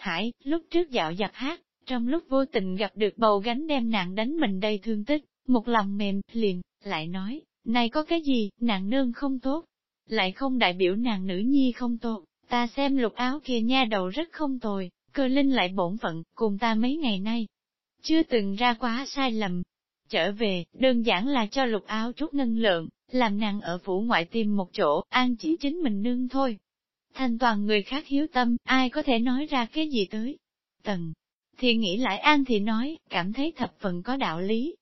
Hải, lúc trước dạo dập hát, trong lúc vô tình gặp được bầu gánh đem nàng đánh mình đầy thương tích, một lòng mềm, liền, lại nói, này có cái gì, nàng nương không tốt, lại không đại biểu nàng nữ nhi không tốt, ta xem lục áo kia nha đầu rất không tồi, cơ linh lại bổn phận, cùng ta mấy ngày nay, chưa từng ra quá sai lầm. Trở về, đơn giản là cho lục áo chút ngân lượng, làm nàng ở phủ ngoại tìm một chỗ, an chỉ chính mình nương thôi. Thanh toàn người khác hiếu tâm, ai có thể nói ra cái gì tới. Tần, thì nghĩ lại an thì nói, cảm thấy thập phần có đạo lý.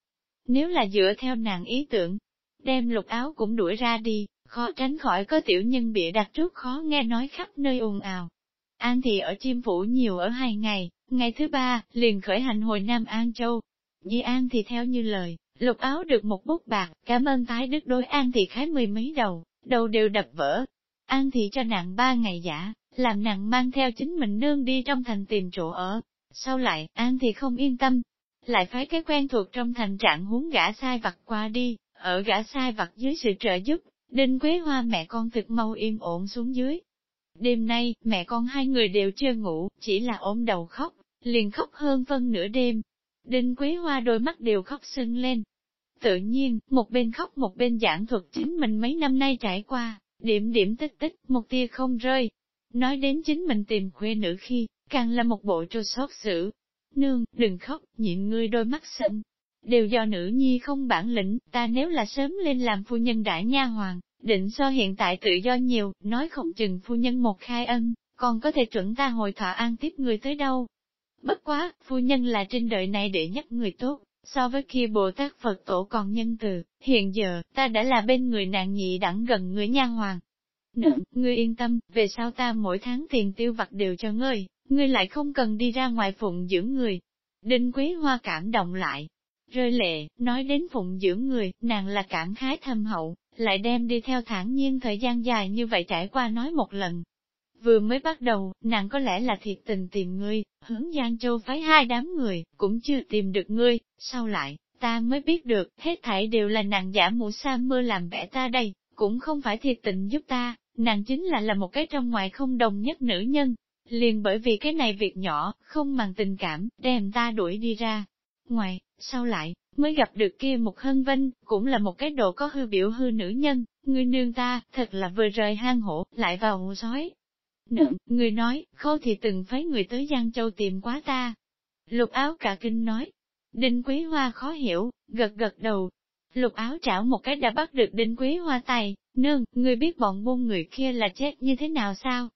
Nếu là dựa theo nàng ý tưởng, đem lục áo cũng đuổi ra đi, khó tránh khỏi có tiểu nhân bịa đặt trước khó nghe nói khắp nơi ồn ào. An thì ở chim phủ nhiều ở hai ngày, ngày thứ ba, liền khởi hành hồi Nam An Châu. Di An thì theo như lời, lục áo được một bút bạc, cảm ơn tái đức đối An thì khái mười mấy đầu, đầu đều đập vỡ. An Thị cho nặng ba ngày giả, làm nặng mang theo chính mình nương đi trong thành tìm chỗ ở. Sau lại, An Thị không yên tâm, lại phái cái quen thuộc trong thành trạng huống gã sai vặt qua đi, ở gã sai vặt dưới sự trợ giúp, Đinh Quế Hoa mẹ con thực mau yên ổn xuống dưới. Đêm nay, mẹ con hai người đều chưa ngủ, chỉ là ôm đầu khóc, liền khóc hơn phân nửa đêm. Đinh Quế Hoa đôi mắt đều khóc sưng lên. Tự nhiên, một bên khóc một bên giảng thuật chính mình mấy năm nay trải qua, điểm điểm tích tích, một tia không rơi. Nói đến chính mình tìm khuê nữ khi, càng là một bộ trô xót xử. Nương, đừng khóc, nhịn ngươi đôi mắt sưng, đều do nữ nhi không bản lĩnh, ta nếu là sớm lên làm phu nhân đại nha hoàng, định so hiện tại tự do nhiều, nói không chừng phu nhân một khai ân, còn có thể chuẩn ta hồi thọ an tiếp người tới đâu. Bất quá, phu nhân là trên đời này để nhắc người tốt, so với kia Bồ Tát Phật tổ còn nhân từ, hiện giờ, ta đã là bên người nàng nhị đẳng gần người nha hoàng. Nữ, ngươi yên tâm, về sau ta mỗi tháng tiền tiêu vặt đều cho ngươi, ngươi lại không cần đi ra ngoài phụng dưỡng người. Đinh Quý Hoa cảm động lại, rơi lệ, nói đến phụng dưỡng người, nàng là cảm khái thâm hậu, lại đem đi theo thản nhiên thời gian dài như vậy trải qua nói một lần. Vừa mới bắt đầu, nàng có lẽ là thiệt tình tìm ngươi, hướng Giang Châu phái hai đám người, cũng chưa tìm được ngươi, sau lại, ta mới biết được, hết thảy đều là nàng giả mũ sa mưa làm bẻ ta đây, cũng không phải thiệt tình giúp ta, nàng chính là là một cái trong ngoài không đồng nhất nữ nhân. Liền bởi vì cái này việc nhỏ, không màng tình cảm, đem ta đuổi đi ra. Ngoài, sau lại, mới gặp được kia một hân vinh, cũng là một cái độ có hư biểu hư nữ nhân, người nương ta, thật là vừa rời hang hổ, lại vào ngủ sói. Nữ, người nói, khâu thì từng phái người tới Giang Châu tìm quá ta. Lục áo cả kinh nói. Đinh Quý Hoa khó hiểu, gật gật đầu. Lục áo trảo một cái đã bắt được Đinh Quý Hoa tay, nương, người biết bọn buôn người kia là chết như thế nào sao?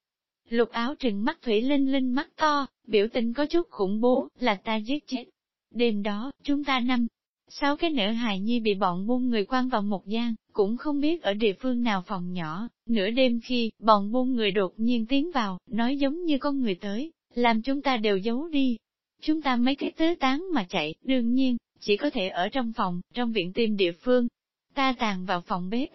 Lục áo trừng mắt thủy linh linh mắt to, biểu tình có chút khủng bố, là ta giết chết. Đêm đó, chúng ta năm, sau cái nữ hài nhi bị bọn buôn người quan vào một gian, cũng không biết ở địa phương nào phòng nhỏ, nửa đêm khi, bọn buôn người đột nhiên tiến vào, nói giống như con người tới, làm chúng ta đều giấu đi. Chúng ta mấy cái tứ tán mà chạy, đương nhiên, chỉ có thể ở trong phòng, trong viện tìm địa phương. Ta tàn vào phòng bếp.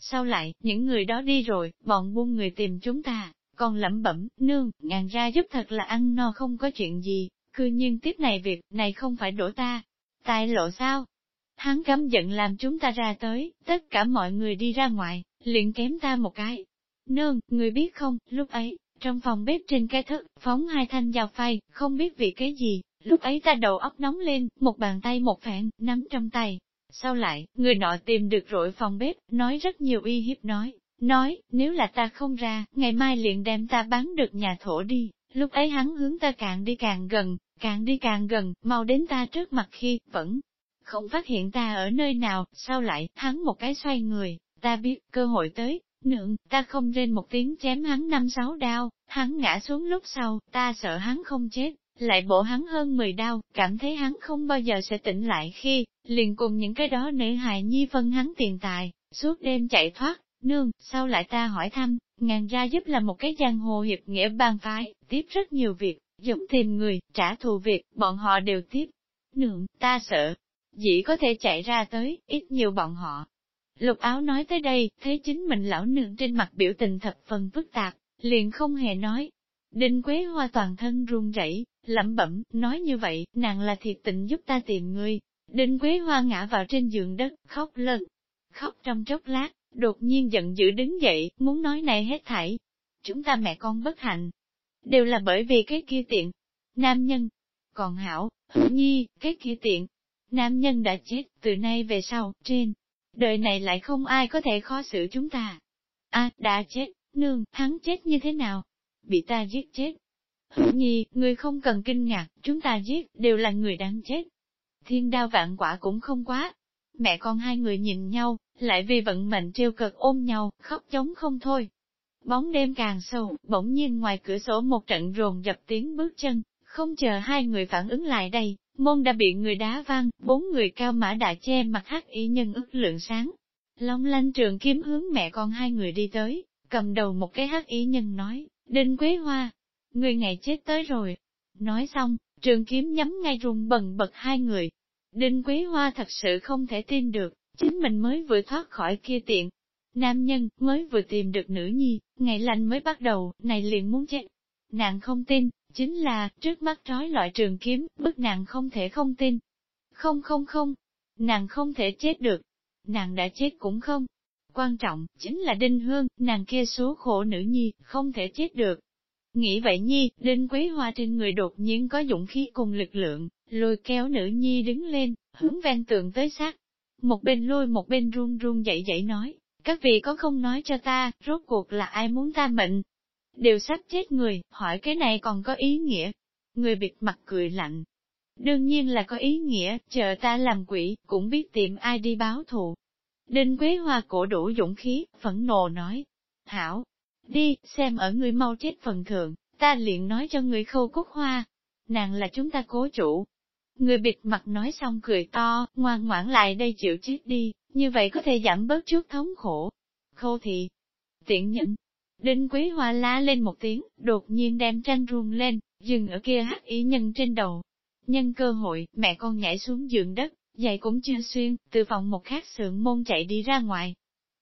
Sau lại, những người đó đi rồi, bọn buôn người tìm chúng ta, còn lẩm bẩm, nương, ngàn ra giúp thật là ăn no không có chuyện gì, cư nhiên tiếp này việc, này không phải đổ ta, Tài lộ sao? Hắn cấm giận làm chúng ta ra tới, tất cả mọi người đi ra ngoài, liền kém ta một cái. Nương, người biết không, lúc ấy, trong phòng bếp trên cái thức, phóng hai thanh dao phay, không biết vì cái gì, lúc ấy ta đầu óc nóng lên, một bàn tay một phản, nắm trong tay. Sau lại, người nọ tìm được rỗi phòng bếp, nói rất nhiều uy hiếp nói, nói, nếu là ta không ra, ngày mai liền đem ta bán được nhà thổ đi, lúc ấy hắn hướng ta càng đi càng gần, Càng đi càng gần, mau đến ta trước mặt khi, vẫn không phát hiện ta ở nơi nào, sao lại, hắn một cái xoay người, ta biết, cơ hội tới, nượng, ta không rên một tiếng chém hắn năm sáu đao, hắn ngã xuống lúc sau, ta sợ hắn không chết, lại bổ hắn hơn 10 đao, cảm thấy hắn không bao giờ sẽ tỉnh lại khi, liền cùng những cái đó nể hài nhi phân hắn tiền tài, suốt đêm chạy thoát, nương, sau lại ta hỏi thăm, ngàn ra giúp là một cái giang hồ hiệp nghĩa bang phái, tiếp rất nhiều việc, Giống tìm người, trả thù việc, bọn họ đều tiếp. Nượng, ta sợ, chỉ có thể chạy ra tới, ít nhiều bọn họ. Lục áo nói tới đây, thấy chính mình lão nương trên mặt biểu tình thập phần phức tạp, liền không hề nói. Đinh Quế Hoa toàn thân run rẩy, lẩm bẩm, nói như vậy, nàng là thiệt tình giúp ta tìm ngươi. Đinh Quế Hoa ngã vào trên giường đất, khóc lớn. Khóc trong chốc lát, đột nhiên giận dữ đứng dậy, muốn nói này hết thảy. Chúng ta mẹ con bất hạnh, đều là bởi vì cái kia tiện. Nam nhân, còn hảo, hữu nhi, cái kia tiện. Nam nhân đã chết, từ nay về sau, trên đời này lại không ai có thể khó xử chúng ta. a đã chết, nương, hắn chết như thế nào? Bị ta giết chết. Hữu nhi, người không cần kinh ngạc, chúng ta giết, đều là người đáng chết. Thiên đao vạn quả cũng không quá. Mẹ con hai người nhìn nhau, lại vì vận mệnh trêu cực ôm nhau, khóc chống không thôi. Bóng đêm càng sâu, bỗng nhiên ngoài cửa sổ một trận rồn dập tiếng bước chân, không chờ hai người phản ứng lại đây, môn đã bị người đá văng, bốn người cao mã đã che mặt hắc ý nhân ức lượng sáng. Long lanh trường kiếm hướng mẹ con hai người đi tới, cầm đầu một cái hắc ý nhân nói, Đinh Quế Hoa, người ngày chết tới rồi. Nói xong, trường kiếm nhắm ngay rung bần bật hai người. Đinh Quế Hoa thật sự không thể tin được, chính mình mới vừa thoát khỏi kia tiện. Nam nhân mới vừa tìm được nữ nhi, ngày lành mới bắt đầu, này liền muốn chết. Nàng không tin, chính là, trước mắt trói loại trường kiếm, bức nàng không thể không tin. Không không không, nàng không thể chết được. Nàng đã chết cũng không. Quan trọng, chính là Đinh Hương, nàng kia số khổ nữ nhi, không thể chết được. Nghĩ vậy nhi, Đinh Quế Hoa trên người đột nhiên có dũng khí cùng lực lượng, lôi kéo nữ nhi đứng lên, hướng ven tường tới sát. Một bên lôi một bên run run dậy dậy nói, các vị có không nói cho ta, rốt cuộc là ai muốn ta mệnh? Đều sắp chết người, hỏi cái này còn có ý nghĩa. Người bịt mặt cười lạnh. Đương nhiên là có ý nghĩa, chờ ta làm quỷ, cũng biết tìm ai đi báo thù. Đinh Quế Hoa cổ đủ dũng khí, phẫn nộ nói. Hảo, đi, xem ở người mau chết phần thượng, ta liền nói cho người khâu cúc hoa. Nàng là chúng ta cố chủ. Người bịt mặt nói xong cười to, ngoan ngoãn lại đây chịu chết đi, như vậy có thể giảm bớt chút thống khổ. Khâu thì, tiện nhẫn Đinh Quý Hoa lá lên một tiếng, đột nhiên đem tranh run lên, dừng ở kia hắc ý nhân trên đầu. Nhân cơ hội, mẹ con nhảy xuống giường đất, giày cũng chưa xuyên, từ phòng một khác sượng môn chạy đi ra ngoài.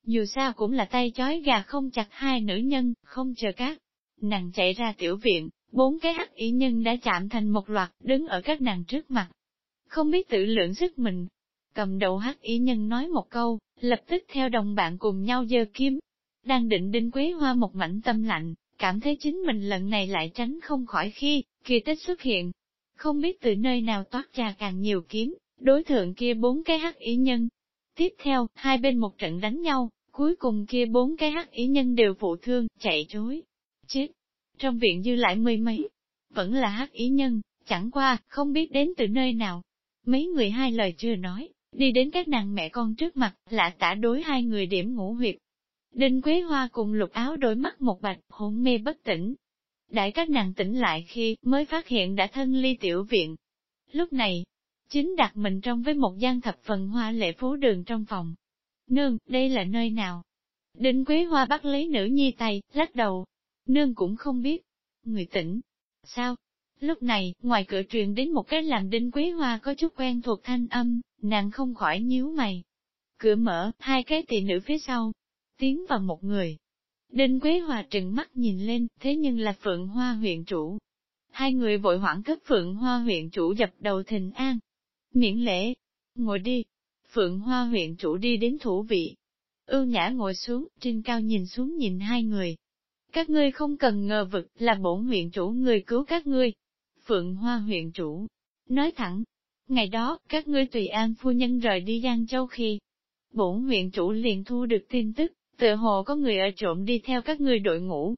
Dù sao cũng là tay chói gà không chặt hai nữ nhân, không chờ các. Nàng chạy ra tiểu viện, bốn cái hắc ý nhân đã chạm thành một loạt, đứng ở các nàng trước mặt. Không biết tự lượng sức mình, Cầm đầu hắc ý nhân nói một câu, lập tức theo đồng bạn cùng nhau giơ kiếm. Đang định đinh quế hoa một mảnh tâm lạnh, cảm thấy chính mình lần này lại tránh không khỏi khi, kỳ tích xuất hiện. Không biết từ nơi nào toát ra càng nhiều kiếm, đối thượng kia bốn cái hắc ý nhân. Tiếp theo, hai bên một trận đánh nhau, cuối cùng kia bốn cái hắc ý nhân đều phụ thương, chạy trối. Chết! Trong viện dư lại mười mấy, vẫn là hắc ý nhân, chẳng qua, không biết đến từ nơi nào. Mấy người hai lời chưa nói, Đi đến các nàng mẹ con trước mặt, lạ tả đối hai người điểm ngủ huyệt. Đinh Quế Hoa cùng lục áo đôi mắt một bạch, hôn mê bất tỉnh. Đại các nàng tỉnh lại khi mới phát hiện đã thân ly tiểu viện. Lúc này, chính đặt mình trong với một gian thập phần hoa lệ phố đường trong phòng. Nương, đây là nơi nào? Đinh Quế Hoa bắt lấy nữ nhi tay, lắc đầu. Nương cũng không biết. Người tỉnh. Sao? Lúc này, ngoài cửa truyền đến một cái làm Đinh Quế Hoa có chút quen thuộc thanh âm, nàng không khỏi nhíu mày. Cửa mở, hai cái tỷ nữ phía sau, tiến vào một người. Đinh Quế Hòa trừng mắt nhìn lên, thế nhưng là Phượng Hoa huyện chủ. Hai người vội hoảng cấp Phượng Hoa huyện chủ dập đầu thình an. Miễn lễ, ngồi đi. Phượng Hoa huyện chủ đi đến thủ vị. Ưu nhã ngồi xuống, trên cao nhìn xuống nhìn hai người. Các ngươi không cần ngờ vực là bổn huyện chủ người cứu các ngươi. Phượng Hoa huyện chủ, nói thẳng, Ngày đó, các ngươi tùy an phu nhân rời đi Giang Châu khi, bổn huyện chủ liền thu được tin tức, tựa hồ có người ở trộm đi theo các ngươi đội ngũ.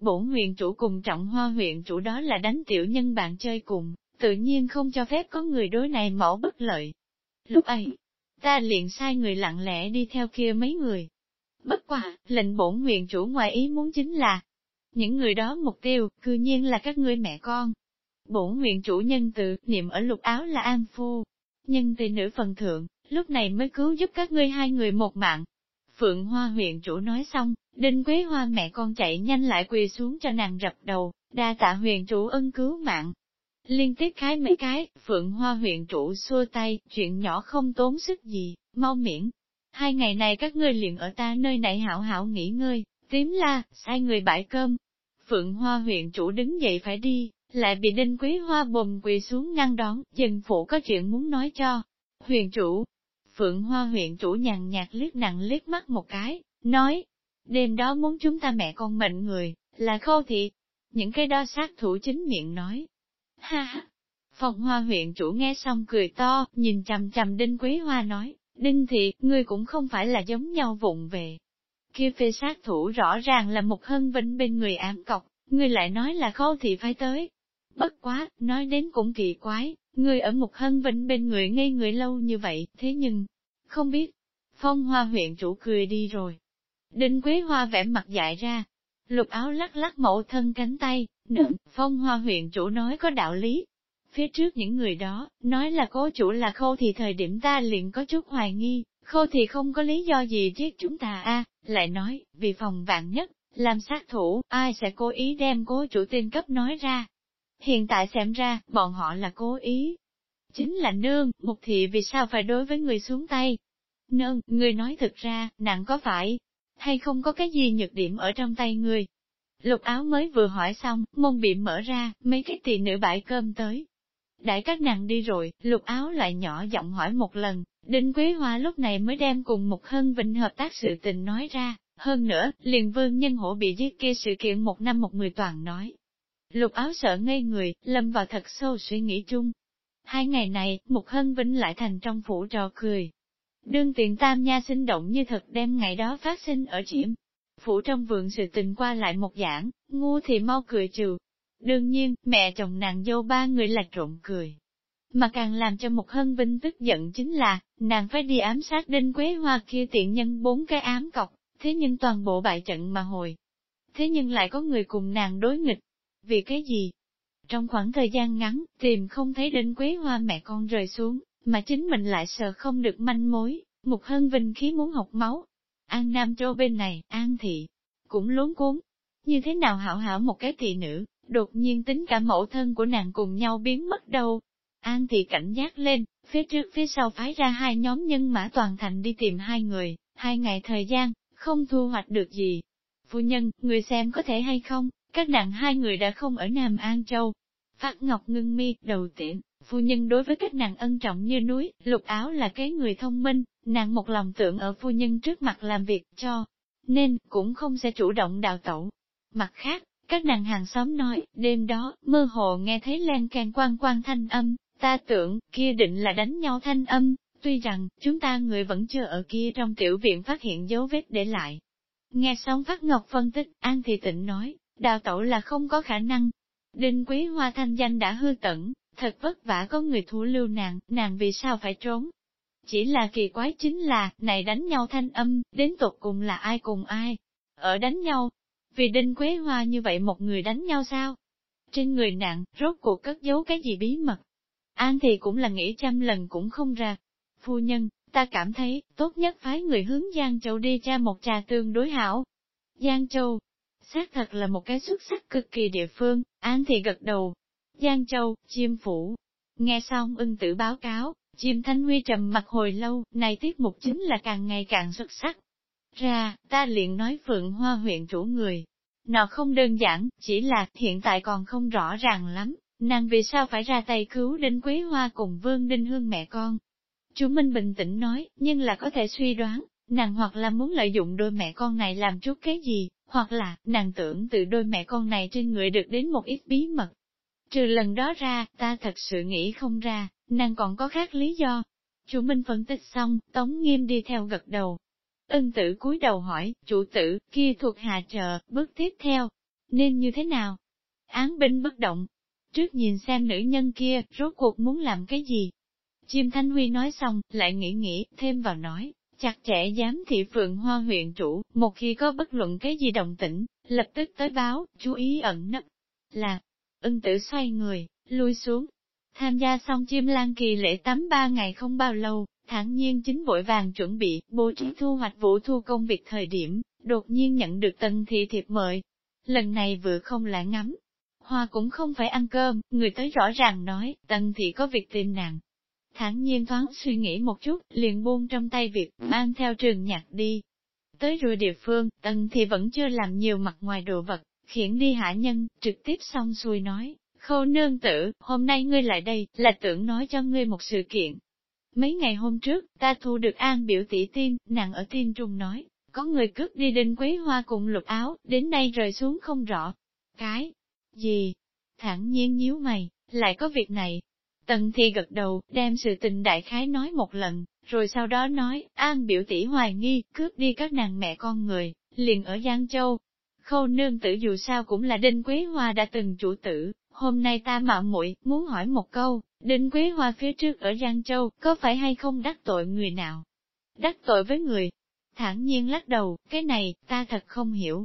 Bổn huyện chủ cùng trọng hoa huyện chủ đó là đánh tiểu nhân bạn chơi cùng, tự nhiên không cho phép có người đối này mẫu bất lợi. Lúc ấy, ta liền sai người lặng lẽ đi theo kia mấy người. Bất quả, lệnh bổn huyện chủ ngoài ý muốn chính là, những người đó mục tiêu, cư nhiên là các ngươi mẹ con bổn huyện chủ nhân tự, niệm ở lục áo là an phu. Nhân tỳ nữ phần thượng, lúc này mới cứu giúp các ngươi hai người một mạng. Phượng Hoa huyện chủ nói xong, Đinh Quế Hoa mẹ con chạy nhanh lại quỳ xuống cho nàng rập đầu, đa tạ huyện chủ ân cứu mạng. Liên tiếp khái mấy cái, Phượng Hoa huyện chủ xua tay, chuyện nhỏ không tốn sức gì, mau miễn. Hai ngày này các ngươi liền ở ta nơi này hảo hảo nghỉ ngơi, tím la, sai người bãi cơm. Phượng Hoa huyện chủ đứng dậy phải đi, lại bị Đinh Quế Hoa bồm quỳ xuống ngăn đón, dân phụ có chuyện muốn nói cho. Huyền chủ, Phượng Hoa huyện chủ nhàn nhạt liếc nặng liếc mắt một cái, nói, đêm đó muốn chúng ta mẹ con mệnh người, là khâu thị. Những cái đó sát thủ chính miệng nói. Ha ha! Phòng hoa huyện chủ nghe xong cười to, nhìn chằm chằm Đinh Quý Hoa nói, Đinh thị, ngươi cũng không phải là giống nhau vụng về. Kia phê sát thủ rõ ràng là một hân vinh bên người ám cọc, ngươi lại nói là khâu thị phải tới. Bất quá, nói đến cũng kỳ quái, ngươi ở mục hân Vĩnh bên người ngây người lâu như vậy, thế nhưng, không biết. Phong hoa huyện chủ cười đi rồi. Đinh Quế Hoa vẽ mặt dại ra. Lục áo lắc lắc mẫu thân cánh tay, nựng, phong hoa huyện chủ nói có đạo lý, Phía trước những người đó, nói là cố chủ là khâu thì thời điểm ta liền có chút hoài nghi, khâu thì không có lý do gì giết chúng ta a lại nói, vì phòng vạn nhất, làm sát thủ, ai sẽ cố ý đem cố chủ tin cấp nói ra. Hiện tại xem ra, bọn họ là cố ý. Chính là nương, mục thị vì sao phải đối với người xuống tay. Nương, người nói thực ra, nặng có phải, hay không có cái gì nhược điểm ở trong tay người. Lục áo mới vừa hỏi xong, môn bị mở ra, mấy cái tỳ nữ bãi cơm tới, Đại các nàng đi rồi, lục áo lại nhỏ giọng hỏi một lần, Đinh Quế Hoa lúc này mới đem cùng một hân vịnh hợp tác sự tình nói ra, hơn nữa, liền vương nhân hổ bị giết kia sự kiện một năm một người toàn nói. Lục áo sợ ngây người, lâm vào thật sâu suy nghĩ chung. Hai ngày này, mục hân vĩnh lại thành trong phủ trò cười. Đương tiền tam nha sinh động như thật đem ngày đó phát sinh ở chiếm. Phủ trong vườn sự tình qua lại một giảng, ngu thì mau cười trừ, Đương nhiên, mẹ chồng nàng dâu ba người là trộn cười. Mà càng làm cho mục hân vinh tức giận chính là, nàng phải đi ám sát đinh quế hoa kia tiện nhân bốn cái ám cọc, thế nhưng toàn bộ bại trận mà hồi. Thế nhưng lại có người cùng nàng đối nghịch. Vì cái gì? Trong khoảng thời gian ngắn, tìm không thấy đinh quế hoa mẹ con rời xuống, mà chính mình lại sợ không được manh mối, một hân vinh khí muốn học máu. An Nam Châu bên này, An Thị, cũng lốn cuốn. Như thế nào hảo hảo một cái thị nữ, đột nhiên tính cả mẫu thân của nàng cùng nhau biến mất đâu. An thị cảnh giác lên, phía trước phía sau phái ra hai nhóm nhân mã toàn thành đi tìm hai người, hai ngày thời gian, không thu hoạch được gì. Phu nhân, người xem có thể hay không, các nàng hai người đã không ở Nam An Châu. Phát Ngọc ngưng mi, đầu tiện, phu nhân đối với các nàng ân trọng như núi, lục áo là cái người thông minh, nàng một lòng tưởng ở phu nhân trước mặt làm việc cho, nên cũng không sẽ chủ động đào tẩu. Mặt khác, các nàng hàng xóm nói, đêm đó, mơ hồ nghe thấy len can quan quan thanh âm, ta tưởng, kia định là đánh nhau thanh âm, tuy rằng, chúng ta người vẫn chưa ở kia trong tiểu viện phát hiện dấu vết để lại. Nghe xong Phát Ngọc phân tích, An Thị Tịnh nói, đào tẩu là không có khả năng. Đinh Quý Hoa thanh danh đã hư tẩn, thật vất vả có người thủ lưu nàng, nàng vì sao phải trốn? Chỉ là kỳ quái chính là, này đánh nhau thanh âm, đến tột cùng là ai cùng ai? Ở đánh nhau, vì Đinh Quế Hoa như vậy một người đánh nhau sao? Trên người nạn rốt cuộc cất giấu cái gì bí mật? An thì cũng là nghĩ trăm lần cũng không ra. Phu nhân, ta cảm thấy, tốt nhất phái người hướng Giang Châu đi tra một trà tương đối hảo. Giang Châu, xác thật là một cái xuất sắc cực kỳ địa phương, An thì gật đầu. Giang Châu, chiêm phủ. Nghe xong ưng tử báo cáo, Chiêm Thanh Huy trầm mặt hồi lâu, này tiết mục chính là càng ngày càng xuất sắc. Ra, ta liền nói Phượng Hoa huyện chủ người. Nó không đơn giản, chỉ là hiện tại còn không rõ ràng lắm, nàng vì sao phải ra tay cứu Đinh Quế Hoa cùng Vương Đinh Hương mẹ con. Chú Minh bình tĩnh nói, nhưng là có thể suy đoán, nàng hoặc là muốn lợi dụng đôi mẹ con này làm chút cái gì, hoặc là, nàng tưởng từ đôi mẹ con này trên người được đến một ít bí mật. Trừ lần đó ra, ta thật sự nghĩ không ra, nàng còn có khác lý do. chủ Minh phân tích xong, Tống Nghiêm đi theo gật đầu, Ân tử cúi đầu hỏi, chủ tử, kia thuộc hạ chờ bước tiếp theo, nên như thế nào? Án binh bất động. Trước nhìn xem nữ nhân kia, rốt cuộc muốn làm cái gì? Chim Thanh Huy nói xong, lại nghĩ nghĩ, thêm vào nói, chặt chẽ giám thị phượng hoa huyện chủ, một khi có bất luận cái gì động tĩnh, lập tức tới báo, chú ý ẩn nấp. Là, ân tử xoay người, lui xuống. Tham gia xong chim lan kỳ lễ tắm ba ngày không bao lâu, thản nhiên chính vội vàng chuẩn bị, bố trí thu hoạch vũ thu công việc thời điểm, đột nhiên nhận được tân thị thiệp mời. Lần này vừa không lại ngắm, hoa cũng không phải ăn cơm, người tới rõ ràng nói, tần thị có việc tìm nàng thẳng nhiên thoáng suy nghĩ một chút, liền buông trong tay việc, mang theo trường nhạc đi. Tới rồi địa phương, tần thì vẫn chưa làm nhiều mặt ngoài đồ vật, khiển đi hạ nhân, trực tiếp xong xuôi nói, khâu nương tử, hôm nay ngươi lại đây, là tưởng nói cho ngươi một sự kiện, Mấy ngày hôm trước, ta thu được an biểu tỷ tin, nàng ở tin trung nói, có người cướp đi đinh quế hoa cùng lục áo, đến nay rời xuống không rõ. Cái Gì? Thẳng nhiên nhíu mày, lại có việc này. Tần thi gật đầu, đem sự tình đại khái nói một lần, rồi sau đó nói, An biểu tỷ hoài nghi, cướp đi các nàng mẹ con người, liền ở Giang Châu. Khâu nương tử dù sao cũng là Đinh Quế Hoa đã từng chủ tử, hôm nay ta mạo muội muốn hỏi một câu, Đinh Quế Hoa phía trước ở Giang Châu, có phải hay không đắc tội người nào? Đắc tội với người? Thẳng nhiên lắc đầu, cái này, ta thật không hiểu.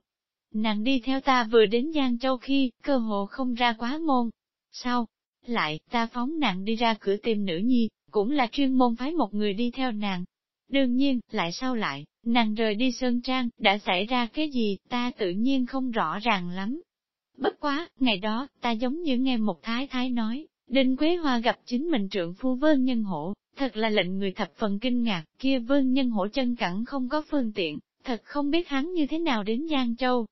Nàng đi theo ta vừa đến Giang Châu khi, cơ hồ không ra quá môn. Sao? Lại, ta phóng nàng đi ra cửa tìm nữ nhi, cũng là chuyên môn phái một người đi theo nàng. Đương nhiên, lại sao lại, nàng rời đi Sơn Trang, đã xảy ra cái gì, ta tự nhiên không rõ ràng lắm. Bất quá, ngày đó, ta giống như nghe một thái thái nói, Đinh Quế Hoa gặp chính mình trượng phu vương Nhân Hổ, thật là lệnh người thập phần kinh ngạc, kia vương Nhân Hổ chân cẳng không có phương tiện, thật không biết hắn như thế nào đến Giang Châu.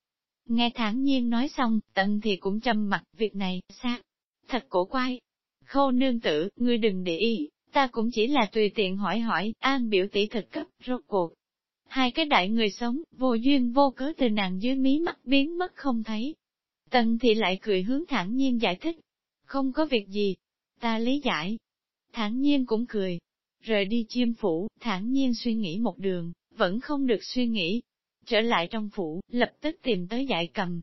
Nghe thản nhiên nói xong, tận thì cũng trầm mặt việc này, xác, thật cổ quay Khâu nương tử, ngươi đừng để ý, ta cũng chỉ là tùy tiện hỏi hỏi, an biểu tỷ thật cấp, rốt cuộc. Hai cái đại người sống, vô duyên vô cớ từ nàng dưới mí mắt biến mất không thấy. Tần thì lại cười hướng thẳng nhiên giải thích. Không có việc gì. Ta lý giải. thẳng nhiên cũng cười. Rời đi chiêm phủ, thẳng nhiên suy nghĩ một đường, vẫn không được suy nghĩ. Trở lại trong phủ, lập tức tìm tới dạy cầm.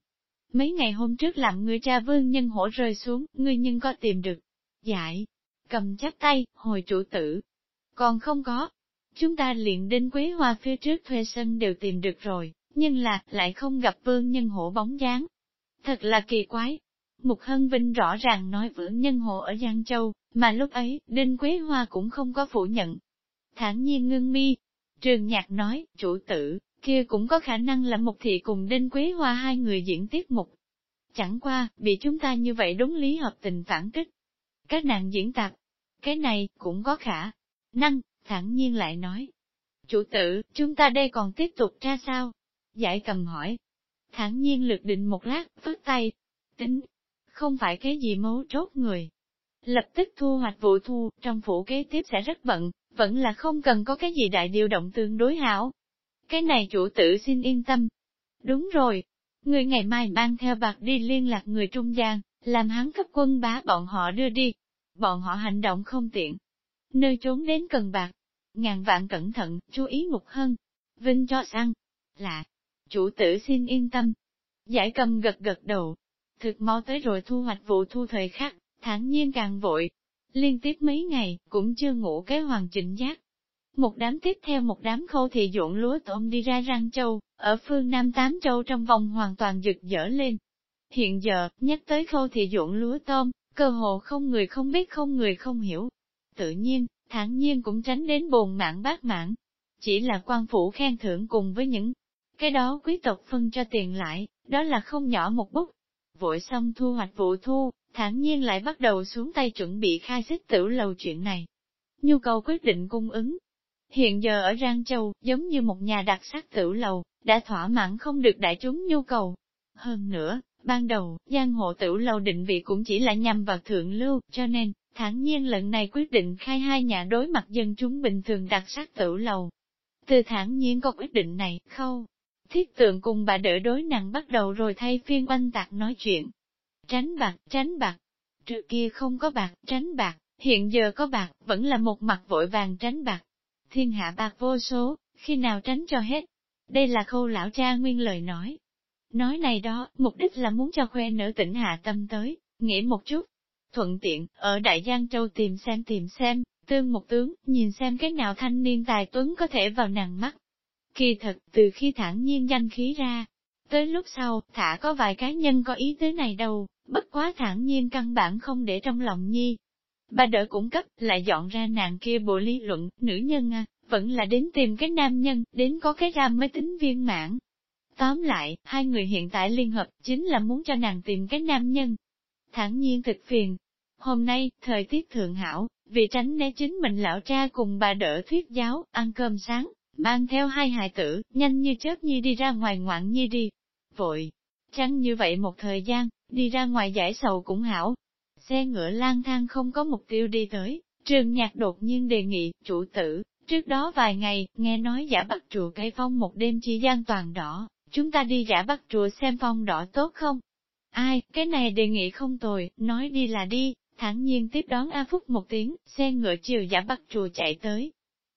Mấy ngày hôm trước làm người cha vương nhân hổ rơi xuống, ngươi nhân có tìm được. giải, cầm chắp tay, hồi chủ tử. Còn không có. Chúng ta liền đinh quế hoa phía trước thuê sân đều tìm được rồi, nhưng là, lại không gặp vương nhân hổ bóng dáng. Thật là kỳ quái. Mục Hân Vinh rõ ràng nói vương nhân hổ ở Giang Châu, mà lúc ấy, Đinh Quế Hoa cũng không có phủ nhận. Thản nhiên ngưng mi. Trường Nhạc nói, chủ tử, kia cũng có khả năng là một thị cùng Đinh quý Hoa hai người diễn tiết mục. Chẳng qua, bị chúng ta như vậy đúng lý hợp tình phản kích. Các nàng diễn tạp, cái này, cũng có khả năng, thẳng nhiên lại nói. Chủ tử, chúng ta đây còn tiếp tục ra sao? Giải cầm hỏi. Thẳng nhiên lực định một lát, vứt tay. Tính, không phải cái gì mấu chốt người. Lập tức thu hoạch vụ thu, trong phủ kế tiếp sẽ rất bận, vẫn là không cần có cái gì đại điều động tương đối hảo. Cái này chủ tử xin yên tâm. Đúng rồi. Người ngày mai mang theo bạc đi liên lạc người trung gian, làm hắn cấp quân bá bọn họ đưa đi, bọn họ hành động không tiện. Nơi trốn đến cần bạc, ngàn vạn cẩn thận, chú ý ngục hơn. Vinh cho sang, là, chủ tử xin yên tâm. Giải cầm gật gật đầu, thực mau tới rồi thu hoạch vụ thu thời khắc, thản nhiên càng vội. Liên tiếp mấy ngày, cũng chưa ngủ cái hoàn chỉnh giác. Một đám tiếp theo một đám khâu thị ruộng lúa tôm đi ra răng châu, ở phương Nam Tám Châu trong vòng hoàn toàn rực dở lên. Hiện giờ, nhắc tới khâu thị ruộng lúa tôm, cơ hồ không người không biết không người không hiểu. Tự nhiên, thản nhiên cũng tránh đến bồn mạng bát mạng. Chỉ là quan phủ khen thưởng cùng với những cái đó quý tộc phân cho tiền lại, đó là không nhỏ một bút. Vội xong thu hoạch vụ thu, thản nhiên lại bắt đầu xuống tay chuẩn bị khai xích tử lầu chuyện này. Nhu cầu quyết định cung ứng. Hiện giờ ở Giang Châu, giống như một nhà đặc sắc tử lầu, đã thỏa mãn không được đại chúng nhu cầu. Hơn nữa, Ban đầu, giang hộ tử lầu định vị cũng chỉ là nhằm vào thượng lưu, cho nên, thản nhiên lần này quyết định khai hai nhà đối mặt dân chúng bình thường đặc sắc tử lầu. Từ thản nhiên có quyết định này, khâu. Thiết tượng cùng bà đỡ đối nặng bắt đầu rồi thay phiên oanh tạc nói chuyện. Tránh bạc, tránh bạc. Trước kia không có bạc, tránh bạc, hiện giờ có bạc, vẫn là một mặt vội vàng tránh bạc. Thiên hạ bạc vô số, khi nào tránh cho hết. Đây là khâu lão cha nguyên lời nói, Nói này đó, mục đích là muốn cho khoe nữ tỉnh hạ tâm tới, nghĩ một chút. Thuận tiện, ở Đại Giang Châu tìm xem tìm xem, tương một tướng, nhìn xem cái nào thanh niên tài tuấn có thể vào nàng mắt. Kỳ thật, từ khi thản nhiên danh khí ra, tới lúc sau, thả có vài cá nhân có ý tới này đâu, bất quá thản nhiên căn bản không để trong lòng nhi. Bà đỡ cũng cấp, lại dọn ra nàng kia bộ lý luận, nữ nhân à, vẫn là đến tìm cái nam nhân, đến có cái ra mới tính viên mãn, Tóm lại, hai người hiện tại liên hợp chính là muốn cho nàng tìm cái nam nhân. Thẳng nhiên thực phiền. Hôm nay, thời tiết thượng hảo, vì tránh né chính mình lão cha cùng bà đỡ thuyết giáo, ăn cơm sáng, mang theo hai hài tử, nhanh như chớp nhi đi ra ngoài ngoạn nhi đi. Vội, chăng như vậy một thời gian, đi ra ngoài giải sầu cũng hảo. Xe ngựa lang thang không có mục tiêu đi tới, trường nhạc đột nhiên đề nghị, chủ tử, trước đó vài ngày, nghe nói giả bắt chùa cây phong một đêm chỉ gian toàn đỏ, Chúng ta đi giả bắt chùa xem phong đỏ tốt không? Ai, cái này đề nghị không tồi, nói đi là đi, thản nhiên tiếp đón A Phúc một tiếng, xe ngựa chiều giả bắt chùa chạy tới.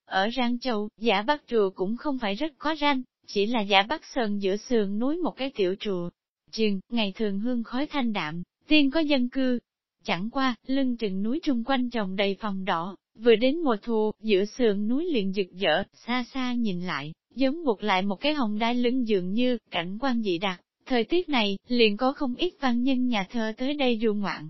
Ở Rang Châu, giả bắt chùa cũng không phải rất có ranh, chỉ là giả bắt sơn giữa sườn núi một cái tiểu chùa. Trường, ngày thường hương khói thanh đạm, tiên có dân cư. Chẳng qua, lưng chừng núi trung quanh trồng đầy phòng đỏ, vừa đến mùa thu, giữa sườn núi liền rực rỡ, xa xa nhìn lại, giống buộc lại một cái hồng đai lưng dường như, cảnh quan dị đặc. Thời tiết này, liền có không ít văn nhân nhà thơ tới đây du ngoạn.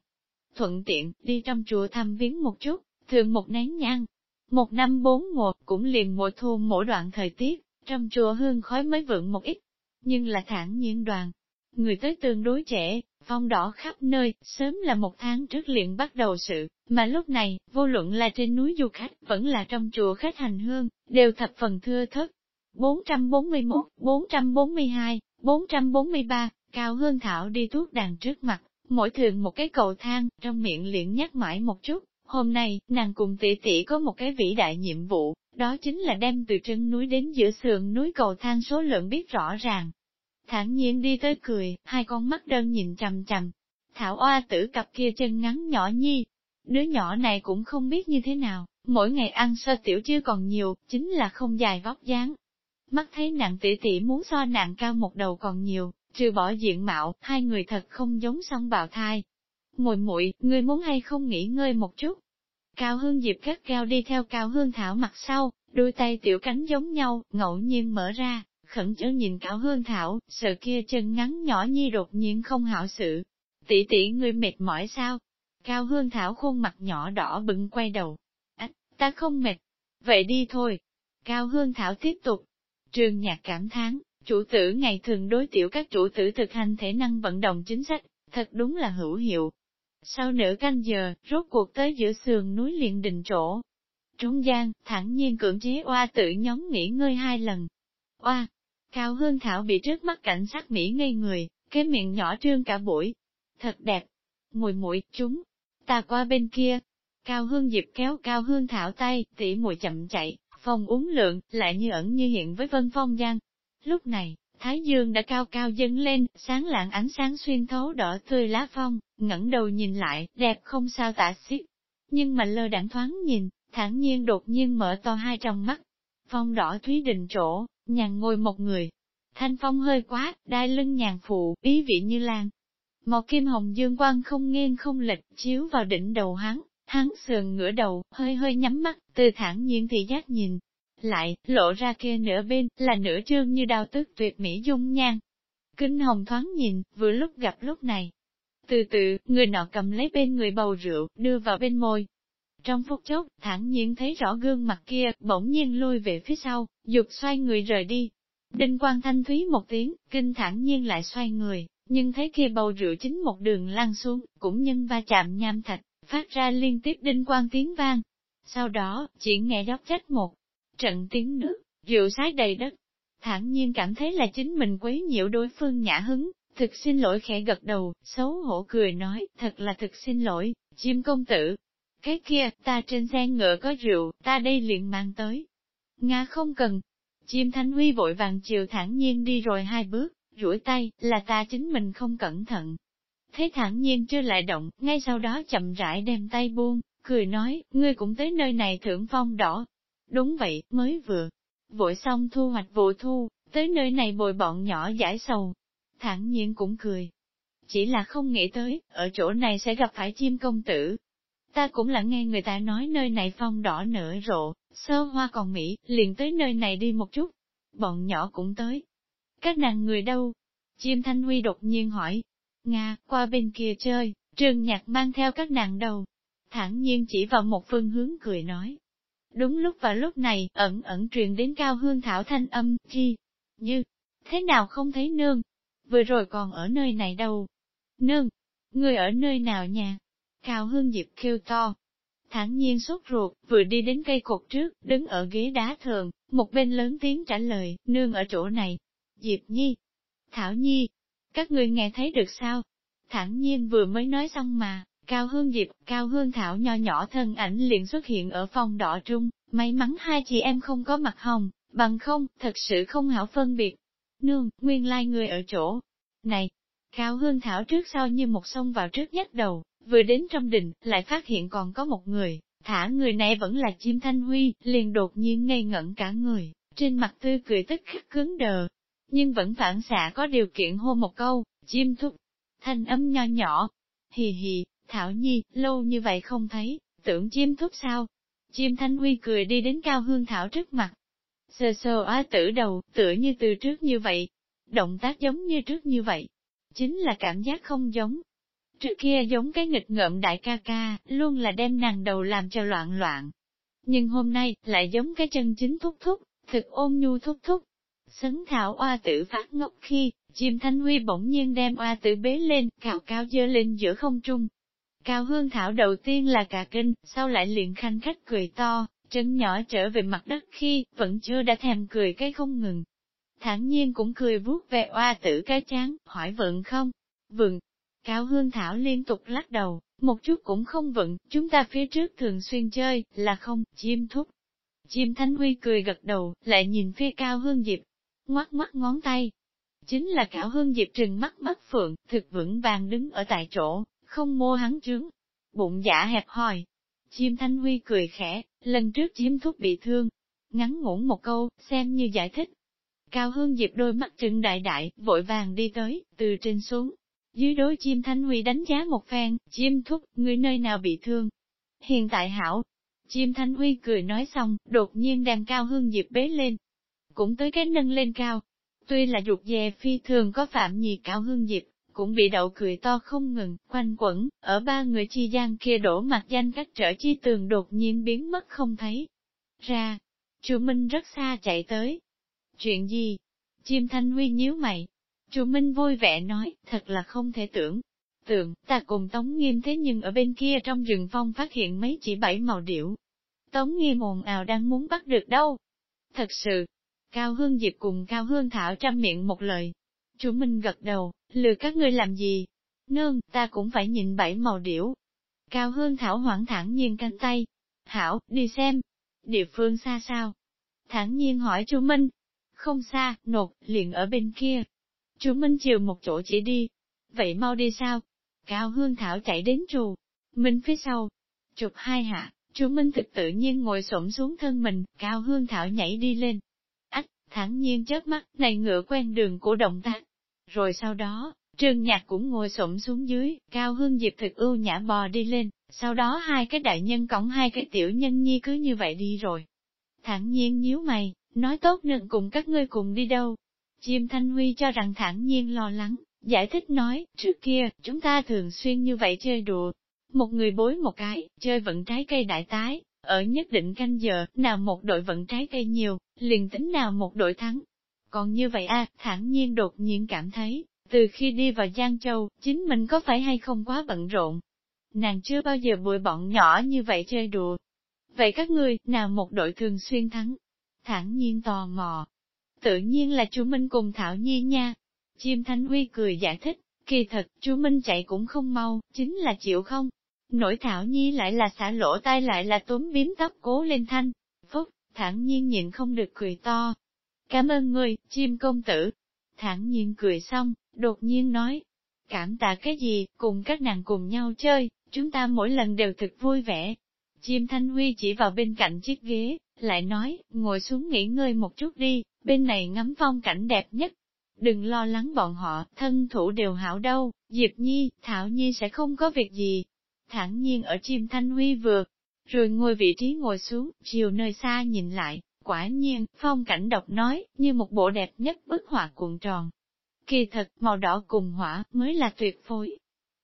Thuận tiện, đi trong chùa thăm viếng một chút, thường một nén nhang. Một năm bốn mùa, cũng liền mùa thu mỗi đoạn thời tiết, trong chùa hương khói mới vượng một ít. Nhưng là thản nhiên đoàn, người tới tương đối trẻ, phong đỏ khắp nơi, sớm là một tháng trước liền bắt đầu sự, mà lúc này, vô luận là trên núi du khách, vẫn là trong chùa khách hành hương, đều thập phần thưa thất. 441, 442, 443, Cao Hương Thảo đi tuốt đàn trước mặt, mỗi thường một cái cầu thang, trong miệng liền nhắc mãi một chút, hôm nay, nàng cùng tỷ tỷ có một cái vĩ đại nhiệm vụ, đó chính là đem từ chân núi đến giữa sườn núi cầu thang số lượng biết rõ ràng. Thản nhiên đi tới cười, hai con mắt đơn nhìn chằm chằm. Thảo oa tử cặp kia chân ngắn nhỏ nhi. Đứa nhỏ này cũng không biết như thế nào, mỗi ngày ăn sơ tiểu chưa còn nhiều, chính là không dài vóc dáng. Mắt thấy nặng tỷ tỷ muốn so nặng cao một đầu còn nhiều, trừ bỏ diện mạo, hai người thật không giống song bào thai. Muội muội, ngươi muốn hay không nghỉ ngơi một chút? Cao Hương Diệp gắt cao đi theo Cao Hương Thảo mặt sau, đôi tay tiểu cánh giống nhau, ngẫu nhiên mở ra, khẩn trương nhìn Cao Hương Thảo, sợ kia chân ngắn nhỏ nhi đột nhiên không hảo sự. Tỷ tỷ ngươi mệt mỏi sao? Cao Hương Thảo khuôn mặt nhỏ đỏ bừng quay đầu. À, ta không mệt. Vậy đi thôi. Cao Hương Thảo tiếp tục. Trường nhạc cảm thán, chủ tử ngày thường đối tiểu các chủ tử thực hành thể năng vận động chính sách, thật đúng là hữu hiệu, sau nửa canh giờ, rốt cuộc tới giữa sườn núi liền định chỗ. Trung gian, thẳng nhiên cưỡng chế oa tự nhóm nghỉ ngơi hai lần. Oa, Cao Hương Thảo bị trước mắt cảnh sát Mỹ ngây người, cái miệng nhỏ trương cả buổi. Thật đẹp. Mùi mũi, chúng. Ta qua bên kia. Cao Hương Diệp kéo Cao Hương Thảo tay, tỉ mùi chậm chạy, phòng uống lượng, lại như ẩn như hiện với Vân Phong Giang. Lúc này, Thái dương đã cao cao dâng lên, sáng lạng ánh sáng xuyên thấu đỏ tươi lá phong, ngẩng đầu nhìn lại, đẹp không sao tả xiết. Nhưng mà lơ đảng thoáng nhìn, thản nhiên đột nhiên mở to hai trong mắt. Phong đỏ thúy định chỗ, nhàn ngồi một người. Thanh phong hơi quá, đai lưng nhàn phụ, ý vị như lan. Một kim hồng dương quang không nghiêng không lệch, chiếu vào đỉnh đầu hắn, hắn sườn ngửa đầu, hơi hơi nhắm mắt, từ thẳng nhiên thì giác nhìn, lại, lộ ra kia nửa bên, là nửa trương như đào tức tuyệt mỹ dung nhan. Kinh hồng thoáng nhìn, vừa lúc gặp lúc này. Từ từ, người nọ cầm lấy bên người bầu rượu, đưa vào bên môi. Trong phút chốc, thẳng nhiên thấy rõ gương mặt kia, bỗng nhiên lui về phía sau, dục xoay người rời đi. Đinh quang thanh thúy một tiếng, kinh thẳng nhiên lại xoay người, nhưng thấy kia bầu rượu chính một đường lăn xuống, cũng nhân va chạm nham thạch, phát ra liên tiếp đinh quang tiếng vang. Sau đó, chỉ nghe đóc trách một trận tiếng nước, rượu sái đầy đất. Thản nhiên cảm thấy là chính mình quấy nhiễu đối phương nhã hứng, thực xin lỗi khẽ gật đầu, xấu hổ cười nói, thật là thực xin lỗi, chim công tử. Cái kia, ta trên xe ngựa có rượu, ta đây liền mang tới. Nga không cần. Chim thánh Huy vội vàng chiều thản nhiên đi rồi hai bước, duỗi tay, là ta chính mình không cẩn thận. Thế thản nhiên chưa lại động, ngay sau đó chậm rãi đem tay buông, cười nói, ngươi cũng tới nơi này thưởng phong đỏ, Đúng vậy, mới vừa. Vội xong thu hoạch vụ thu, tới nơi này bồi bọn nhỏ giải sầu. Thẳng nhiên cũng cười. Chỉ là không nghĩ tới, ở chỗ này sẽ gặp phải chim công tử. Ta cũng là nghe người ta nói nơi này phong đỏ nở rộ, sơ hoa còn Mỹ, liền tới nơi này đi một chút. Bọn nhỏ cũng tới. Các nàng người đâu? Chim Thanh Huy đột nhiên hỏi. Nga, qua bên kia chơi, trường nhạc mang theo các nàng đâu. Thẳng nhiên chỉ vào một phương hướng cười nói. Đúng lúc và lúc này, ẩn ẩn truyền đến cao hương thảo thanh âm, chi, như, thế nào không thấy nương? Vừa rồi còn ở nơi này đâu? Nương, người ở nơi nào nhà? Cao hương diệp kêu to. Thẳng nhiên sốt ruột, vừa đi đến cây cột trước, đứng ở ghế đá thường, một bên lớn tiếng trả lời, nương ở chỗ này. Diệp nhi, Thảo nhi, các người nghe thấy được sao? Thẳng nhiên vừa mới nói xong mà, Cao Hương Diệp, Cao Hương Thảo nho nhỏ thân ảnh liền xuất hiện ở phòng đỏ trung, may mắn hai chị em không có mặt hồng, bằng không, thật sự không hảo phân biệt. Nương, nguyên lai like người ở chỗ này. Cao Hương Thảo trước sau như một sông vào trước nhất đầu, vừa đến trong đình, lại phát hiện còn có một người, thả người này vẫn là chim thanh huy, liền đột nhiên ngây ngẩn cả người, trên mặt tươi cười tức khắc cứng đờ, nhưng vẫn phản xạ có điều kiện hô một câu, chim thúc, thanh âm nho nhỏ, hì hì, Thảo Nhi, lâu như vậy không thấy, tưởng chim thúc sao? Chim Thanh Huy cười đi đến Cao Hương Thảo trước mặt. Sờ sờ á tử đầu, tựa như từ trước như vậy. Động tác giống như trước như vậy. Chính là cảm giác không giống. Trước kia giống cái nghịch ngợm đại ca ca, luôn là đem nàng đầu làm cho loạn loạn. Nhưng hôm nay, lại giống cái chân chính thúc thúc, thực ôn nhu thúc thúc. Sấn thảo oa tử phát ngốc khi, chim thanh huy bỗng nhiên đem oa tử bế lên, cào cao dơ lên giữa không trung, Cao Hương Thảo đầu tiên là cả kinh, sau lại liền khanh khách cười to, chân nhỏ trở về mặt đất khi, vẫn chưa đã thèm cười cái không ngừng. Thẳng nhiên cũng cười vuốt về oa tử cái chán, hỏi vựng không? vừng Cao Hương Thảo liên tục lắc đầu, một chút cũng không vững, chúng ta phía trước thường xuyên chơi, là không, chim thúc. Chim Thánh Huy cười gật đầu, lại nhìn phía Cao Hương Diệp, ngoắt ngoắt ngón tay. Chính là Cao Hương Diệp trừng mắt mắt phượng, thực vững vàng đứng ở tại chỗ, không mua hắn trướng. Bụng giả hẹp hòi. Chim Thanh Huy cười khẽ, lần trước chim thúc bị thương. Ngắn ngủn một câu, xem như giải thích. Cao Hương Diệp đôi mắt trừng đại đại, vội vàng đi tới, từ trên xuống. Dưới đối chim Thanh Huy đánh giá một phen, chim thúc, người nơi nào bị thương. Hiện tại hảo. Chim Thanh Huy cười nói xong, đột nhiên đàn Cao Hương Diệp bế lên. Cũng tới cái nâng lên cao. Tuy là dục dè phi thường có phạm nhì Cao Hương Diệp, cũng bị đậu cười to không ngừng, quanh quẩn, ở ba người chi gian kia đổ mặt danh cách trở chi tường đột nhiên biến mất không thấy. Ra, chu Minh rất xa chạy tới. Chuyện gì? Chim Thanh Huy nhíu mày chu Minh vui vẻ nói, thật là không thể tưởng. Tưởng, ta cùng Tống Nghiêm thế nhưng ở bên kia trong rừng phong phát hiện mấy chỉ bảy màu điểu. Tống Nghiêm ồn ào đang muốn bắt được đâu. Thật sự, Cao Hương Diệp cùng Cao Hương Thảo trăm miệng một lời, Chu Minh gật đầu, lừa các ngươi làm gì? Nương, ta cũng phải nhìn bảy màu điểu. Cao Hương Thảo hoảng thẳng nhiên cánh tay. Hảo, đi xem. Địa phương xa sao? Thẳng nhiên hỏi Chu Minh. Không xa, nột, liền ở bên kia. Chu Minh chiều một chỗ chỉ đi. Vậy mau đi sao? Cao Hương Thảo chạy đến trù. Minh phía sau. Chụp hai hạ, Chu Minh thực tự nhiên ngồi xổm xuống thân mình, Cao Hương Thảo nhảy đi lên. Ách, thẳng nhiên chớp mắt, này ngựa quen đường của động tác. Rồi sau đó, Trương Nhạc cũng ngồi xổm xuống dưới, Cao Hương Diệp thực ưu nhã bò đi lên, sau đó hai cái đại nhân cõng hai cái tiểu nhân nhi cứ như vậy đi rồi. Thẳng nhiên nhíu mày, nói tốt nương cùng các ngươi cùng đi đâu. Chim Thanh Huy cho rằng thẳng nhiên lo lắng, giải thích nói, trước kia, chúng ta thường xuyên như vậy chơi đùa. Một người bối một cái, chơi vận trái cây đại tái, ở nhất định canh giờ, nào một đội vận trái cây nhiều, liền tính nào một đội thắng, còn như vậy a à, thản nhiên đột nhiên cảm thấy, từ khi đi vào Giang Châu, chính mình có phải hay không quá bận rộn. Nàng chưa bao giờ bụi bọn nhỏ như vậy chơi đùa. Vậy các ngươi, nào một đội thường xuyên thắng? Thản nhiên tò mò. Tự nhiên là chú Minh cùng Thảo Nhi nha. Chim Thanh Huy cười giải thích, kỳ thật, chú Minh chạy cũng không mau, chính là chịu không. Nổi Thảo Nhi lại là xả lỗ tai lại là túm biếm tóc cố lên thanh. Phúc, thản nhiên nhịn không được cười to, Cảm ơn người, chim công tử. Thẳng nhiên cười xong, đột nhiên nói. Cảm tạ cái gì, cùng các nàng cùng nhau chơi, chúng ta mỗi lần đều thực vui vẻ. Chim Thanh Huy chỉ vào bên cạnh chiếc ghế, lại nói, ngồi xuống nghỉ ngơi một chút đi, bên này ngắm phong cảnh đẹp nhất. Đừng lo lắng bọn họ, thân thủ đều hảo đâu, Diệp Nhi, Thảo Nhi sẽ không có việc gì. Thẳng nhiên ở chim Thanh Huy vượt, rồi ngồi vị trí ngồi xuống, chiều nơi xa nhìn lại, Quả nhiên, phong cảnh độc nói, như một bộ đẹp nhất bức họa cuộn tròn. Kỳ thật, màu đỏ cùng hỏa mới là tuyệt phối.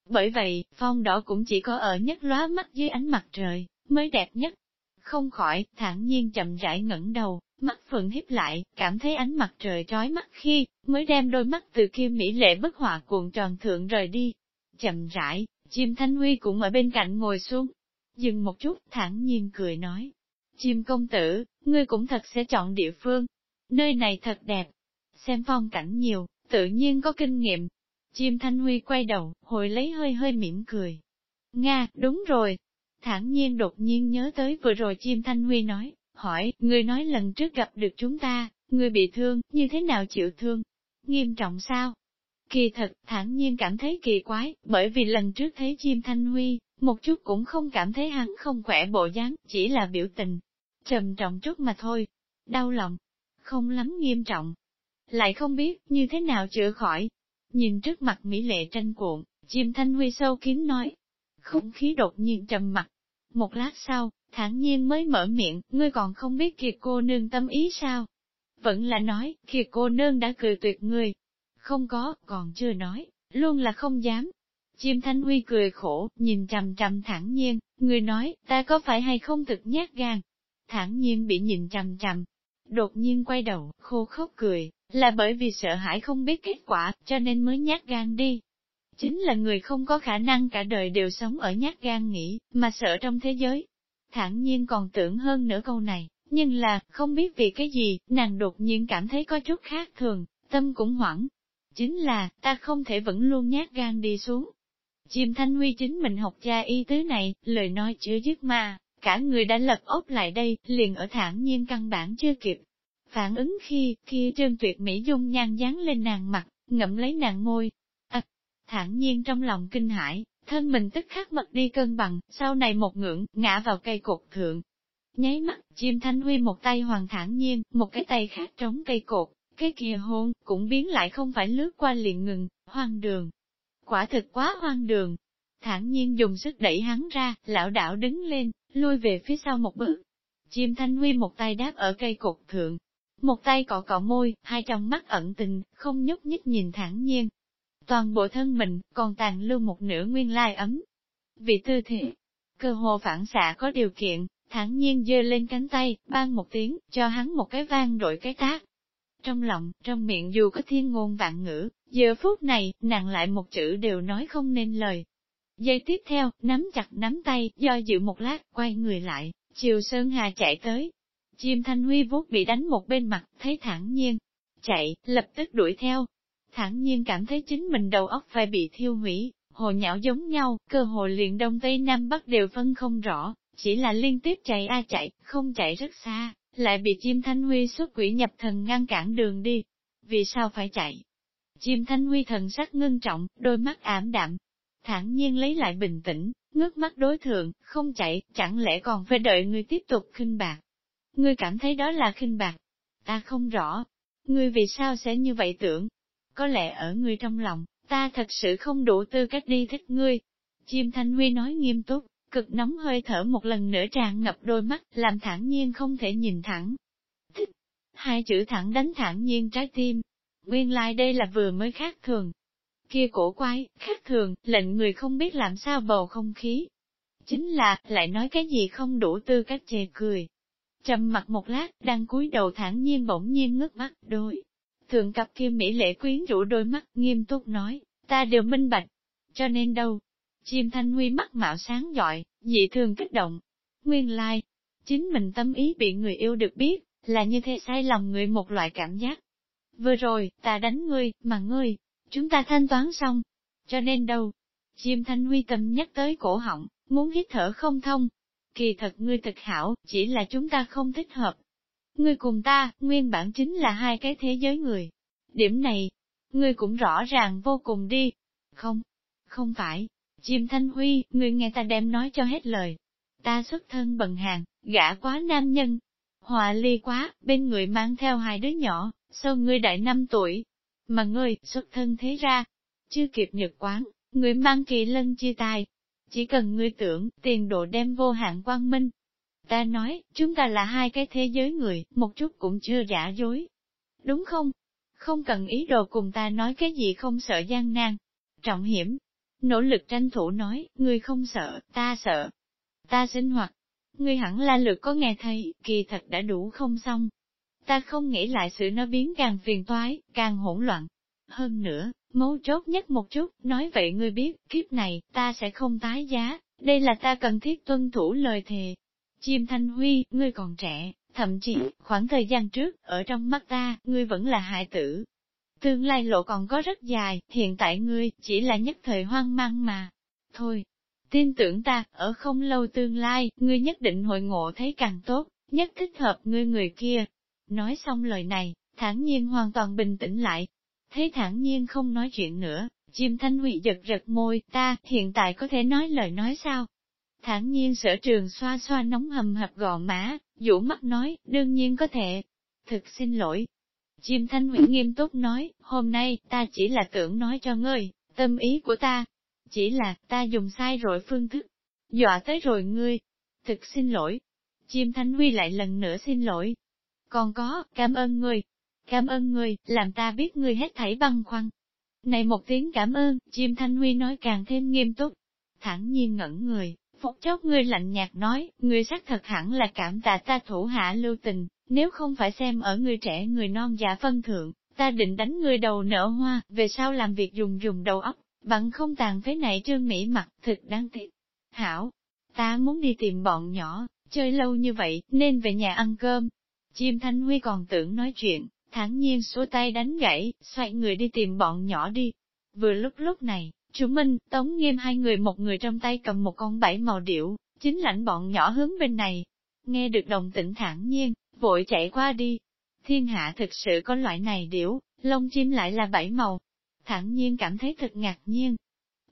Bởi vậy, phong đỏ cũng chỉ có ở nhất lóa mắt dưới ánh mặt trời, mới đẹp nhất. Không khỏi, thản nhiên chậm rãi ngẩng đầu, mắt phượng híp lại, cảm thấy ánh mặt trời trói mắt khi, mới đem đôi mắt từ kia mỹ lệ bức họa cuộn tròn thượng rời đi. Chậm rãi, chim thanh huy cũng ở bên cạnh ngồi xuống. Dừng một chút, thản nhiên cười nói, Chim công tử, ngươi cũng thật sẽ chọn địa phương. Nơi này thật đẹp. Xem phong cảnh nhiều, tự nhiên có kinh nghiệm. Chim Thanh Huy quay đầu, hồi lấy hơi hơi mỉm cười. Nga, đúng rồi. Thản nhiên đột nhiên nhớ tới vừa rồi chim Thanh Huy nói, hỏi, người nói lần trước gặp được chúng ta, người bị thương, như thế nào chịu thương? Nghiêm trọng sao? Kỳ thật, thản nhiên cảm thấy kỳ quái, bởi vì lần trước thấy chim thanh huy, một chút cũng không cảm thấy hắn không khỏe bộ dáng, chỉ là biểu tình. Trầm trọng chút mà thôi. Đau lòng. Không lắm nghiêm trọng. Lại không biết như thế nào chữa khỏi. Nhìn trước mặt Mỹ lệ tranh cuộn, chim thanh huy sâu kín nói. Không khí đột nhiên trầm mặt. Một lát sau, thản nhiên mới mở miệng, ngươi còn không biết kiệt cô nương tâm ý sao? Vẫn là nói, kiệt cô nương đã cười tuyệt ngươi. Không có, còn chưa nói, luôn là không dám. Chim Thanh Huy cười khổ, nhìn trầm trầm thản nhiên, người nói, ta có phải hay không thực nhát gan? thản nhiên bị nhìn trầm trầm, đột nhiên quay đầu, khô khốc cười, là bởi vì sợ hãi không biết kết quả, cho nên mới nhát gan đi. Chính là người không có khả năng cả đời đều sống ở nhát gan nghĩ, mà sợ trong thế giới. Thẳng nhiên còn tưởng hơn nữa câu này, nhưng là, không biết vì cái gì, nàng đột nhiên cảm thấy có chút khác thường, tâm cũng hoảng. Chính là, ta không thể vẫn luôn nhát gan đi xuống. Chim Thanh Huy chính mình học cha y tứ này, lời nói chưa dứt mà, cả người đã lật ốc lại đây, liền ở thản nhiên căn bản chưa kịp. Phản ứng khi, khi trương tuyệt mỹ dung nhan dán lên nàng mặt, ngậm lấy nàng môi. Thản nhiên trong lòng kinh hãi, thân mình tức khắc mật đi cân bằng, sau này một ngưỡng, ngã vào cây cột thượng, Nháy mắt, chim thanh huy một tay hoàng thản nhiên, một cái tay khác trống cây cột, cái kia hôn, cũng biến lại không phải lướt qua liền ngừng, hoang đường. Quả thực quá hoang đường. Thản nhiên dùng sức đẩy hắn ra, lão đảo đứng lên, lui về phía sau một bước. Chim thanh huy một tay đáp ở cây cột thượng, một tay cọ cọ môi, hai trong mắt ẩn tình, không nhúc nhích nhìn thản nhiên. Toàn bộ thân mình, còn tàn lưu một nửa nguyên lai ấm. vị tư thế, cơ hồ phản xạ có điều kiện, thẳng nhiên dơ lên cánh tay, ban một tiếng, cho hắn một cái vang đổi cái tác. Trong lòng, trong miệng dù có thiên ngôn vạn ngữ, giờ phút này, nàng lại một chữ đều nói không nên lời. Giây tiếp theo, nắm chặt nắm tay, do dự một lát, quay người lại, chiều Sơn Hà chạy tới. Chim Thanh Huy vuốt bị đánh một bên mặt, thấy thẳng nhiên, chạy, lập tức đuổi theo. Thản nhiên cảm thấy chính mình đầu óc phải bị thiêu hủy, hồ nhão giống nhau, cơ hồ liền đông tây nam bắc đều phân không rõ, chỉ là liên tiếp chạy a chạy, không chạy rất xa, lại bị chim thanh huy xuất quỷ nhập thần ngăn cản đường đi. Vì sao phải chạy? Chim thanh huy thần sắc ngưng trọng, đôi mắt ảm đạm, thản nhiên lấy lại bình tĩnh, ngước mắt đối thượng, không chạy, chẳng lẽ còn phải đợi người tiếp tục khinh bạc. Ngươi cảm thấy đó là khinh bạc. Ta không rõ. Ngươi vì sao sẽ như vậy tưởng? Có lẽ ở ngươi trong lòng, ta thật sự không đủ tư cách đi thích ngươi. Chim Thanh Huy nói nghiêm túc, cực nóng hơi thở một lần nữa tràn ngập đôi mắt, làm Thản nhiên không thể nhìn thẳng. Thích! Hai chữ thẳng đánh Thản nhiên trái tim. Nguyên lai like đây là vừa mới khác thường. Kia cổ quái, khác thường, lệnh người không biết làm sao bầu không khí. Chính là, lại nói cái gì không đủ tư cách chê cười. Trầm mặt một lát, đang cúi đầu Thản nhiên bỗng nhiên ngước mắt, đôi thường cặp kia mỹ lệ quyến rũ đôi mắt, nghiêm túc nói, ta đều minh bạch. Cho nên đâu, Chim thanh huy mắt mạo sáng giỏi, dị thường kích động. Nguyên lai, like, chính mình tâm ý bị người yêu được biết, là như thế sai lòng người một loại cảm giác. Vừa rồi, ta đánh ngươi, mà ngươi, chúng ta thanh toán xong. Cho nên đâu? Chim thanh huy tâm nhắc tới cổ họng, muốn hít thở không thông. Kỳ thật ngươi thật hảo, chỉ là chúng ta không thích hợp. Ngươi cùng ta, nguyên bản chính là hai cái thế giới người. Điểm này, ngươi cũng rõ ràng vô cùng đi. Không, không phải, Chim Thanh Huy, ngươi nghe ta đem nói cho hết lời. Ta xuất thân bần hàng, gã quá nam nhân. Hòa ly quá, bên người mang theo hai đứa nhỏ, sau ngươi đại năm tuổi. Mà ngươi, xuất thân thế ra. Chưa kịp nhật quán, người mang kỳ lân chia tài. Chỉ cần ngươi tưởng, tiền độ đem vô hạn quang minh. Ta nói, chúng ta là hai cái thế giới người, một chút cũng chưa giả dối. Đúng không? Không cần ý đồ cùng ta nói cái gì không sợ gian nan. Trọng hiểm, Nỗ lực tranh thủ nói, ngươi không sợ, ta sợ. Ta sinh hoạt. Ngươi hẳn là lực có nghe thấy, kỳ thật đã đủ không xong. Ta không nghĩ lại sự nó biến càng phiền toái, càng hỗn loạn. Hơn nữa, mấu chốt nhất một chút, nói vậy ngươi biết, kiếp này, ta sẽ không tái giá, đây là ta cần thiết tuân thủ lời thề. Chim Thanh Huy, ngươi còn trẻ, thậm chí, khoảng thời gian trước, ở trong mắt ta, ngươi vẫn là hại tử, Tương lai lộ còn có rất dài, hiện tại ngươi, chỉ là nhất thời hoang mang mà. Thôi, tin tưởng ta, ở không lâu tương lai, ngươi nhất định hội ngộ thấy càng tốt, nhất thích hợp ngươi người kia. Nói xong lời này, thản nhiên hoàn toàn bình tĩnh lại. Thấy Thản nhiên không nói chuyện nữa, chim thanh huy giật giật môi, ta, hiện tại có thể nói lời nói sao? Thản nhiên sở trường xoa xoa nóng hầm hập gò má, dụ mắt nói, đương nhiên có thể. Thực xin lỗi. Chim thanh huy nghiêm túc nói, hôm nay, ta chỉ là tưởng nói cho ngươi, tâm ý của ta. Chỉ là, ta dùng sai rồi phương thức. Dọa tới rồi ngươi. Thực xin lỗi. Chim thanh huy lại lần nữa xin lỗi. Còn có, cảm ơn ngươi. Cảm ơn ngươi, làm ta biết ngươi hết thảy băng khoăn. Này một tiếng cảm ơn, chim thanh huy nói càng thêm nghiêm túc. Thẳng nhiên ngẩn người, Phóng chốc ngươi lạnh nhạt nói, ngươi xác thật hẳn là cảm tạ ta thủ hạ lưu tình, nếu không phải xem ở ngươi trẻ người non già phân thượng, ta định đánh ngươi đầu nở hoa, về sau làm việc dùng dùng đầu óc, bằng không tàn phế này trương mỹ mặt, thực đáng tiếc. Hảo, ta muốn đi tìm bọn nhỏ, chơi lâu như vậy, nên về nhà ăn cơm. Chim Thanh Huy còn tưởng nói chuyện, thản nhiên số tay đánh gãy, xoay người đi tìm bọn nhỏ đi. Vừa lúc lúc này, Chú Minh, Tống Nghiêm hai người một người trong tay cầm một con bảy màu điểu, chính lãnh bọn nhỏ hướng bên này. Nghe được đồng tĩnh thản nhiên, vội chạy qua đi. Thiên hạ thực sự có loại này điểu, lông chim lại là bảy màu. Thản nhiên cảm thấy thật ngạc nhiên.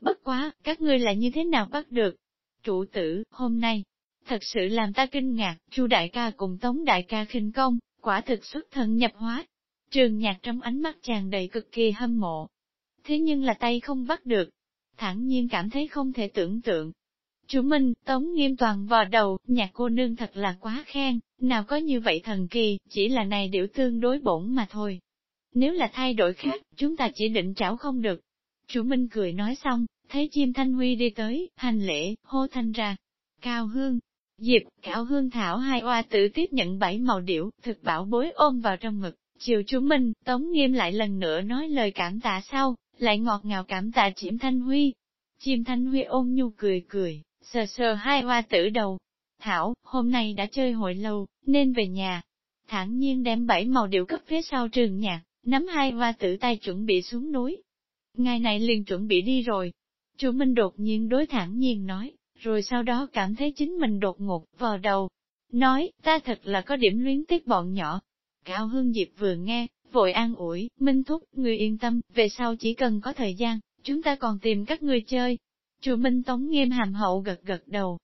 Bất quá, các ngươi là như thế nào bắt được? Chủ tử, hôm nay, thật sự làm ta kinh ngạc, chu đại ca cùng tống đại ca khinh công, quả thực xuất thân nhập hóa. Trường nhạc trong ánh mắt tràn đầy cực kỳ hâm mộ. Thế nhưng là tay không bắt được, thẳng nhiên cảm thấy không thể tưởng tượng. Chủ Minh, Tống Nghiêm toàn vò đầu, nhạc cô nương thật là quá khen, nào có như vậy thần kỳ, chỉ là này điệu tương đối bổn mà thôi. Nếu là thay đổi khác, chúng ta chỉ định trảo không được. Chủ Minh cười nói xong, thấy chim Thanh Huy đi tới, hành lễ, hô thanh ra. Cao Hương, Diệp, Cao Hương Thảo hai oa tự tiếp nhận bảy màu điệu, thực bảo bối ôm vào trong ngực. Chiều chú Minh, Tống Nghiêm lại lần nữa nói lời cảm tạ sau, lại ngọt ngào cảm tạ Chiêm Thanh Huy. Chiêm Thanh Huy ôm nhu cười cười, sờ sờ hai hoa tử đầu. Thảo, hôm nay đã chơi hội lâu, nên về nhà. Thẳng nhiên đem bảy màu điệu cấp phía sau trường nhạc, nắm hai hoa tử tay chuẩn bị xuống núi. Ngày này liền chuẩn bị đi rồi. Chú Minh đột nhiên đối thẳng nhiên nói, rồi sau đó cảm thấy chính mình đột ngột vào đầu. Nói, ta thật là có điểm luyến tiếc bọn nhỏ. Cao Hương Diệp vừa nghe, vội an ủi, Minh Thúc, người yên tâm, về sau chỉ cần có thời gian, chúng ta còn tìm các người chơi. Chùa Minh Tống nghiêm hàm hậu gật gật đầu.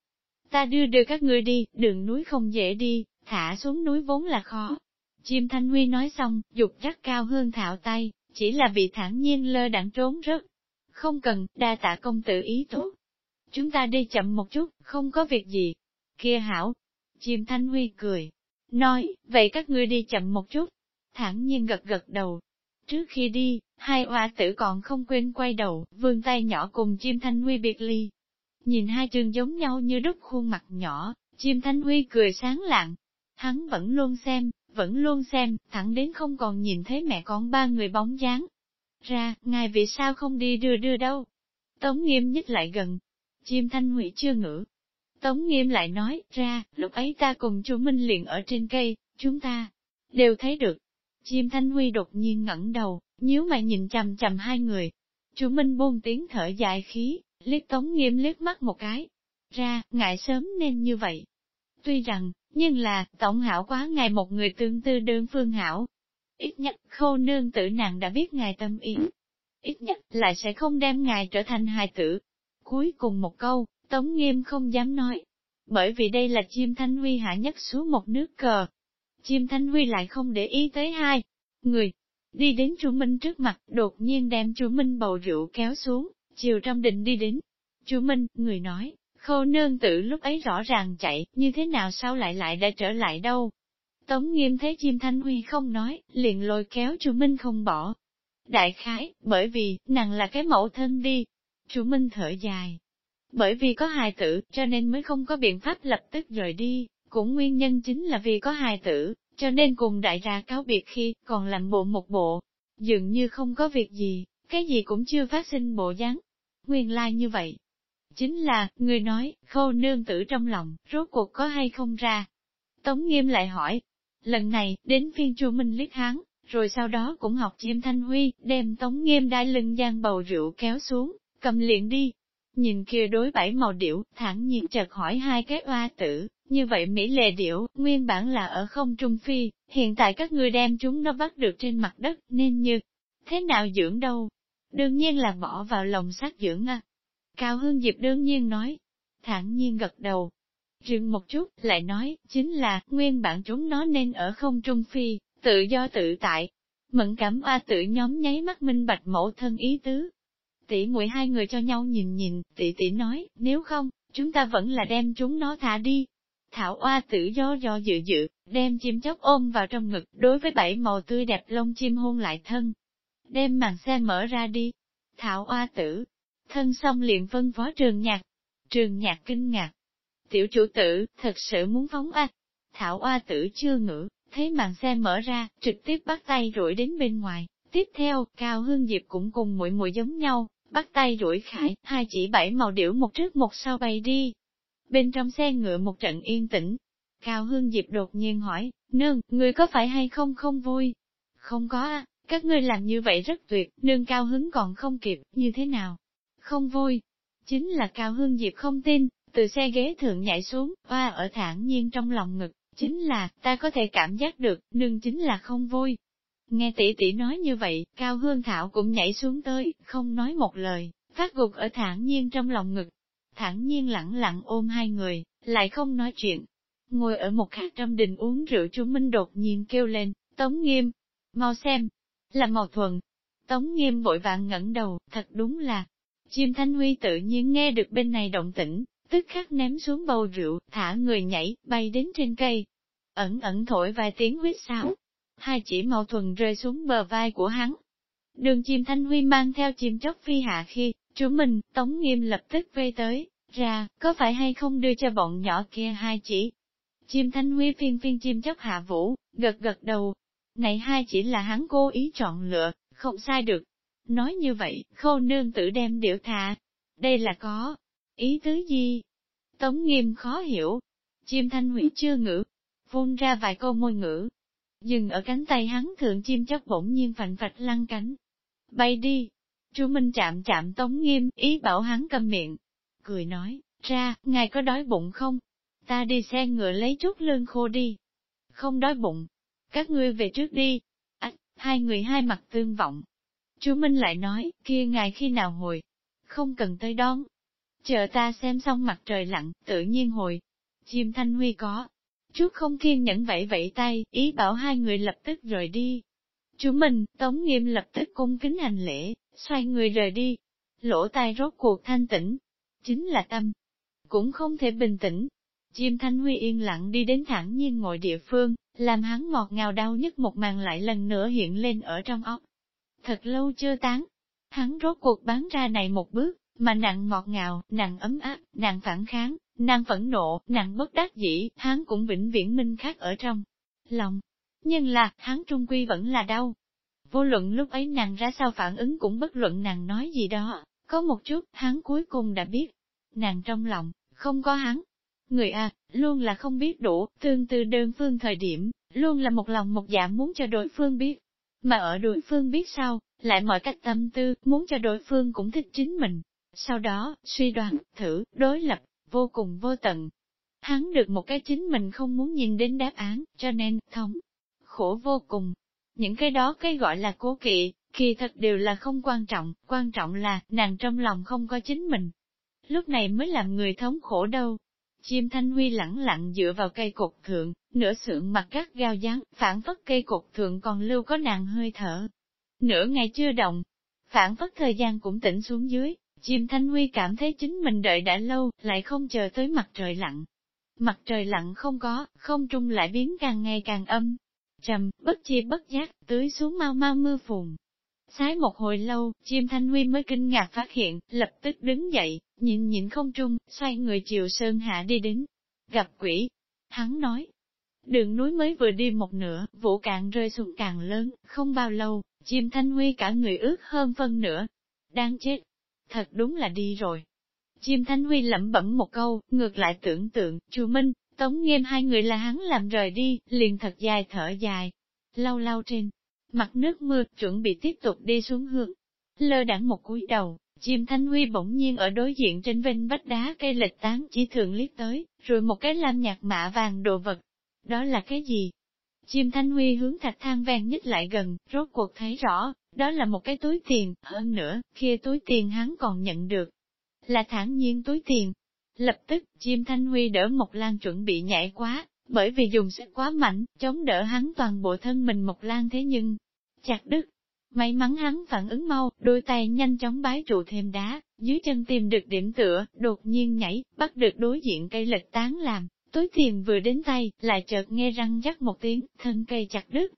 Ta đưa đưa các ngươi đi, đường núi không dễ đi, thả xuống núi vốn là khó. Chim Thanh Huy nói xong, dục rắc cao hương thạo tay, chỉ là bị thản nhiên lơ đặng trốn rớt. Không cần, đa tạ công tử ý tốt. Chúng ta đi chậm một chút, không có việc gì. Kia hảo. Chim Thanh Huy cười. Nói, vậy các ngươi đi chậm một chút, thản nhiên gật gật đầu. Trước khi đi, hai oa tử còn không quên quay đầu, vươn tay nhỏ cùng chim thanh huy biệt ly. Nhìn hai trường giống nhau như đúc khuôn mặt nhỏ, chim thanh huy cười sáng lạng. Hắn vẫn luôn xem, vẫn luôn xem, thẳng đến không còn nhìn thấy mẹ con ba người bóng dáng. Ra, ngài vì sao không đi đưa đưa đâu? Tống nghiêm nhích lại gần. Chim thanh huy chưa ngữ. Tống nghiêm lại nói, ra, lúc ấy ta cùng chú Minh liền ở trên cây, chúng ta đều thấy được, Chim Thanh Huy đột nhiên ngẩng đầu, nhíu mày nhìn chằm chằm hai người. Chú Minh buông tiếng thở dài khí, liếc Tống Nghiêm liếc mắt một cái. Ra, ngại sớm nên như vậy. Tuy rằng, nhưng là, tổng hảo quá ngài một người tương tư đơn phương hảo. Ít nhất, khô nương tử nàng đã biết ngài tâm ý. Ít nhất, lại sẽ không đem ngài trở thành hài tử. Cuối cùng một câu, Tống Nghiêm không dám nói. Bởi vì đây là chim thanh huy hạ nhất xuống một nước cờ, Chim Thanh Huy lại không để ý tới hai người. Đi đến Chu Minh trước mặt, đột nhiên đem Chu Minh bầu rượu kéo xuống, chiều trong đình đi đến. Chu Minh, người nói, khâu nương tử lúc ấy rõ ràng chạy, như thế nào sao lại lại đã trở lại đâu. Tống nghiêm thấy chim Thanh Huy không nói, liền lôi kéo Chu Minh không bỏ. Đại khái, bởi vì, nàng là cái mẫu thân đi. Chu Minh thở dài. Bởi vì có hài tử, cho nên mới không có biện pháp lập tức rời đi. Cũng nguyên nhân chính là vì có hài tử, cho nên cùng đại ra cáo biệt khi còn làm bộ một bộ, dường như không có việc gì, cái gì cũng chưa phát sinh bộ dáng. Nguyên lai like như vậy. Chính là, người nói, khâu nương tử trong lòng, rốt cuộc có hay không ra. Tống nghiêm lại hỏi, lần này, đến phiên chu Minh liếc hắn, rồi sau đó cũng học chiêm thanh huy, đem tống nghiêm đai lưng gian bầu rượu kéo xuống, cầm liền đi. Nhìn kia đối bảy màu điểu, thẳng nhiên chợt hỏi hai cái oa tử, như vậy Mỹ lệ điểu, nguyên bản là ở không trung phi, hiện tại các ngươi đem chúng nó bắt được trên mặt đất, nên như thế nào dưỡng đâu? Đương nhiên là bỏ vào lòng sát dưỡng à. Cao Hương Diệp đương nhiên nói, thản nhiên gật đầu. Dừng một chút, lại nói, chính là, nguyên bản chúng nó nên ở không trung phi, tự do tự tại. Mẫn cảm A tự nhóm nháy mắt minh bạch mẫu thân ý tứ. Tỷ muội hai người cho nhau nhìn nhìn, tỷ tỷ nói, nếu không, chúng ta vẫn là đem chúng nó thả đi. Thảo oa tự do do dự dự, đem chim chóc ôm vào trong ngực, đối với bảy màu tươi đẹp lông chim hôn lại thân. Đem màn xe mở ra đi. Thảo oa tử, thân xong liền phân phó trường nhạc. Trường nhạc kinh ngạc. Tiểu chủ tử, thật sự muốn phóng a Thảo oa tử chưa ngữ, thấy màn xe mở ra, trực tiếp bắt tay rủi đến bên ngoài. Tiếp theo, Cao Hương Diệp cũng cùng muội muội giống nhau, bắt tay đuổi khải, hai chỉ bảy màu điểu một trước một sau bay đi. Bên trong xe ngựa một trận yên tĩnh, Cao Hương Diệp đột nhiên hỏi, nương, người có phải hay không không vui? Không có à, các ngươi làm như vậy rất tuyệt, nương cao hứng còn không kịp, như thế nào? Không vui. Chính là Cao Hương Diệp không tin, từ xe ghế thượng nhảy xuống, hoa ở thản nhiên trong lòng ngực, chính là, ta có thể cảm giác được, nương chính là không vui. Nghe tỷ tỷ nói như vậy, Cao Hương Thảo cũng nhảy xuống tới, không nói một lời, phát gục ở thản nhiên trong lòng ngực. Thản nhiên lặng lặng ôm hai người, lại không nói chuyện. Ngồi ở một khác trong đình uống rượu chú Minh đột nhiên kêu lên, Tống Nghiêm, mau xem, là màu thuần. Tống Nghiêm vội vàng ngẩng đầu, thật đúng là, chim Thanh Huy tự nhiên nghe được bên này động tĩnh, tức khắc ném xuống bầu rượu, thả người nhảy, bay đến trên cây. Ẩn ẩn thổi vài tiếng huyết sáo, hai chỉ màu thuần rơi xuống bờ vai của hắn. Đường chim Thanh Huy mang theo chim chóc phi hạ khi, chú mình, Tống Nghiêm lập tức vây tới, ra, có phải hay không đưa cho bọn nhỏ kia hai chỉ. Chim Thanh Huy phiên phiên chim chóc hạ vũ, gật gật đầu. Này hai chỉ là hắn cố ý chọn lựa, không sai được. Nói như vậy, khâu nương tử đem điệu thà. Đây là có, ý tứ gì? Tống nghiêm khó hiểu. Chim Thanh Huy chưa ngữ, phun ra vài câu môi ngữ, dừng ở cánh tay hắn thượng chim chóc bỗng nhiên phành phạch lăn cánh. Bay đi! Chú Minh chạm chạm tống nghiêm, ý bảo hắn cầm miệng. Cười nói, ra, ngài có đói bụng không? Ta đi xe ngựa lấy chút lương khô đi. Không đói bụng. Các ngươi về trước đi. À, hai người hai mặt tương vọng. Chú Minh lại nói, kia ngài khi nào hồi? Không cần tới đón. Chờ ta xem xong mặt trời lặn, tự nhiên hồi. Chim Thanh Huy có, Chút không kiên nhẫn vẫy vẫy tay, ý bảo hai người lập tức rời đi. Chú mình, Tống Nghiêm lập tức cung kính hành lễ, xoay người rời đi. Lỗ tai rốt cuộc thanh tĩnh, chính là tâm. Cũng không thể bình tĩnh. Chim Thanh Huy yên lặng đi đến thẳng nhiên ngồi địa phương, làm hắn ngọt ngào đau nhất một màn lại lần nữa hiện lên ở trong óc. Thật lâu chưa tán, hắn rốt cuộc bán ra này một bước, mà nặng ngọt ngào, nặng ấm áp, nặng phản kháng, nàng phẫn nộ, nàng bất đắc dĩ, hắn cũng vĩnh viễn minh khắc ở trong lòng. Nhưng là, hắn trung quy vẫn là đau. Vô luận lúc ấy nàng ra sao phản ứng cũng bất luận nàng nói gì đó, có một chút, hắn cuối cùng đã biết. Nàng trong lòng, không có hắn. Người A, luôn là không biết đủ, tương tư đơn phương thời điểm, luôn là một lòng một dạ muốn cho đối phương biết. Mà ở đối phương biết sao, lại mọi cách tâm tư, muốn cho đối phương cũng thích chính mình. Sau đó, suy đoán, thử, đối lập, vô cùng vô tận. Hắn được một cái chính mình không muốn nhìn đến đáp án, cho nên, thống, khổ vô cùng. Những cái đó cái gọi là cố kỵ, kỳ thật đều là không quan trọng, quan trọng là, nàng trong lòng không có chính mình. Lúc này mới làm người thống khổ đâu. Chim thanh huy lẳng lặng dựa vào cây cột thượng, nửa sượng mặt gắt gao dán, phản phất cây cột thượng còn lưu có nàng hơi thở. Nửa ngày chưa động, phản phất thời gian cũng tỉnh xuống dưới, Chim Thanh Huy cảm thấy chính mình đợi đã lâu, lại không chờ tới mặt trời lặn. Mặt trời lặn không có, không trung lại biến càng ngày càng âm. Trầm, bất chi bất giác, tưới xuống mau mau mưa phùn. Sái một hồi lâu, chim Thanh Huy mới kinh ngạc phát hiện, lập tức đứng dậy, nhìn nhìn không trung, xoay người chiều sơn hạ đi đến. Gặp quỷ. Hắn nói, đường núi mới vừa đi một nửa, vụ cạn rơi xuống càng lớn, không bao lâu, chim Thanh Huy cả người ướt hơn phân nửa. Đang chết, thật đúng là đi rồi. Chim Thanh Huy lẩm bẩm một câu, ngược lại tưởng tượng, chu Minh, Tống Nghiêm hai người là hắn làm rời đi, liền thật dài thở dài. Lau lau trên, mặt nước mưa, chuẩn bị tiếp tục đi xuống hướng. Lơ đẳng một cúi đầu, chim Thanh Huy bỗng nhiên ở đối diện trên vinh vách đá cây lệch tán chỉ thường liếc tới, rồi một cái lam nhạt mạ vàng đồ vật. Đó là cái gì? Chim Thanh Huy hướng thạch thang vàng nhích lại gần, rốt cuộc thấy rõ, đó là một cái túi tiền, hơn nữa, kia túi tiền hắn còn nhận được. Là thản nhiên túi tiền. Lập tức, chim thanh huy đỡ Mộc Lan chuẩn bị nhảy quá, bởi vì dùng sức quá mạnh, chống đỡ hắn toàn bộ thân mình Mộc Lan thế nhưng, chặt đứt. May mắn hắn phản ứng mau, đôi tay nhanh chóng bái trụ thêm đá, dưới chân tìm được điểm tựa, đột nhiên nhảy, bắt được đối diện cây lệch tán làm, túi tiền vừa đến tay, lại chợt nghe răng rắc một tiếng, thân cây chặt đứt.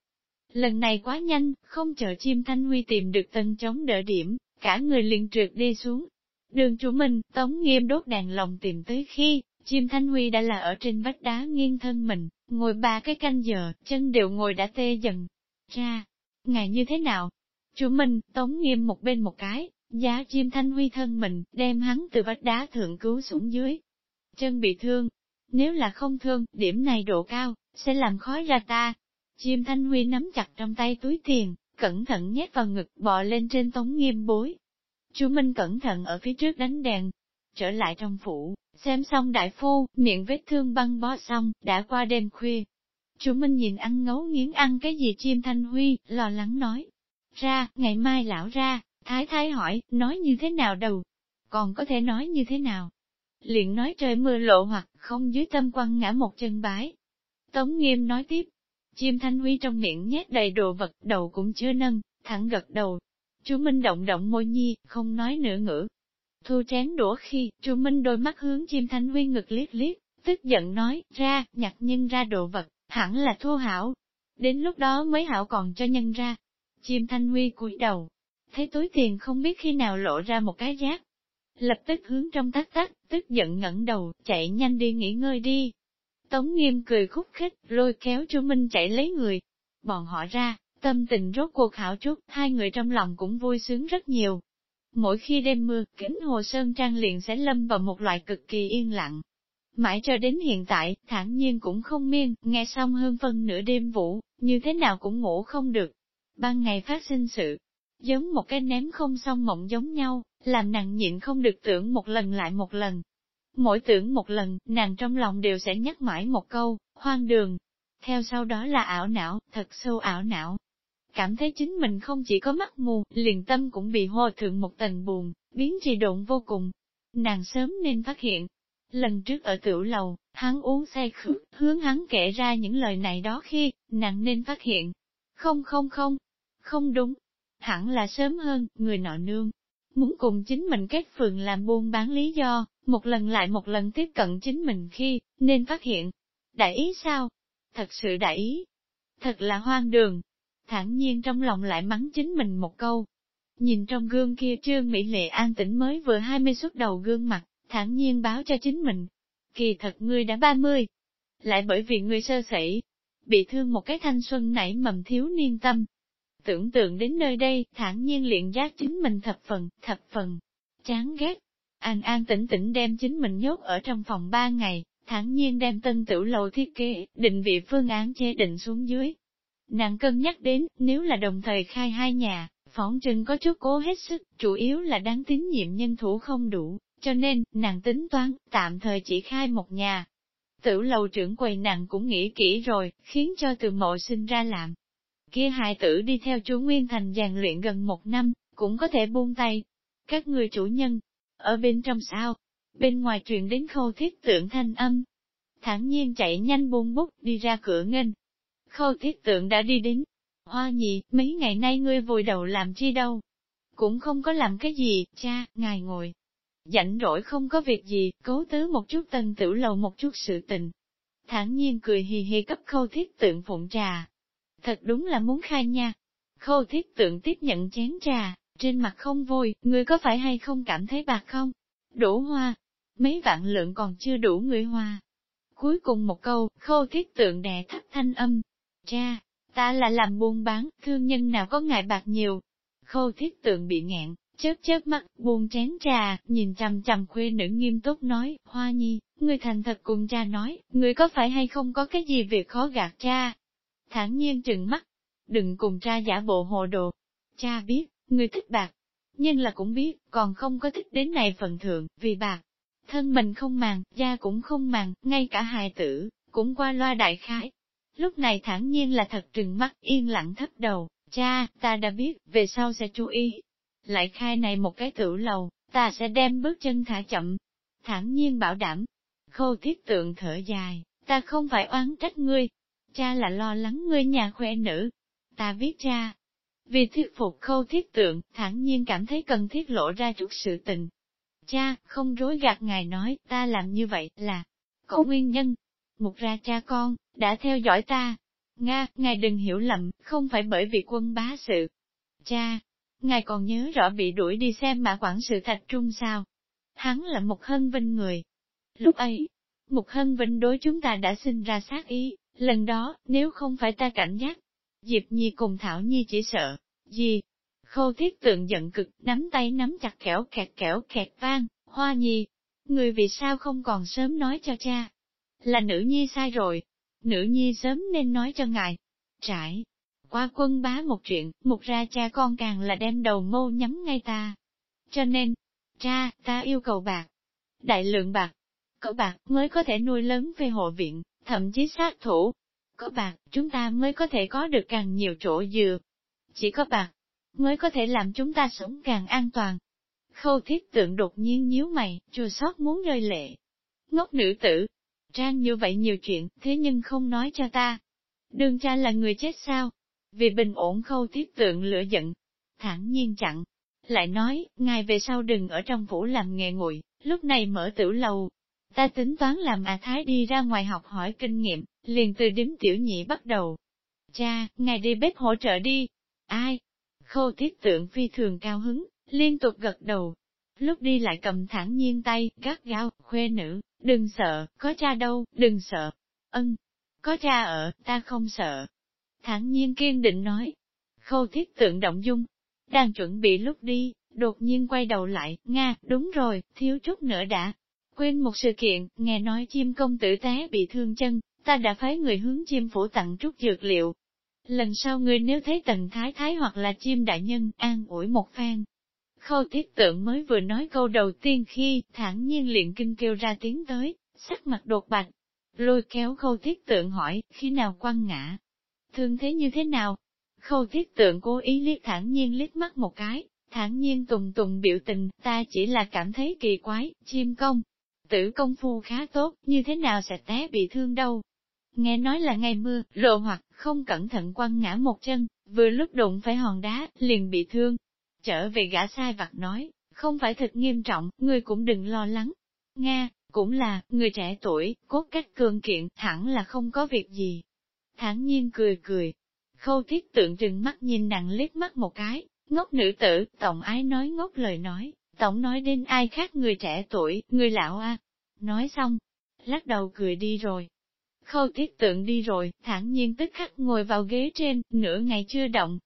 Lần này quá nhanh, không chờ chim thanh huy tìm được tân chống đỡ điểm, cả người liền trượt đi xuống. Đường chủ mình, tống nghiêm đốt đèn lòng tìm tới khi, chim thanh huy đã là ở trên vách đá nghiêng thân mình, ngồi ba cái canh giờ, chân đều ngồi đã tê dần. Ra, ngày như thế nào? Chủ mình, tống nghiêm một bên một cái, giá chim thanh huy thân mình, đem hắn từ vách đá thượng cứu xuống dưới. Chân bị thương, nếu là không thương, điểm này độ cao, sẽ làm khói ra ta. Chim thanh huy nắm chặt trong tay túi tiền, cẩn thận nhét vào ngực, bò lên trên tống nghiêm bối. Chú Minh cẩn thận ở phía trước đánh đèn, trở lại trong phủ, xem xong đại phu, miệng vết thương băng bó xong, đã qua đêm khuya. Chú Minh nhìn ăn ngấu nghiến ăn cái gì chim thanh huy, lo lắng nói. Ra, ngày mai lão ra, thái thái hỏi, nói như thế nào đầu? Còn có thể nói như thế nào? liền nói trời mưa lộ hoặc không dưới tâm quăng ngã một chân bái. Tống nghiêm nói tiếp, chim thanh huy trong miệng nhét đầy đồ vật, đầu cũng chưa nâng, thẳng gật đầu. Chú Minh động động môi nhi, không nói nửa ngữ. Thu chén đũa khi, chú Minh đôi mắt hướng chim thanh huy ngực liếc liếc, tức giận nói, ra, nhặt nhân ra đồ vật, hẳn là thua hảo. Đến lúc đó mới hảo còn cho nhân ra. Chim thanh huy cúi đầu, thấy túi tiền không biết khi nào lộ ra một cái rác, lập tức hướng trong tắt tắt, tức giận ngẩng đầu, chạy nhanh đi nghỉ ngơi đi. Tống nghiêm cười khúc khích, lôi kéo chú Minh chạy lấy người. Bọn họ ra, tâm tình rốt cuộc hảo chút, hai người trong lòng cũng vui sướng rất nhiều. Mỗi khi đêm mưa, kính hồ sơn trang liền sẽ lâm vào một loại cực kỳ yên lặng. Mãi cho đến hiện tại, thản nhiên cũng không miên, nghe xong hơn phân nửa đêm vũ, như thế nào cũng ngủ không được. Ban ngày phát sinh sự, giống một cái ném không xong mộng giống nhau, làm nàng nhịn không được tưởng một lần lại một lần. Mỗi tưởng một lần, nàng trong lòng đều sẽ nhắc mãi một câu, hoang đường. Theo sau đó là ảo não, thật sâu ảo não. Cảm thấy chính mình không chỉ có mắt mù, liền tâm cũng bị hô thượng một tầng buồn, biến trì độn vô cùng. Nàng sớm nên phát hiện. Lần trước ở tiểu lầu, hắn uống say khước, hướng hắn kể ra những lời này đó khi, nàng nên phát hiện. Không không không, không đúng. Hẳn là sớm hơn, người nọ nương, muốn cùng chính mình kết phường làm buôn bán lý do, một lần lại một lần tiếp cận chính mình khi, nên phát hiện. Đại ý sao? Thật sự đại ý. Thật là hoang đường. Thẳng nhiên trong lòng lại mắng chính mình một câu. Nhìn trong gương kia trương Mỹ Lệ an tĩnh mới vừa 20 xuất đầu gương mặt, thản nhiên báo cho chính mình. Kỳ thật ngươi đã 30. Lại bởi vì ngươi sơ sẩy, bị thương một cái thanh xuân nảy mầm thiếu niên tâm, Tưởng tượng đến nơi đây, thản nhiên liền giác chính mình thập phần, thập phần, chán ghét. An an tĩnh tĩnh đem chính mình nhốt ở trong phòng ba ngày, thản nhiên đem tân tử lầu thiết kế, định vị phương án chế định xuống dưới. Nàng cân nhắc đến, nếu là đồng thời khai hai nhà, phỏng chừng có chút cố hết sức, chủ yếu là đáng tín nhiệm nhân thủ không đủ, cho nên, nàng tính toán, tạm thời chỉ khai một nhà. tử lầu trưởng quầy nàng cũng nghĩ kỹ rồi, khiến cho từ mộ sinh ra làm, kia hài tử đi theo chú Nguyên Thành giàn luyện gần một năm, cũng có thể buông tay. Các người chủ nhân, ở bên trong sao, bên ngoài truyền đến khâu thiết tượng thanh âm. thản nhiên chạy nhanh buông bút đi ra cửa nghênh. Khâu thiết tượng đã đi đến. Hoa nhị, mấy ngày nay ngươi vùi đầu làm chi đâu? Cũng không có làm cái gì, cha, ngài ngồi. Dảnh rỗi không có việc gì, cố tứ một chút tân tử lầu một chút sự tình. thản nhiên cười hì hì cấp khâu thiết tượng phụng trà, thật đúng là muốn khai nha. Khâu thiết tượng tiếp nhận chén trà, trên mặt không vui, người có phải hay không cảm thấy bạc không? Đủ hoa, mấy vạn lượng còn chưa đủ người hoa. Cuối cùng một câu, khâu thiết tượng đè thấp thanh âm. Cha, ta là làm buôn bán, thương nhân nào có ngại bạc nhiều. Khâu thiết tượng bị ngẹn, chớp chớp mắt, buông chén trà, nhìn chằm chằm khuê nữ nghiêm túc nói, Hoa Nhi, người thành thật cùng cha nói, người có phải hay không có cái gì việc khó gạt cha, thản nhiên trừng mắt. Đừng cùng cha giả bộ hồ đồ. Cha biết, người thích bạc. Nhưng là cũng biết, còn không có thích đến này phần thượng, vì bạc. Thân mình không màng, cha cũng không màng, ngay cả hài tử, cũng qua loa đại khái. Lúc này thản nhiên là thật trừng mắt yên lặng thấp đầu, Cha, ta đã biết, về sau sẽ chú ý. Lại khai này một cái tử lầu, ta sẽ đem bước chân thả chậm. thản nhiên bảo đảm. Khâu thiết tượng thở dài, ta không phải oán trách ngươi. Cha là lo lắng ngươi nhà khoe nữ. Ta viết cha. Vì thuyết phục khâu thiết tượng, thản nhiên cảm thấy cần thiết lộ ra chút sự tình. Cha, không rối gạt ngài nói, ta làm như vậy là có nguyên nhân. Một ra cha con, đã theo dõi ta. Nga, ngài đừng hiểu lầm, không phải bởi vì quân bá sự. Cha, ngài còn nhớ rõ bị đuổi đi xem mã quản sự thạch trung sao? Hắn là một hân vinh người. Lúc ấy, một hân vinh đối chúng ta đã sinh ra sát ý, lần đó, nếu không phải ta cảnh giác, Diệp Nhi cùng Thảo Nhi chỉ sợ, gì? Khâu thiết tượng giận cực, nắm tay nắm chặt kẻo kẹt kẻo kẹt vang, hoa nhi, người vì sao không còn sớm nói cho cha? Là nữ nhi sai rồi, nữ nhi sớm nên nói cho ngài. Trải, qua quân bá một chuyện, một ra cha con càng là đem đầu mâu nhắm ngay ta. Cho nên, cha, ta yêu cầu bạc. Đại lượng bạc. Có bạc mới có thể nuôi lớn về hộ viện, thậm chí sát thủ. Có bạc, chúng ta mới có thể có được càng nhiều chỗ dựa. Chỉ có bạc, mới có thể làm chúng ta sống càng an toàn. Khâu thiết tượng đột nhiên nhíu mày, chua xót muốn rơi lệ. Ngốc nữ tử, trang như vậy nhiều chuyện, thế nhưng không nói cho ta. Đường cha là người chết sao? Vì bình ổn khâu thiết tượng lửa giận. thản nhiên chặn. Lại nói, ngài về sau đừng ở trong phủ làm nghề nguội, lúc này mở tử lầu. Ta tính toán làm à thái đi ra ngoài học hỏi kinh nghiệm, liền từ đếm tiểu nhị bắt đầu. Cha, ngài đi bếp hỗ trợ đi. Ai? Khâu thiết tượng phi thường cao hứng, liên tục gật đầu. Lúc đi lại cầm thẳng nhiên tay, gắt gao, khuê nữ, đừng sợ, có cha đâu, đừng sợ. Ân, có cha ở, ta không sợ. Thẳng nhiên kiên định nói. Khâu thiết tượng động dung, đang chuẩn bị lúc đi, đột nhiên quay đầu lại, Nga, đúng rồi, thiếu chút nữa đã. Quên một sự kiện, nghe nói chim công tử té bị thương chân, ta đã phái người hướng chim phủ tặng chút dược liệu. Lần sau người nếu thấy tần thái thái hoặc là chim đại nhân, an ủi một phen, Khâu thiết tượng mới vừa nói câu đầu tiên khi, thản nhiên liền kinh kêu ra tiếng tới, sắc mặt đột bạch. Lôi kéo khâu thiết tượng hỏi, khi nào quăng ngã? Thương thế như thế nào? Khâu thiết tượng cố ý liếc thản nhiên liếc mắt một cái, thản nhiên tùng tùng biểu tình, ta chỉ là cảm thấy kỳ quái, chim công. Tử công phu khá tốt, như thế nào sẽ té bị thương đâu? Nghe nói là ngày mưa, lộ hoặc không cẩn thận quăng ngã một chân, vừa lúc đụng phải hòn đá, liền bị thương, Trở về gã sai vặt nói, không phải thật nghiêm trọng, ngươi cũng đừng lo lắng. Nga, cũng là, người trẻ tuổi, cốt cách cường kiện, thẳng là không có việc gì. Thẳng nhiên cười cười. Khâu thiết tượng trừng mắt nhìn nặng liếc mắt một cái, ngốc nữ tử, tổng ái nói ngốc lời nói, tổng nói đến ai khác người trẻ tuổi, người lão a. Nói xong, lắc đầu cười đi rồi. Khâu thiết tượng đi rồi, thản nhiên tức khắc ngồi vào ghế trên, nửa ngày chưa động,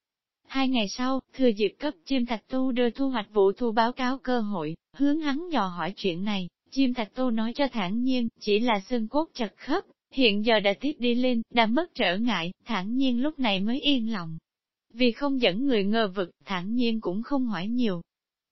Hai ngày sau, thừa dịp cấp chim thạch tu đưa thu hoạch vụ thu báo cáo cơ hội, hướng hắn dò hỏi chuyện này, chim thạch tu nói cho thản nhiên, chỉ là xương cốt chật khớp, hiện giờ đã tiếp đi lên, đã mất trở ngại, thản nhiên lúc này mới yên lòng. Vì không dẫn người ngờ vực, thản nhiên cũng không hỏi nhiều.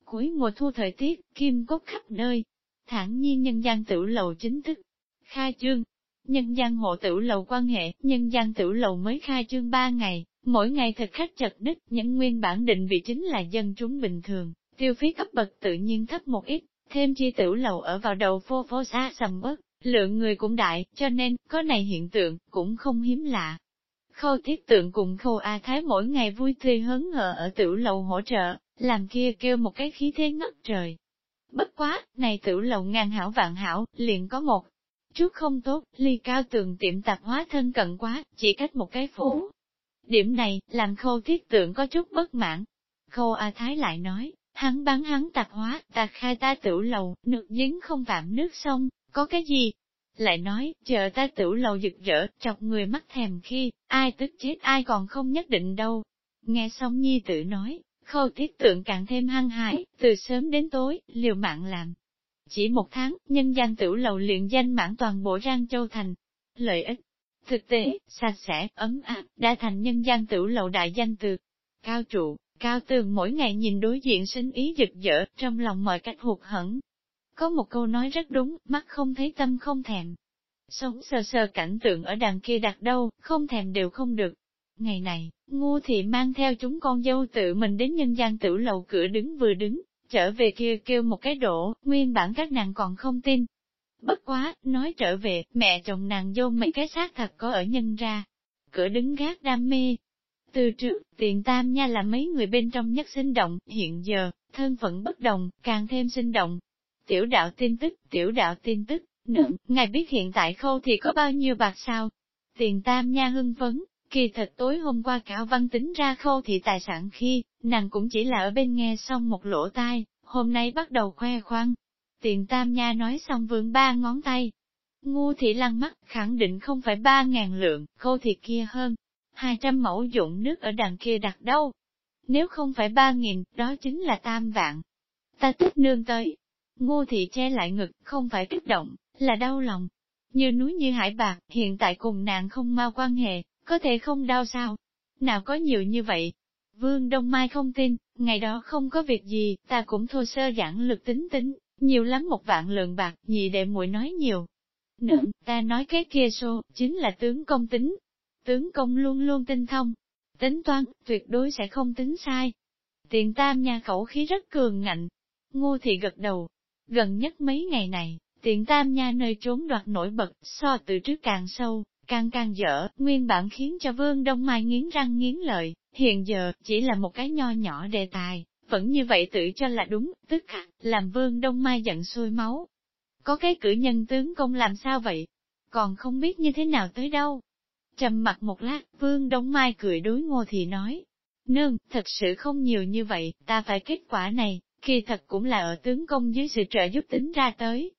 Cuối mùa thu thời tiết, kim cốt khắp nơi, thẳng nhiên nhân gian tử lầu chính thức. Khai trương, nhân gian hộ tử lầu quan hệ, nhân gian tử lầu mới khai trương ba ngày, Mỗi ngày thực khách chật ních, những nguyên bản định vị chính là dân chúng bình thường, tiêu phí cấp bậc tự nhiên thấp một ít, thêm chi tử lầu ở vào đầu phố phố xa sầm bớt, lượng người cũng đại, cho nên, có này hiện tượng, cũng không hiếm lạ. Khâu thiết tượng cùng khâu A Thái mỗi ngày vui tươi hớn hở ở tử lầu hỗ trợ, làm kia kêu một cái khí thế ngất trời. Bất quá, này tử lầu ngàn hảo vạn hảo, liền có một chút không tốt, ly cao tường tiệm tạp hóa thân cận quá, chỉ cách một cái phố, Điểm này, làm khâu thiết tượng có chút bất mãn. Khâu A Thái lại nói, hắn bán hắn tạp hóa, tạc khai ta tử lầu, nước dính không phạm nước sông, có cái gì? Lại nói, chờ ta tử lầu rực rỡ, chọc người mắt thèm khi, ai tức chết ai còn không nhất định đâu. Nghe xong nhi tử nói, khâu thiết tượng càng thêm hăng hái, từ sớm đến tối, liều mạng làm. Chỉ một tháng, nhân gian tiểu lầu luyện danh mãn toàn bộ Rang Châu Thành. Lợi ích Thực tế, sạch sẽ, ấm áp, đã thành nhân gian tiểu lầu đại danh từ. Cao trụ, cao tường mỗi ngày nhìn đối diện sinh ý giật dở, trong lòng mọi cách hụt hẫng. Có một câu nói rất đúng, mắt không thấy tâm không thèm. Sống sờ sờ cảnh tượng ở đằng kia đặt đâu, không thèm đều không được. Ngày này, ngu thị mang theo chúng con dâu tự mình đến nhân gian tử lầu cửa đứng vừa đứng, trở về kia kêu một cái đổ, nguyên bản các nàng còn không tin. Bất quá, nói trở về, mẹ chồng nàng dâu mấy cái xác thật có ở nhân ra. Cửa đứng gác đam mê. Từ trước, tiền tam nha là mấy người bên trong nhất sinh động, hiện giờ, thân phận bất đồng, càng thêm sinh động. Tiểu đạo tin tức, tiểu đạo tin tức, nữ, ngài biết hiện tại khâu thì có bao nhiêu bạc sao? Tiền tam nha hưng phấn, kỳ thật tối hôm qua cả Văn tính ra khâu thì tài sản khi, nàng cũng chỉ là ở bên nghe xong một lỗ tai, hôm nay bắt đầu khoe khoang. Tiền tam nha nói xong vướng ba ngón tay. Ngu thị lăng mắt, khẳng định không phải ba ngàn lượng, khâu thị kia hơn. Hai trăm mẫu dụng nước ở đằng kia đặt đâu. Nếu không phải ba nghìn, đó chính là tam vạn. Ta tức nương tới. ngu thị che lại ngực, không phải kích động, là đau lòng. Như núi như hải bạc, hiện tại cùng nàng không mau quan hệ, có thể không đau sao? Nào có nhiều như vậy? Vương Đông Mai không tin, ngày đó không có việc gì, ta cũng thô sơ giản lực tính tính, nhiều lắm một vạn lượng bạc, nhị đệ muội nói nhiều. Nữa, ta nói cái kia xô, chính là tướng công tính. Tướng công luôn luôn tinh thông, tính toán, tuyệt đối sẽ không tính sai. Tiền tam nha khẩu khí rất cường ngạnh. Ngô thị gật đầu. Gần nhất mấy ngày này, Tiện tam nha nơi trốn đoạt nổi bật, so từ trước càng sâu, càng càng dở, nguyên bản khiến cho Vương Đông Mai nghiến răng nghiến lợi, hiện giờ, chỉ là một cái nho nhỏ đề tài, vẫn như vậy tự cho là đúng, tức khắc, làm Vương Đông Mai giận sôi máu. Có cái cử nhân tướng công làm sao vậy? Còn không biết như thế nào tới đâu. Trầm mặt một lát, Vương Đông Mai cười đối ngô thì nói, Nương, thật sự không nhiều như vậy, ta phải kết quả này, kỳ thật cũng là ở tướng công dưới sự trợ giúp tính ra tới.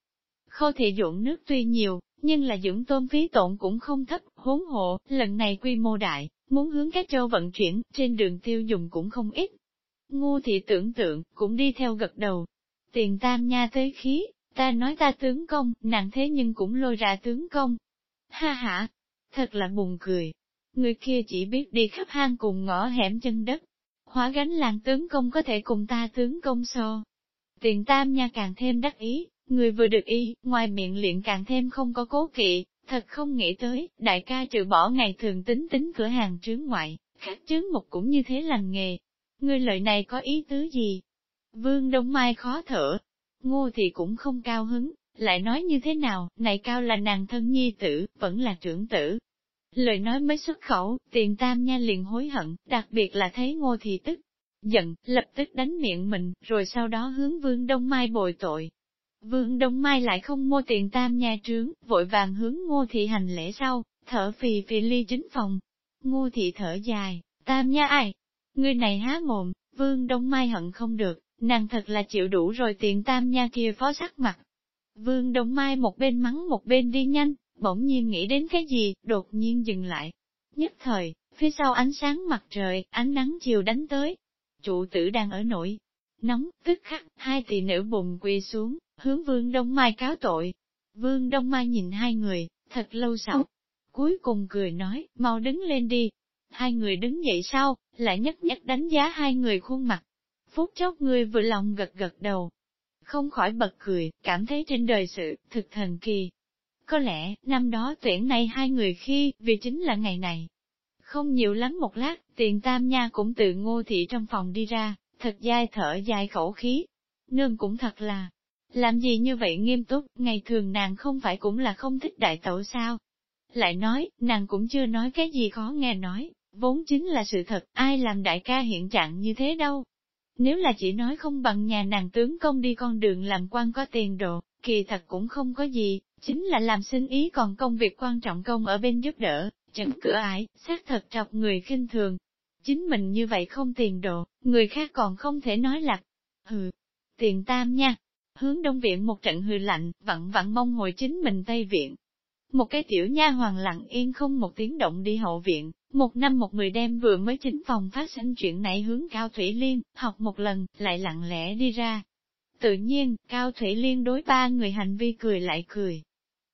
Khô thị dụng nước tuy nhiều, nhưng là dưỡng tôm phí tổn cũng không thấp, huống hộ, lần này quy mô đại, muốn hướng các châu vận chuyển, trên đường tiêu dùng cũng không ít. Ngu thị tưởng tượng, cũng đi theo gật đầu. Tiền tam nha tới khí, ta nói ta tướng công, nặng thế nhưng cũng lôi ra tướng công. Ha ha, thật là buồn cười. Người kia chỉ biết đi khắp hang cùng ngõ hẻm chân đất. Hóa gánh làng tướng công có thể cùng ta tướng công so. Tiền tam nha càng thêm đắc ý, Người vừa được y, ngoài miệng luyện càng thêm không có cố kỵ, thật không nghĩ tới, đại ca trừ bỏ ngày thường tính tính cửa hàng trướng ngoại, khác trướng một cũng như thế lành nghề. Người lợi này có ý tứ gì? Vương Đông Mai khó thở, ngô thì cũng không cao hứng, lại nói như thế nào, này cao là nàng thân nhi tử, vẫn là trưởng tử. Lời nói mới xuất khẩu, tiền tam nha liền hối hận, đặc biệt là thấy ngô thì tức, giận, lập tức đánh miệng mình, rồi sau đó hướng vương Đông Mai bồi tội, Vương Đông Mai lại không mua tiền tam nha trướng, vội vàng hướng ngô thị hành lễ sau, thở phì phì ly chính phòng. Ngô thị thở dài, tam nha ai? Người này há mồm, Vương Đông Mai hận không được, nàng thật là chịu đủ rồi tiền tam nha kia phó sắc mặt. Vương Đông Mai một bên mắng một bên đi nhanh, bỗng nhiên nghĩ đến cái gì, đột nhiên dừng lại. Nhất thời, phía sau ánh sáng mặt trời, ánh nắng chiều đánh tới. Trụ tử đang ở nổi, nóng, tức khắc, hai tỷ nữ bùng quỳ xuống, hướng Vương Đông Mai cáo tội. Vương Đông Mai nhìn hai người, thật lâu sau. Cuối cùng cười nói, mau đứng lên đi. Hai người đứng dậy sau, lại nhất nhất đánh giá hai người khuôn mặt. Phút chốc người vừa lòng gật gật đầu. Không khỏi bật cười, cảm thấy trên đời sự, thực thần kỳ. Có lẽ, năm đó tuyển này hai người khi, vì chính là ngày này. Không nhiều lắm một lát, tiền tam nha cũng tự ngô thị trong phòng đi ra, thật dai thở dài khẩu khí. Nương cũng thật là, làm gì như vậy nghiêm túc, ngày thường nàng không phải cũng là không thích đại tẩu sao? Lại nói, nàng cũng chưa nói cái gì khó nghe nói, vốn chính là sự thật, ai làm đại ca hiện trạng như thế đâu. Nếu là chỉ nói không bằng nhà nàng tướng công đi con đường làm quan có tiền độ, kỳ thật cũng không có gì, chính là làm sinh ý còn công việc quan trọng công ở bên giúp đỡ, chẳng cửa ải, xác thật trọc người khinh thường. Chính mình như vậy không tiền độ, người khác còn không thể nói lạc. Hừ, tiền tam nha, hướng đông viện một trận hư lạnh, vặn vặn mong hồi chính mình tây viện. Một cái tiểu nha hoàng lặng yên không một tiếng động đi hậu viện, một năm một mười đêm vừa mới chính phòng phát sinh chuyện này hướng Cao Thủy Liên, học một lần, lại lặng lẽ đi ra. Tự nhiên, Cao Thủy Liên đối ba người hành vi cười lại cười.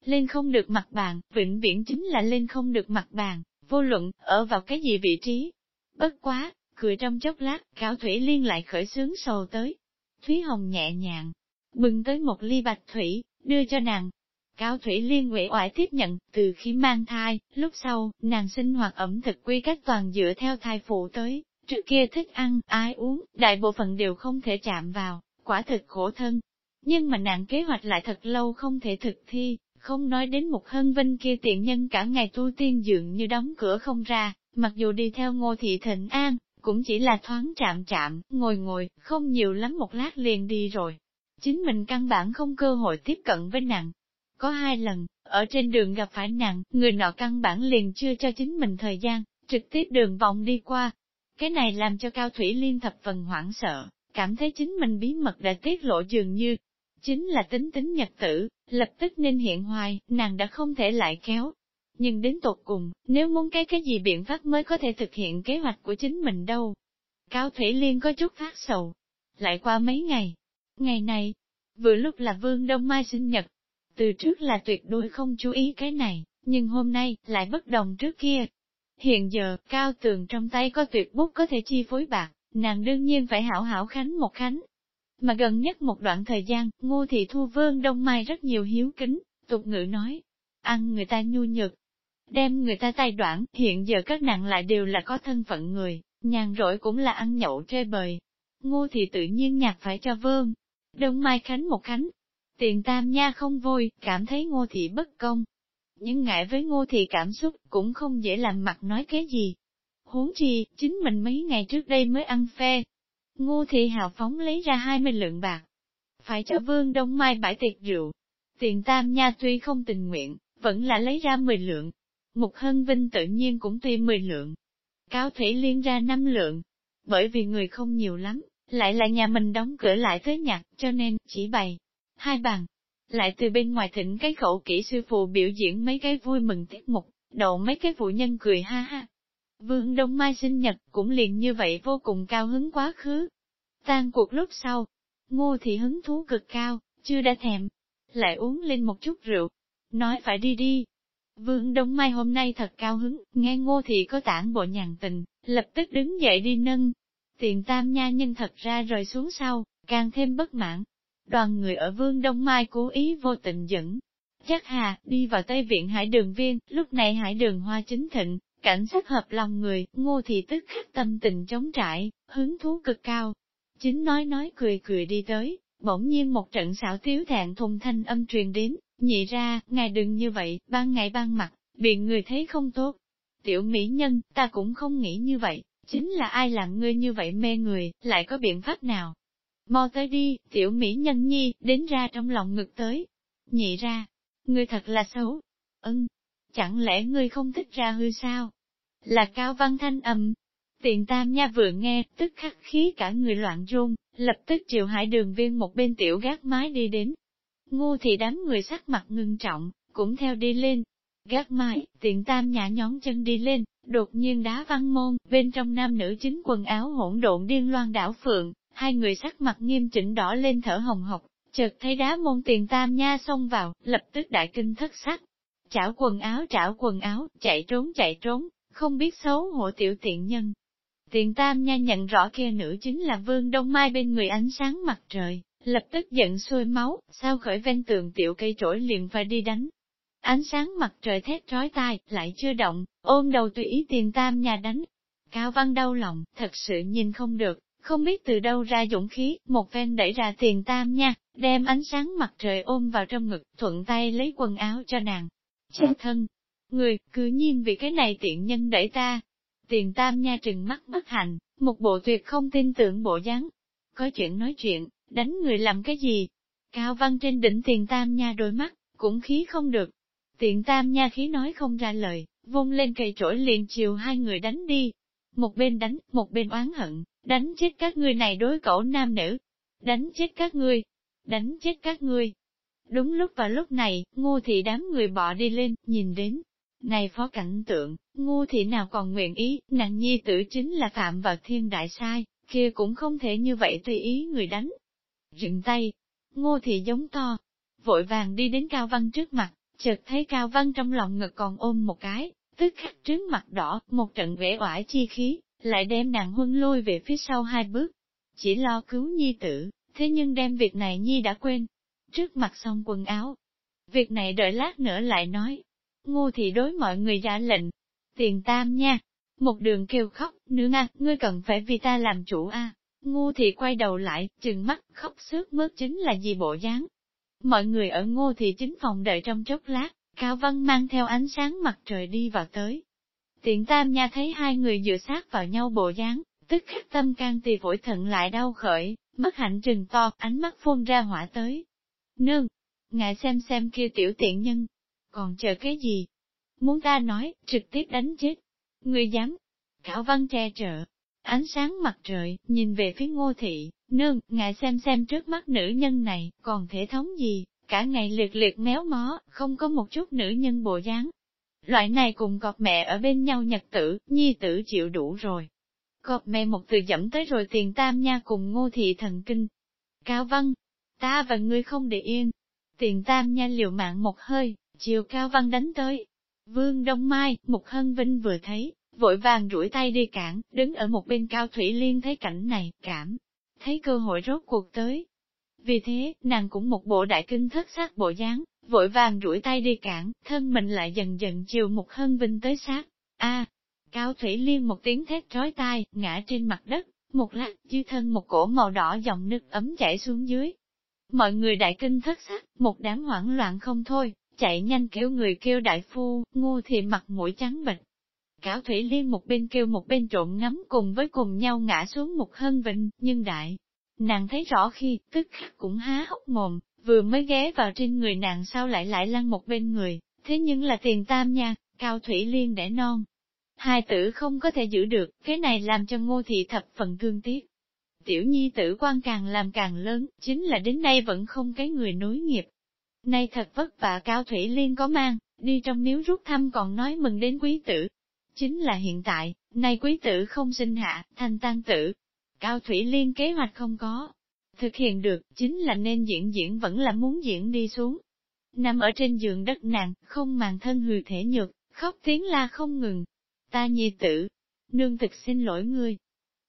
Lên không được mặt bàn, vĩnh viễn chính là lên không được mặt bàn, vô luận, ở vào cái gì vị trí. Bất quá, cười trong chốc lát, Cao Thủy Liên lại khởi sướng sầu tới. Thúy Hồng nhẹ nhàng, bưng tới một ly bạch thủy, đưa cho nàng. Cao Thủy Liên uể oải tiếp nhận, từ khi mang thai, lúc sau, nàng sinh hoạt ẩm thực quy cách toàn dựa theo thai phụ tới, trước kia thích ăn, ai uống, đại bộ phận đều không thể chạm vào, quả thực khổ thân. Nhưng mà nàng kế hoạch lại thật lâu không thể thực thi, không nói đến một hân vinh kia tiện nhân cả ngày tu tiên dường như đóng cửa không ra, mặc dù đi theo ngô thị thịnh an, cũng chỉ là thoáng chạm chạm, ngồi ngồi, không nhiều lắm một lát liền đi rồi. Chính mình căn bản không cơ hội tiếp cận với nàng. Có hai lần, ở trên đường gặp phải nàng, người nọ căn bản liền chưa cho chính mình thời gian, trực tiếp đường vòng đi qua. Cái này làm cho Cao Thủy Liên thập phần hoảng sợ, cảm thấy chính mình bí mật đã tiết lộ dường như, chính là tính tính nhật tử, lập tức nên hiện hoài, nàng đã không thể lại kéo. Nhưng đến tột cùng, nếu muốn cái cái gì biện pháp mới có thể thực hiện kế hoạch của chính mình đâu. Cao Thủy Liên có chút phát sầu. Lại qua mấy ngày. Ngày này, vừa lúc là Vương Đông Mai sinh nhật. Từ trước là tuyệt đối không chú ý cái này, nhưng hôm nay lại bất đồng trước kia. Hiện giờ, Cao Tường trong tay có tuyệt bút có thể chi phối bạc, nàng đương nhiên phải hảo hảo khánh một khánh, mà gần nhất một đoạn thời gian, ngô thị thu vương đông mai rất nhiều hiếu kính, tục ngữ nói, ăn người ta nhu nhược, đem người ta tay đoạn, hiện giờ các nàng lại đều là có thân phận người, nhàn rỗi cũng là ăn nhậu chơi bời. Ngô thị tự nhiên nhạc phải cho vương, đông mai khánh một khánh. Tiền tam nha không vui, cảm thấy ngô thị bất công. Nhưng ngại với ngô thị cảm xúc, cũng không dễ làm mặt nói cái gì. Huống chi, chính mình mấy ngày trước đây mới ăn phê, Ngô thị hào phóng lấy ra 20 lượng bạc. Phải cho vương đông mai bãi tiệc rượu. Tiền tam nha tuy không tình nguyện, vẫn là lấy ra 10 lượng. Mục hân vinh tự nhiên cũng tuy 10 lượng. Cao thủy liên ra năm lượng. Bởi vì người không nhiều lắm, lại là nhà mình đóng cửa lại tới nhặt, cho nên, chỉ bày. Hai bàn. Lại từ bên ngoài thỉnh cái khẩu kỹ sư phụ biểu diễn mấy cái vui mừng tiết mục, đậu mấy cái phụ nhân cười ha ha, Vương Đông Mai sinh nhật cũng liền như vậy vô cùng cao hứng quá khứ. Tan cuộc lúc sau, ngô thị hứng thú cực cao, chưa đã thèm, lại uống lên một chút rượu, nói phải đi đi. Vương Đông Mai hôm nay thật cao hứng, nghe ngô thị có tản bộ nhàn tình, lập tức đứng dậy đi nâng. Tiền tam nha nhân thật ra rời xuống sau, càng thêm bất mãn. Đoàn người ở Vương Đông Mai cố ý vô tình dẫn. Chắc hà, đi vào Tây Viện Hải Đường Viên, lúc này Hải Đường Hoa chính thịnh, Cảnh sát hợp lòng người, ngô thị tức khắc tâm tình chống trải, hứng thú cực cao. Chính nói nói cười cười đi tới, bỗng nhiên một trận xảo tiếu thẹn thùng thanh âm truyền đến, nhị ra, ngài đừng như vậy, ban ngày ban mặt, bị người thấy không tốt. Tiểu mỹ nhân, ta cũng không nghĩ như vậy, chính là ai làm ngươi như vậy mê người, lại có biện pháp nào? Mau tới đi, tiểu mỹ nhân nhi, đến ra trong lòng ngực tới. Nhị ra, ngươi thật là xấu. Ưng, chẳng lẽ ngươi không thích ra hư sao? Là cao văn thanh âm. Tiện tam nha vừa nghe, tức khắc khí cả người loạn run, lập tức triệu hải đường viên một bên tiểu gác mái đi đến. Ngu thì đám người sắc mặt ngưng trọng, cũng theo đi lên. Gác mái, tiện tam nhã nhón chân đi lên, đột nhiên đá văn môn, bên trong nam nữ chính quần áo hỗn độn điên loan đảo phượng, hai người sắc mặt nghiêm chỉnh đỏ lên thở hồng hộc, chợt thấy đá môn tiền tam nha xông vào, lập tức đại kinh thất sắc. Chảo quần áo chảo quần áo, chạy trốn chạy trốn, không biết xấu hổ tiểu tiện nhân. Tiền tam nha nhận rõ kia nữ chính là vương đông mai bên người ánh sáng mặt trời, lập tức giận sôi máu, sao khởi ven tường tiểu cây trỗi liền phải đi đánh. Ánh sáng mặt trời thét trói tai, lại chưa động, ôm đầu tùy ý tiền tam nha đánh. Cao văn đau lòng, thật sự nhìn không được, không biết từ đâu ra dũng khí, một ven đẩy ra tiền tam nha, đem ánh sáng mặt trời ôm vào trong ngực, thuận tay lấy quần áo cho nàng. Trên thân, Người, cứ nhiên vì cái này tiện nhân đẩy ta. Tiền tam nha trừng mắt bất hành, một bộ tuyệt không tin tưởng bộ dáng. Có chuyện nói chuyện, đánh người làm cái gì? Cao văn trên đỉnh tiền tam nha đôi mắt, cũng khí không được. Tiện tam nha khí nói không ra lời, vung lên cây trỗi liền chiều hai người đánh đi. Một bên đánh, một bên oán hận, đánh chết các ngươi này đối cổ nam nữ. Đánh chết các ngươi, đánh chết các ngươi. Đúng lúc vào lúc này, ngô thị đám người bỏ đi lên, nhìn đến, này phó cảnh tượng, ngu Thị nào còn nguyện ý, nàng nhi tử chính là phạm vào thiên đại sai, kia cũng không thể như vậy tùy ý người đánh. Rừng tay, ngô Thị giống to, vội vàng đi đến Cao Văn trước mặt, chợt thấy Cao Văn trong lòng ngực còn ôm một cái, tức khắc trướng mặt đỏ, một trận vẻ oải chi khí, lại đem nàng huân lôi về phía sau hai bước. Chỉ lo cứu nhi tử, thế nhưng đem việc này nhi đã quên. Trước mặt xong quần áo, Việc này đợi lát nữa lại nói. Ngô thị đối mọi người ra lệnh. Tiền tam nha. Một đường kêu khóc, nương a, à, ngươi cần phải vì ta làm chủ a. Ngô thị quay đầu lại, chừng mắt, khóc sướt mướt chính là gì bộ dáng. Mọi người ở ngô thị chính phòng đợi trong chốc lát, Cao Văn mang theo ánh sáng mặt trời đi vào tới. Tiện tam nha thấy hai người dựa sát vào nhau bộ dáng, tức khắc tâm can tì vội thận lại đau khởi, mắt hạnh trừng to, ánh mắt phun ra hỏa tới. Nương, ngài xem xem kia tiểu tiện nhân, còn chờ cái gì? Muốn ta nói, trực tiếp đánh chết. Người dám. Khảo văn che trợ, ánh sáng mặt trời, nhìn về phía ngô thị, nương, ngài xem xem trước mắt nữ nhân này, còn thể thống gì, cả ngày liệt liệt méo mó, không có một chút nữ nhân bộ dáng. Loại này cùng cọp mẹ ở bên nhau nhật tử, nhi tử chịu đủ rồi. Cọp mẹ một từ dẫm tới rồi tiền tam nha cùng ngô thị thần kinh. Cao văn, ta và ngươi không để yên. Tiền tam nha liều mạng một hơi, chiều cao văn đánh tới. Vương Đông Mai, Mục Hân Vinh vừa thấy, vội vàng rủi tay đi cản, đứng ở một bên cao thủy liên thấy cảnh này, cảm, thấy cơ hội rốt cuộc tới. Vì thế, nàng cũng một bộ đại kinh thất sát bộ dáng, vội vàng rủi tay đi cản, thân mình lại dần dần chiều một Hân Vinh tới sát. A, cao thủy liên một tiếng thét trói tai, ngã trên mặt đất, một lát, dư thân một cổ màu đỏ dòng nước ấm chảy xuống dưới. Mọi người đại kinh thất sắc, một đám hoảng loạn không thôi, chạy nhanh kêu người kêu đại phu, ngu thì mặt mũi trắng bệch. Cáo Thủy Liên một bên kêu một bên trộn ngắm cùng với cùng nhau ngã xuống một hân vịnh, nhưng đại. Nàng thấy rõ khi, tức khắc cũng há hốc mồm, vừa mới ghé vào trên người nàng sao lại lại lăn một bên người, thế nhưng là tiền tam nha, Cao Thủy Liên đẻ non. Hai tử không có thể giữ được, cái này làm cho ngô thị thập phần thương tiếc. Tiểu nhi tử quan càng làm càng lớn, chính là đến nay vẫn không cái người nối nghiệp. Nay thật vất vả Cao Thủy Liên có mang, đi trong miếu rút thăm còn nói mừng đến quý tử. Chính là hiện tại, nay quý tử không sinh hạ, thành tăng tử. Cao Thủy Liên kế hoạch không có. Thực hiện được, chính là nên diễn diễn vẫn là muốn diễn đi xuống. Nằm ở trên giường đất nàng, không màng thân hư thể nhược, khóc tiếng la không ngừng. Ta nhi tử, nương thực xin lỗi ngươi.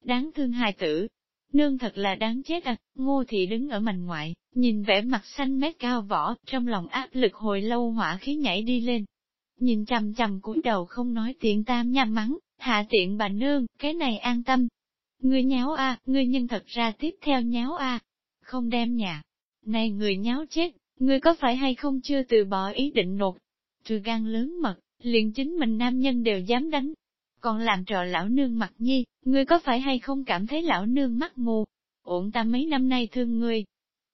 Đáng thương hài tử, nương thật là đáng chết à, ngô thị đứng ở mành ngoại, nhìn vẻ mặt xanh mét cao võ, trong lòng áp lực hồi lâu hỏa khí nhảy đi lên. Nhìn chằm chằm cúi đầu không nói tiện tam nhằm mắng, hạ tiện bà nương, cái này an tâm. Ngươi nháo a, ngươi nhân thật ra tiếp theo nháo a, không đem nhà. Này người nháo chết, ngươi có phải hay không chưa từ bỏ ý định nột? Trừ gan lớn mật, liền chính mình nam nhân đều dám đánh, còn làm trò lão nương mặt nhi, ngươi có phải hay không cảm thấy lão nương mắt mù? Ổn ta mấy năm nay thương ngươi,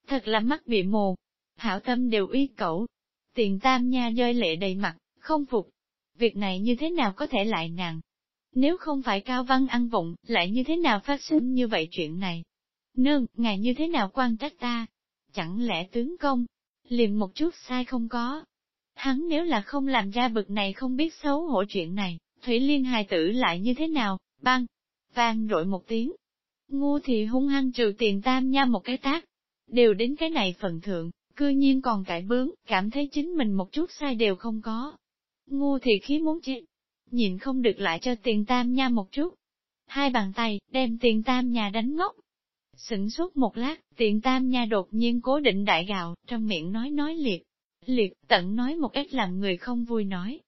thật là mắt bị mù, hảo tâm đều uy cẩu. Tiền tam nha rơi lệ đầy mặt, không phục. Việc này như thế nào có thể lại nàng? Nếu không phải cao văn ăn vụng, lại như thế nào phát sinh như vậy chuyện này? Nương, ngài như thế nào quan trách ta? Chẳng lẽ tướng công, liền một chút sai không có? Hắn nếu là không làm ra bực này không biết xấu hổ chuyện này, Thủy Liên hài tử lại như thế nào, băng, vang rội một tiếng. Ngu thì hung hăng trừ tiền tam nha một cái tác, đều đến cái này phần thượng, cư nhiên còn cãi bướng, cảm thấy chính mình một chút sai đều không có. Ngu thì khí muốn chết, nhìn không được lại cho tiền tam nha một chút. Hai bàn tay, đem tiền tam nhà đánh ngốc. Sửng sốt một lát, tiền tam nha đột nhiên cố định đại gạo, trong miệng nói nói liệt. Liệt, tận nói một ít làm người không vui nói,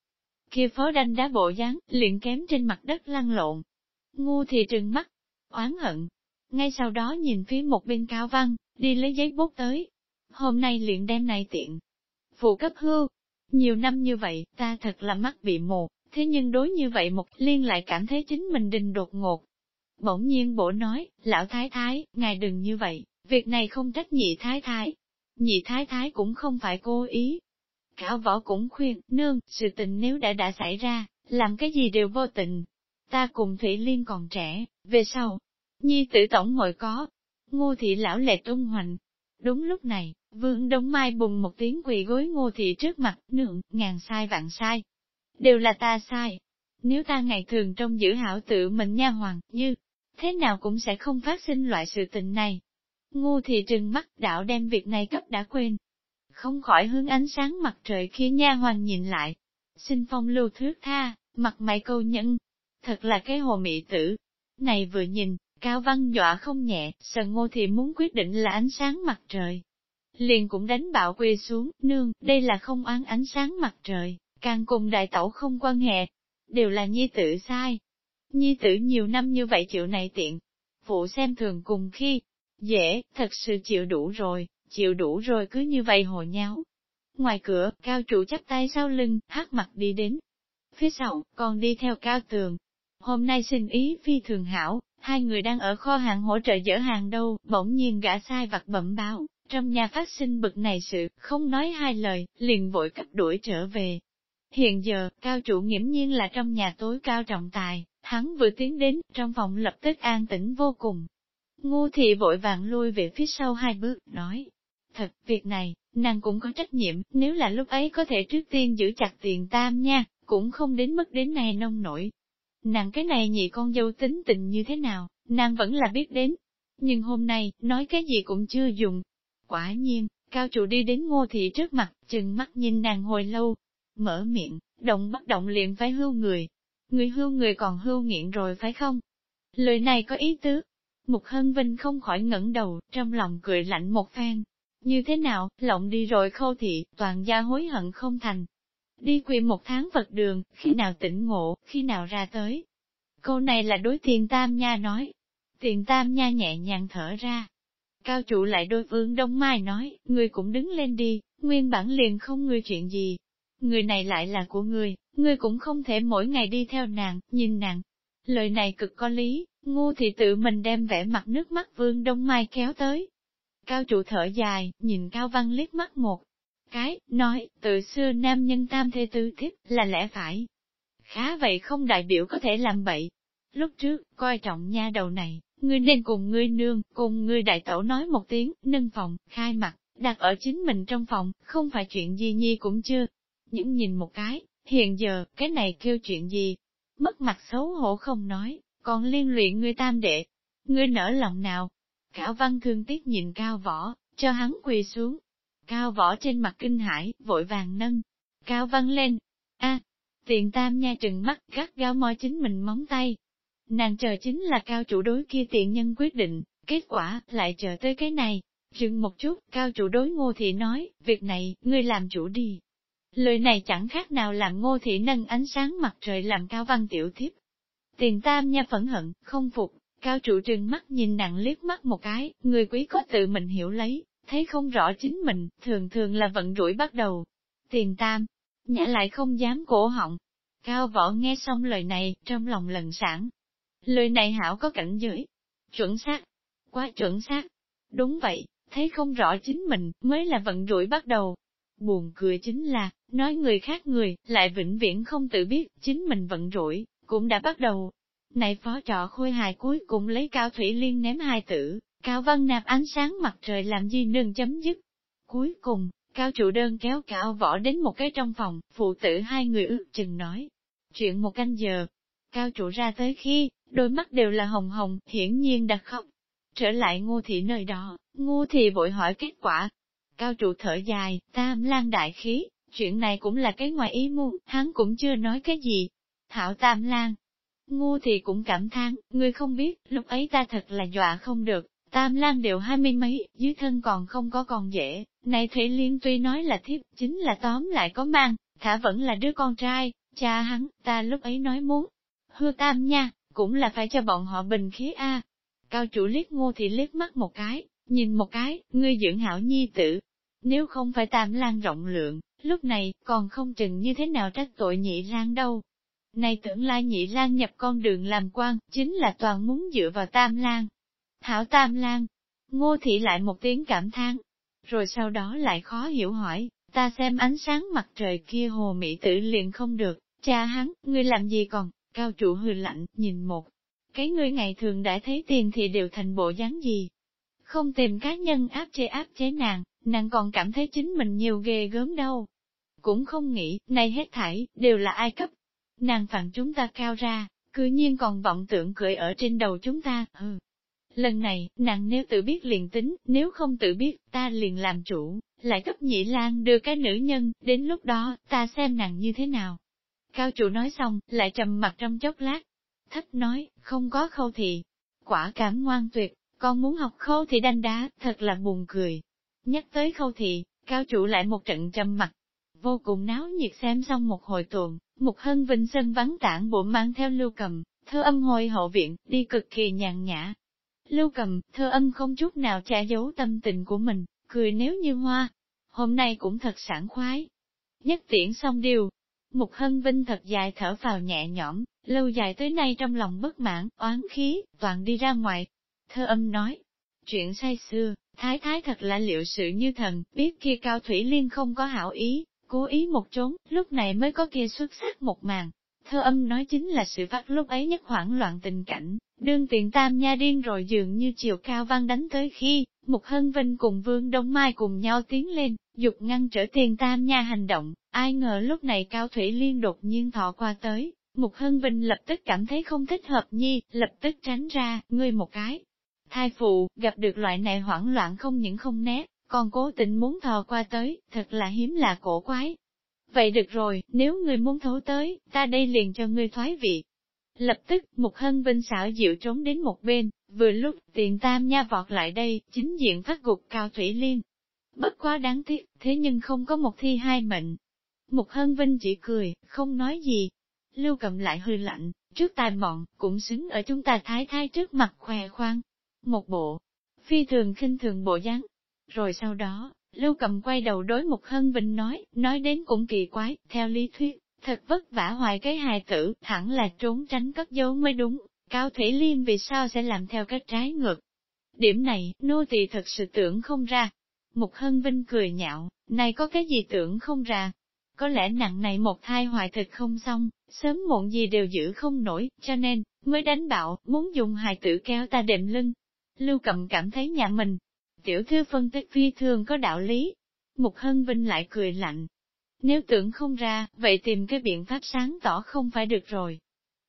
kia phó đanh đá bộ dáng, liền kém trên mặt đất lăn lộn. Ngu thì trừng mắt, oán hận. Ngay sau đó nhìn phía một bên cao văn, đi lấy giấy bút tới. Hôm nay liền đem này tiện. Phụ cấp hưu. Nhiều năm như vậy, ta thật là mắt bị mù, thế nhưng đối như vậy một liên lại cảm thấy chính mình đình đột ngột. Bỗng nhiên bổ nói, lão thái thái, ngài đừng như vậy, việc này không trách nhị thái thái. Nhị thái thái cũng không phải cố ý, Khảo võ cũng khuyên, nương, sự tình nếu đã đã xảy ra, làm cái gì đều vô tình. Ta cùng Thủy Liên còn trẻ, về sau, nhi tử tổng ngồi có. Ngô thị lão lệ tung hoành. Đúng lúc này, vương đông mai bùng một tiếng quỳ gối ngô thị trước mặt, nương, ngàn sai vạn sai. Đều là ta sai. Nếu ta ngày thường trong giữ hảo tự mình nha hoàng, như, thế nào cũng sẽ không phát sinh loại sự tình này. Ngô thị trừng mắt đạo đem việc này cấp đã quên, không khỏi hướng ánh sáng mặt trời kia nha hoàng nhìn lại. Xin phong lưu thước tha, mặt mày câu nhẫn, thật là cái hồ mị tử. Này vừa nhìn, Cao Văn dọa không nhẹ, sợ ngô thì muốn quyết định là ánh sáng mặt trời. liền cũng đánh bạo quỳ xuống, nương, đây là không ăn ánh sáng mặt trời, càng cùng đại tẩu không quan hệ, đều là nhi tử sai. Nhi tử nhiều năm như vậy chịu này tiện, phụ xem thường cùng khi, dễ, thật sự chịu đủ rồi, chịu đủ rồi cứ như vậy hồ nháo. Ngoài cửa, cao chủ chắp tay sau lưng, hát mặt đi đến. Phía sau, còn đi theo cao tường. Hôm nay xin ý phi thường hảo, hai người đang ở kho hàng hỗ trợ dỡ hàng đâu, bỗng nhiên gã sai vặt bẩm báo, trong nhà phát sinh bực này sự, không nói hai lời, liền vội cấp đuổi trở về. Hiện giờ, cao chủ nghiễm nhiên là trong nhà tối cao trọng tài, hắn vừa tiến đến, trong phòng lập tức an tĩnh vô cùng. Ngu thị vội vàng lui về phía sau hai bước, nói, thật, việc này, nàng cũng có trách nhiệm, nếu là lúc ấy có thể trước tiên giữ chặt tiền tam nha, cũng không đến mức đến này nông nổi. Nàng cái này nhị con dâu tính tình như thế nào, nàng vẫn là biết đến. Nhưng hôm nay, nói cái gì cũng chưa dùng, Quả nhiên, cao chủ đi đến ngô thị trước mặt, chừng mắt nhìn nàng hồi lâu. Mở miệng, động bất động liền phải hưu người. Người hưu người còn hưu nghiện rồi phải không? Lời này có ý tứ. Mục Hân Vinh không khỏi ngẩng đầu, trong lòng cười lạnh một phen. Như thế nào, lộng đi rồi khâu thị, toàn gia hối hận không thành. Đi quỳ một tháng vật đường, khi nào tỉnh ngộ, khi nào ra tới. Câu này là đối thiền tam nha nói. thiền tam nha nhẹ nhàng thở ra, Cao chủ lại đôi vương Đông Mai nói, ngươi cũng đứng lên đi, nguyên bản liền không ngươi chuyện gì. Người này lại là của ngươi, ngươi cũng không thể mỗi ngày đi theo nàng, nhìn nàng. Lời này cực có lý, ngu thì tự mình đem vẻ mặt nước mắt vương Đông Mai kéo tới. Cao chủ thở dài, nhìn Cao Văn liếc mắt một cái, nói, từ xưa nam nhân tam thê tư thiếp, là lẽ phải. Khá vậy không đại biểu có thể làm bậy. Lúc trước, coi trọng nha đầu này, ngươi nên cùng ngươi nương, cùng ngươi đại tẩu nói một tiếng, nâng phòng, khai mặt, đặt ở chính mình trong phòng, không phải chuyện gì nhi cũng chưa. Những nhìn một cái, hiện giờ, cái này kêu chuyện gì? Mất mặt xấu hổ không nói, còn liên luyện ngươi tam đệ. Ngươi nở lòng nào? Cảo văn thương tiếc nhìn cao võ, cho hắn quỳ xuống. Cao võ trên mặt kinh hãi vội vàng nâng. Cao văn lên. a tiền tam nha trừng mắt gắt gao moi chính mình móng tay, Nàng chờ chính là cao chủ đối kia tiện nhân quyết định, kết quả, lại chờ tới cái này. Dừng một chút, cao chủ đối ngô thị nói, việc này, ngươi làm chủ đi. Lời này chẳng khác nào làm ngô thị nâng ánh sáng mặt trời làm cao văn tiểu thiếp. Tiền tam nha phẫn hận, không phục, cao chủ trừng mắt nhìn nàng liếc mắt một cái, người quý có tự mình hiểu lấy, thấy không rõ chính mình, thường thường là vận rủi bắt đầu. Tiền tam, nhã lại không dám cổ họng. Cao võ nghe xong lời này, trong lòng lần sản, Lời này hảo có cảnh giới. Chuẩn xác. Quá chuẩn xác. Đúng vậy, thấy không rõ chính mình, mới là vận rủi bắt đầu. Buồn cười chính là, nói người khác người, lại vĩnh viễn không tự biết, chính mình vận rủi, cũng đã bắt đầu. Này phó trọ khôi hài cuối cùng lấy cao thủy liên ném hai tử, cao văn nạp ánh sáng mặt trời làm gì nương chấm dứt. Cuối cùng, cao trụ đơn kéo cao võ đến một cái trong phòng, phụ tử hai người ước chừng nói. Chuyện một canh giờ, cao trụ ra tới khi, đôi mắt đều là hồng hồng, hiển nhiên đã khóc. Trở lại ngô thị nơi đó, ngô thị vội hỏi kết quả. Cao trụ thở dài, tam lan đại khí, chuyện này cũng là cái ngoài ý muốn, hắn cũng chưa nói cái gì. Thảo tam lan. Ngô thị cũng cảm thán người không biết, lúc ấy ta thật là dọa không được, tam lan đều hai mươi mấy, dưới thân còn không có còn dễ, này Thủy Liên tuy nói là thiếp, chính là tóm lại có mang, thả vẫn là đứa con trai, cha hắn, ta lúc ấy nói muốn, hư tam nha, cũng là phải cho bọn họ bình khí a. Cao chủ liếc ngô thì liếc mắt một cái, nhìn một cái, ngươi dưỡng hảo nhi tử. Nếu không phải tam lan rộng lượng, lúc này, còn không chừng như thế nào trách tội nhị lang đâu. Này tưởng lai nhị lang nhập con đường làm quan, chính là toàn muốn dựa vào tam lan. Hảo tam lan, ngô thị lại một tiếng cảm thán, rồi sau đó lại khó hiểu hỏi, ta xem ánh sáng mặt trời kia hồ mỹ tử liền không được, cha hắn, ngươi làm gì còn, Cao chủ hừ lạnh, nhìn một. Cái ngươi ngày thường đã thấy tiền thì đều thành bộ dáng gì. Không tìm cá nhân áp chế áp chế nàng, nàng còn cảm thấy chính mình nhiều ghê gớm đâu. Cũng không nghĩ, này hết thảy, đều là ai cấp. Nàng phản chúng ta cao ra, cư nhiên còn vọng tưởng cười ở trên đầu chúng ta, hừ. Lần này, nàng nếu tự biết liền tính, nếu không tự biết, ta liền làm chủ, lại cấp nhị lan đưa cái nữ nhân, đến lúc đó, ta xem nàng như thế nào. Cao chủ nói xong, lại trầm mặt trong chốc lát. Thách nói, không có khâu thị. Quả cảm ngoan tuyệt, con muốn học khâu thì đanh đá, thật là buồn cười. Nhắc tới khâu thị, cao chủ lại một trận trầm mặt. Vô cùng náo nhiệt xem xong một hồi tuần, một hân vinh sân vắng tản bộ mang theo lưu cầm, thơ âm hồi hậu viện, đi cực kỳ nhàn nhã. Lưu cầm, thơ âm không chút nào che giấu tâm tình của mình, cười nếu như hoa. Hôm nay cũng thật sảng khoái. Nhất tiễn xong điều. Một hân vinh thật dài thở vào nhẹ nhõm, lâu dài tới nay trong lòng bất mãn, oán khí, toàn đi ra ngoài. Thơ âm nói, chuyện say xưa, thái thái thật là liệu sự như thần, biết kia cao thủy liên không có hảo ý, cố ý một trốn, lúc này mới có kia xuất sắc một màn. Thơ âm nói chính là sự phát lúc ấy nhất hoảng loạn tình cảnh, đương tiền tam nha điên rồi dường như chiều cao văn đánh tới khi, một hân vinh cùng vương đông mai cùng nhau tiến lên, dục ngăn trở tiền tam nha hành động, ai ngờ lúc này cao thủy liên đột nhiên thọ qua tới, một hân vinh lập tức cảm thấy không thích hợp nhi, lập tức tránh ra, ngươi một cái. Thai phụ, gặp được loại này hoảng loạn không những không né, còn cố tình muốn thò qua tới, thật là hiếm là cổ quái. Vậy được rồi, nếu người muốn thấu tới, ta đây liền cho ngươi thoái vị. Lập tức, một hân vinh xảo dịu trốn đến một bên, vừa lúc, tiền tam nha vọt lại đây, chính diện phát gục cao thủy liên. Bất quá đáng tiếc, thế nhưng không có một thi hai mệnh. Một hân vinh chỉ cười, không nói gì. Lưu cầm lại hơi lạnh, trước tài mọn, cũng xứng ở chúng ta thái thái trước mặt khoe khoang. Một bộ, phi thường khinh thường bộ dáng, rồi sau đó, Lưu Cầm quay đầu đối một hân vinh nói, nói đến cũng kỳ quái, theo lý thuyết, thật vất vả hoài cái hài tử, thẳng là trốn tránh cất dấu mới đúng, Cao Thủy Liên vì sao sẽ làm theo cách trái ngược. Điểm này, nô tỳ thật sự tưởng không ra. mục hân vinh cười nhạo, này có cái gì tưởng không ra. Có lẽ nặng này một thai hoài thực không xong, sớm muộn gì đều giữ không nổi, cho nên, mới đánh bạo, muốn dùng hài tử kéo ta đệm lưng. Lưu Cầm cảm thấy nhà mình, Tiểu thư phân tích phi thường có đạo lý. Mục Hân Vinh lại cười lạnh. Nếu tưởng không ra, vậy tìm cái biện pháp sáng tỏ không phải được rồi.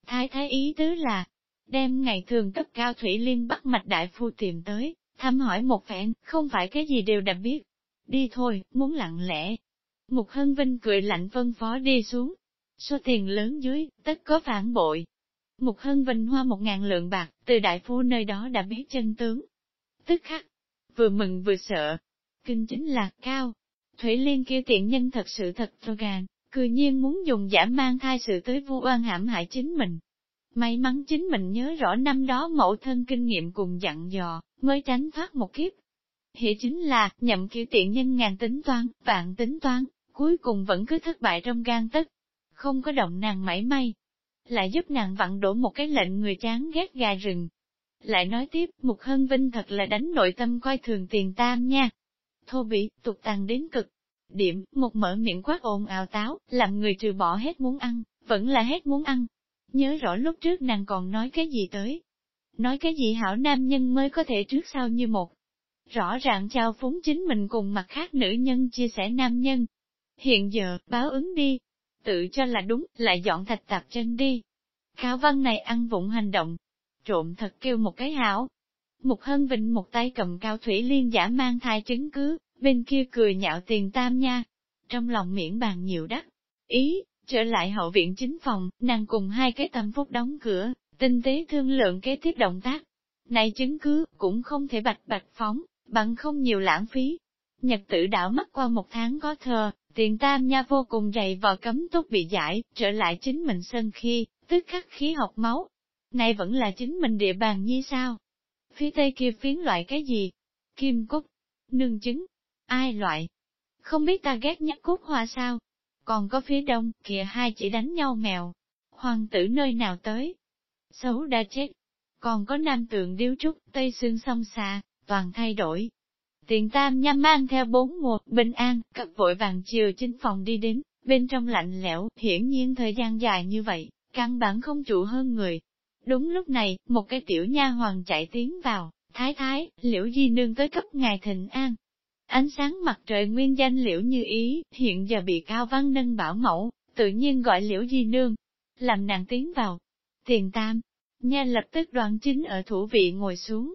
Thái thái ý tứ là, đem ngày thường cấp cao Thủy Liên bắt mạch đại phu tìm tới, thăm hỏi một phen, không phải cái gì đều đã biết. Đi thôi, muốn lặng lẽ. Mục Hân Vinh cười lạnh phân phó đi xuống. Số tiền lớn dưới, tất có phản bội. Mục Hân Vinh hoa một ngàn lượng bạc, từ đại phu nơi đó đã biết chân tướng. Tức khắc, vừa mừng vừa sợ. Kinh chính là cao. Thủy Liên kia tiện nhân thật sự thật to gan, cư nhiên muốn dùng giả mang thai sự tới vu oan hãm hại chính mình. May mắn chính mình nhớ rõ năm đó mẫu thân kinh nghiệm cùng dặn dò, mới tránh thoát một kiếp. Hiện chính là, nhậm kiểu tiện nhân ngàn tính toán, vạn tính toán, cuối cùng vẫn cứ thất bại trong gan tất. Không có động nàng mảy may. Lại giúp nàng vặn đổ một cái lệnh người chán ghét gà rừng, lại nói tiếp, Mục Hân Vinh thật là đánh nội tâm coi thường tiền tam nha. Thô bỉ, tục tàn đến cực. Điểm, một mở miệng quát ồn ào táo, làm người trừ bỏ hết muốn ăn, vẫn là hết muốn ăn. Nhớ rõ lúc trước nàng còn nói cái gì tới. Nói cái gì hảo nam nhân mới có thể trước sau như một. Rõ ràng trao phúng chính mình cùng mặt khác nữ nhân chia sẻ nam nhân. Hiện giờ, báo ứng đi. Tự cho là đúng, lại dọn thạch tạp chân đi. Cáo văn này ăn vụng hành động, trộm thật kêu một cái hảo. Một hân vịnh một tay cầm cao thủy liên giả mang thai chứng cứ, bên kia cười nhạo tiền tam nha. Trong lòng miễn bàn nhiều đắt. Ý, trở lại hậu viện chính phòng, nàng cùng hai cái tâm phúc đóng cửa, tinh tế thương lượng kế tiếp động tác. Này chứng cứ, cũng không thể bạch bạch phóng, bằng không nhiều lãng phí. Nhật tử đảo mắt qua một tháng có thờ, tiền tam nha vô cùng dày vào cấm túc bị giải, trở lại chính mình sân khi, tức khắc khí học máu, này vẫn là chính mình địa bàn như sao? Phía tây kia phiến loại cái gì? Kim cúc, nương trứng, ai loại? Không biết ta ghét nhất cúc hoa sao? Còn có phía đông, kìa hai chỉ đánh nhau mèo. Hoàng tử nơi nào tới? Xấu đã chết. Còn có nam tượng điếu trúc, tây xương sông xa, toàn thay đổi. Tiền tam nhằm mang theo bốn một, bình an, cặp vội vàng chiều chính phòng đi đến, bên trong lạnh lẽo, hiển nhiên thời gian dài như vậy, căn bản không chủ hơn người, Đúng lúc này, một cái tiểu nha hoàng chạy tiến vào, thái thái, liễu di nương tới cấp ngài thịnh an. Ánh sáng mặt trời nguyên danh liễu như ý, hiện giờ bị cao văn nâng bảo mẫu, tự nhiên gọi liễu di nương, làm nàng tiến vào. Tiền tam, nha lập tức đoàn chính ở thủ vị ngồi xuống.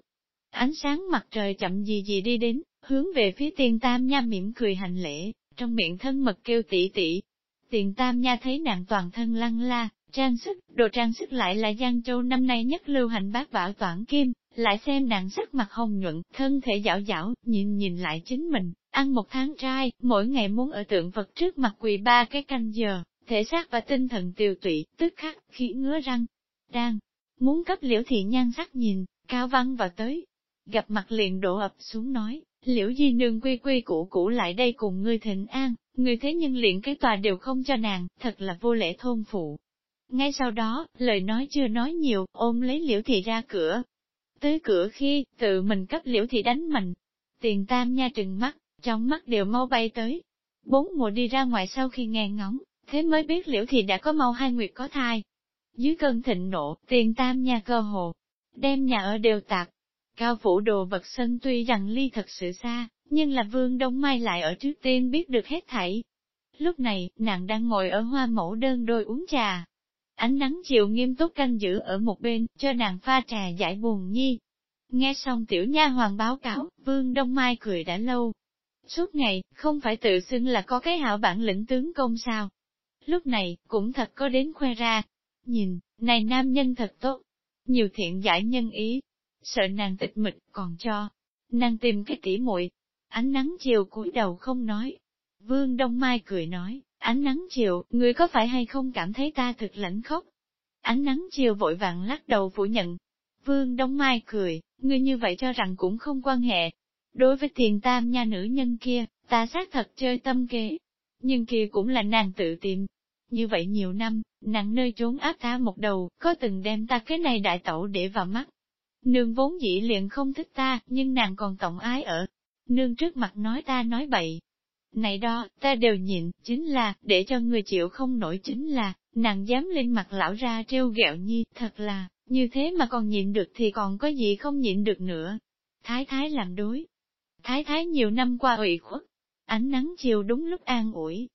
Ánh sáng mặt trời chậm gì gì đi đến, hướng về phía tiền tam nha mỉm cười hành lễ, trong miệng thân mật kêu tỷ tỷ. Tiền tam nha thấy nàng toàn thân lăng la, Trang sức, đồ trang sức lại là Giang Châu năm nay nhất lưu hành bác bảo toản kim, lại xem nàng sắc mặt hồng nhuận, thân thể dạo dạo, nhìn nhìn lại chính mình, ăn một tháng trai, mỗi ngày muốn ở tượng Phật trước mặt quỳ ba cái canh giờ, thể xác và tinh thần tiêu tụy, tức khắc, khí ngứa răng. Đang, muốn cấp liễu thị nhan sắc nhìn, cao văn vào tới, gặp mặt liền đổ ập xuống nói, liễu di nương quy quy cũ cũ lại đây cùng ngươi thịnh an, người thế nhân liền cái tòa đều không cho nàng, thật là vô lễ thôn phụ. Ngay sau đó, lời nói chưa nói nhiều, ôm lấy liễu thị ra cửa. Tới cửa khi, tự mình cấp liễu thị đánh mạnh. Tiền tam nha trừng mắt, trong mắt đều mau bay tới. Bốn mùa đi ra ngoài sau khi nghe ngóng, thế mới biết liễu thị đã có mau hai nguyệt có thai. Dưới cơn thịnh nộ, tiền tam nha cơ hồ, đem nhà ở đều tạc. Cao phủ đồ vật sân tuy rằng ly thật sự xa, nhưng là vương đông mai lại ở trước tiên biết được hết thảy. Lúc này, nàng đang ngồi ở hoa mẫu đơn đôi uống trà. Ánh nắng chiều nghiêm túc canh giữ ở một bên, cho nàng pha trà giải buồn nhi. Nghe xong tiểu nha hoàng báo cáo, vương đông mai cười đã lâu. Suốt ngày, không phải tự xưng là có cái hảo bản lĩnh tướng công sao. Lúc này, cũng thật có đến khoe ra. Nhìn, này nam nhân thật tốt, nhiều thiện giải nhân ý. Sợ nàng tịch mịch còn cho, nàng tìm cái tỉ muội Ánh nắng chiều cúi đầu không nói. Vương Đông Mai cười nói, ánh nắng chiều, ngươi có phải hay không cảm thấy ta thực lãnh khóc? Ánh nắng chiều vội vàng lắc đầu phủ nhận. Vương Đông Mai cười, ngươi như vậy cho rằng cũng không quan hệ. Đối với thiền tam nha nữ nhân kia, ta xác thật chơi tâm kế. Nhưng kia cũng là nàng tự tìm. Như vậy nhiều năm, nàng nơi trốn áp ta một đầu, có từng đem ta cái này đại tẩu để vào mắt. Nương vốn dĩ liền không thích ta, nhưng nàng còn tổng ái ở, nương trước mặt nói ta nói bậy. Này đó, ta đều nhịn, chính là, để cho người chịu không nổi chính là, nàng dám lên mặt lão ra treo ghẹo nhi, thật là, như thế mà còn nhịn được thì còn có gì không nhịn được nữa. Thái thái làm đối. Thái thái nhiều năm qua ủy khuất, ánh nắng chiều đúng lúc an ủi.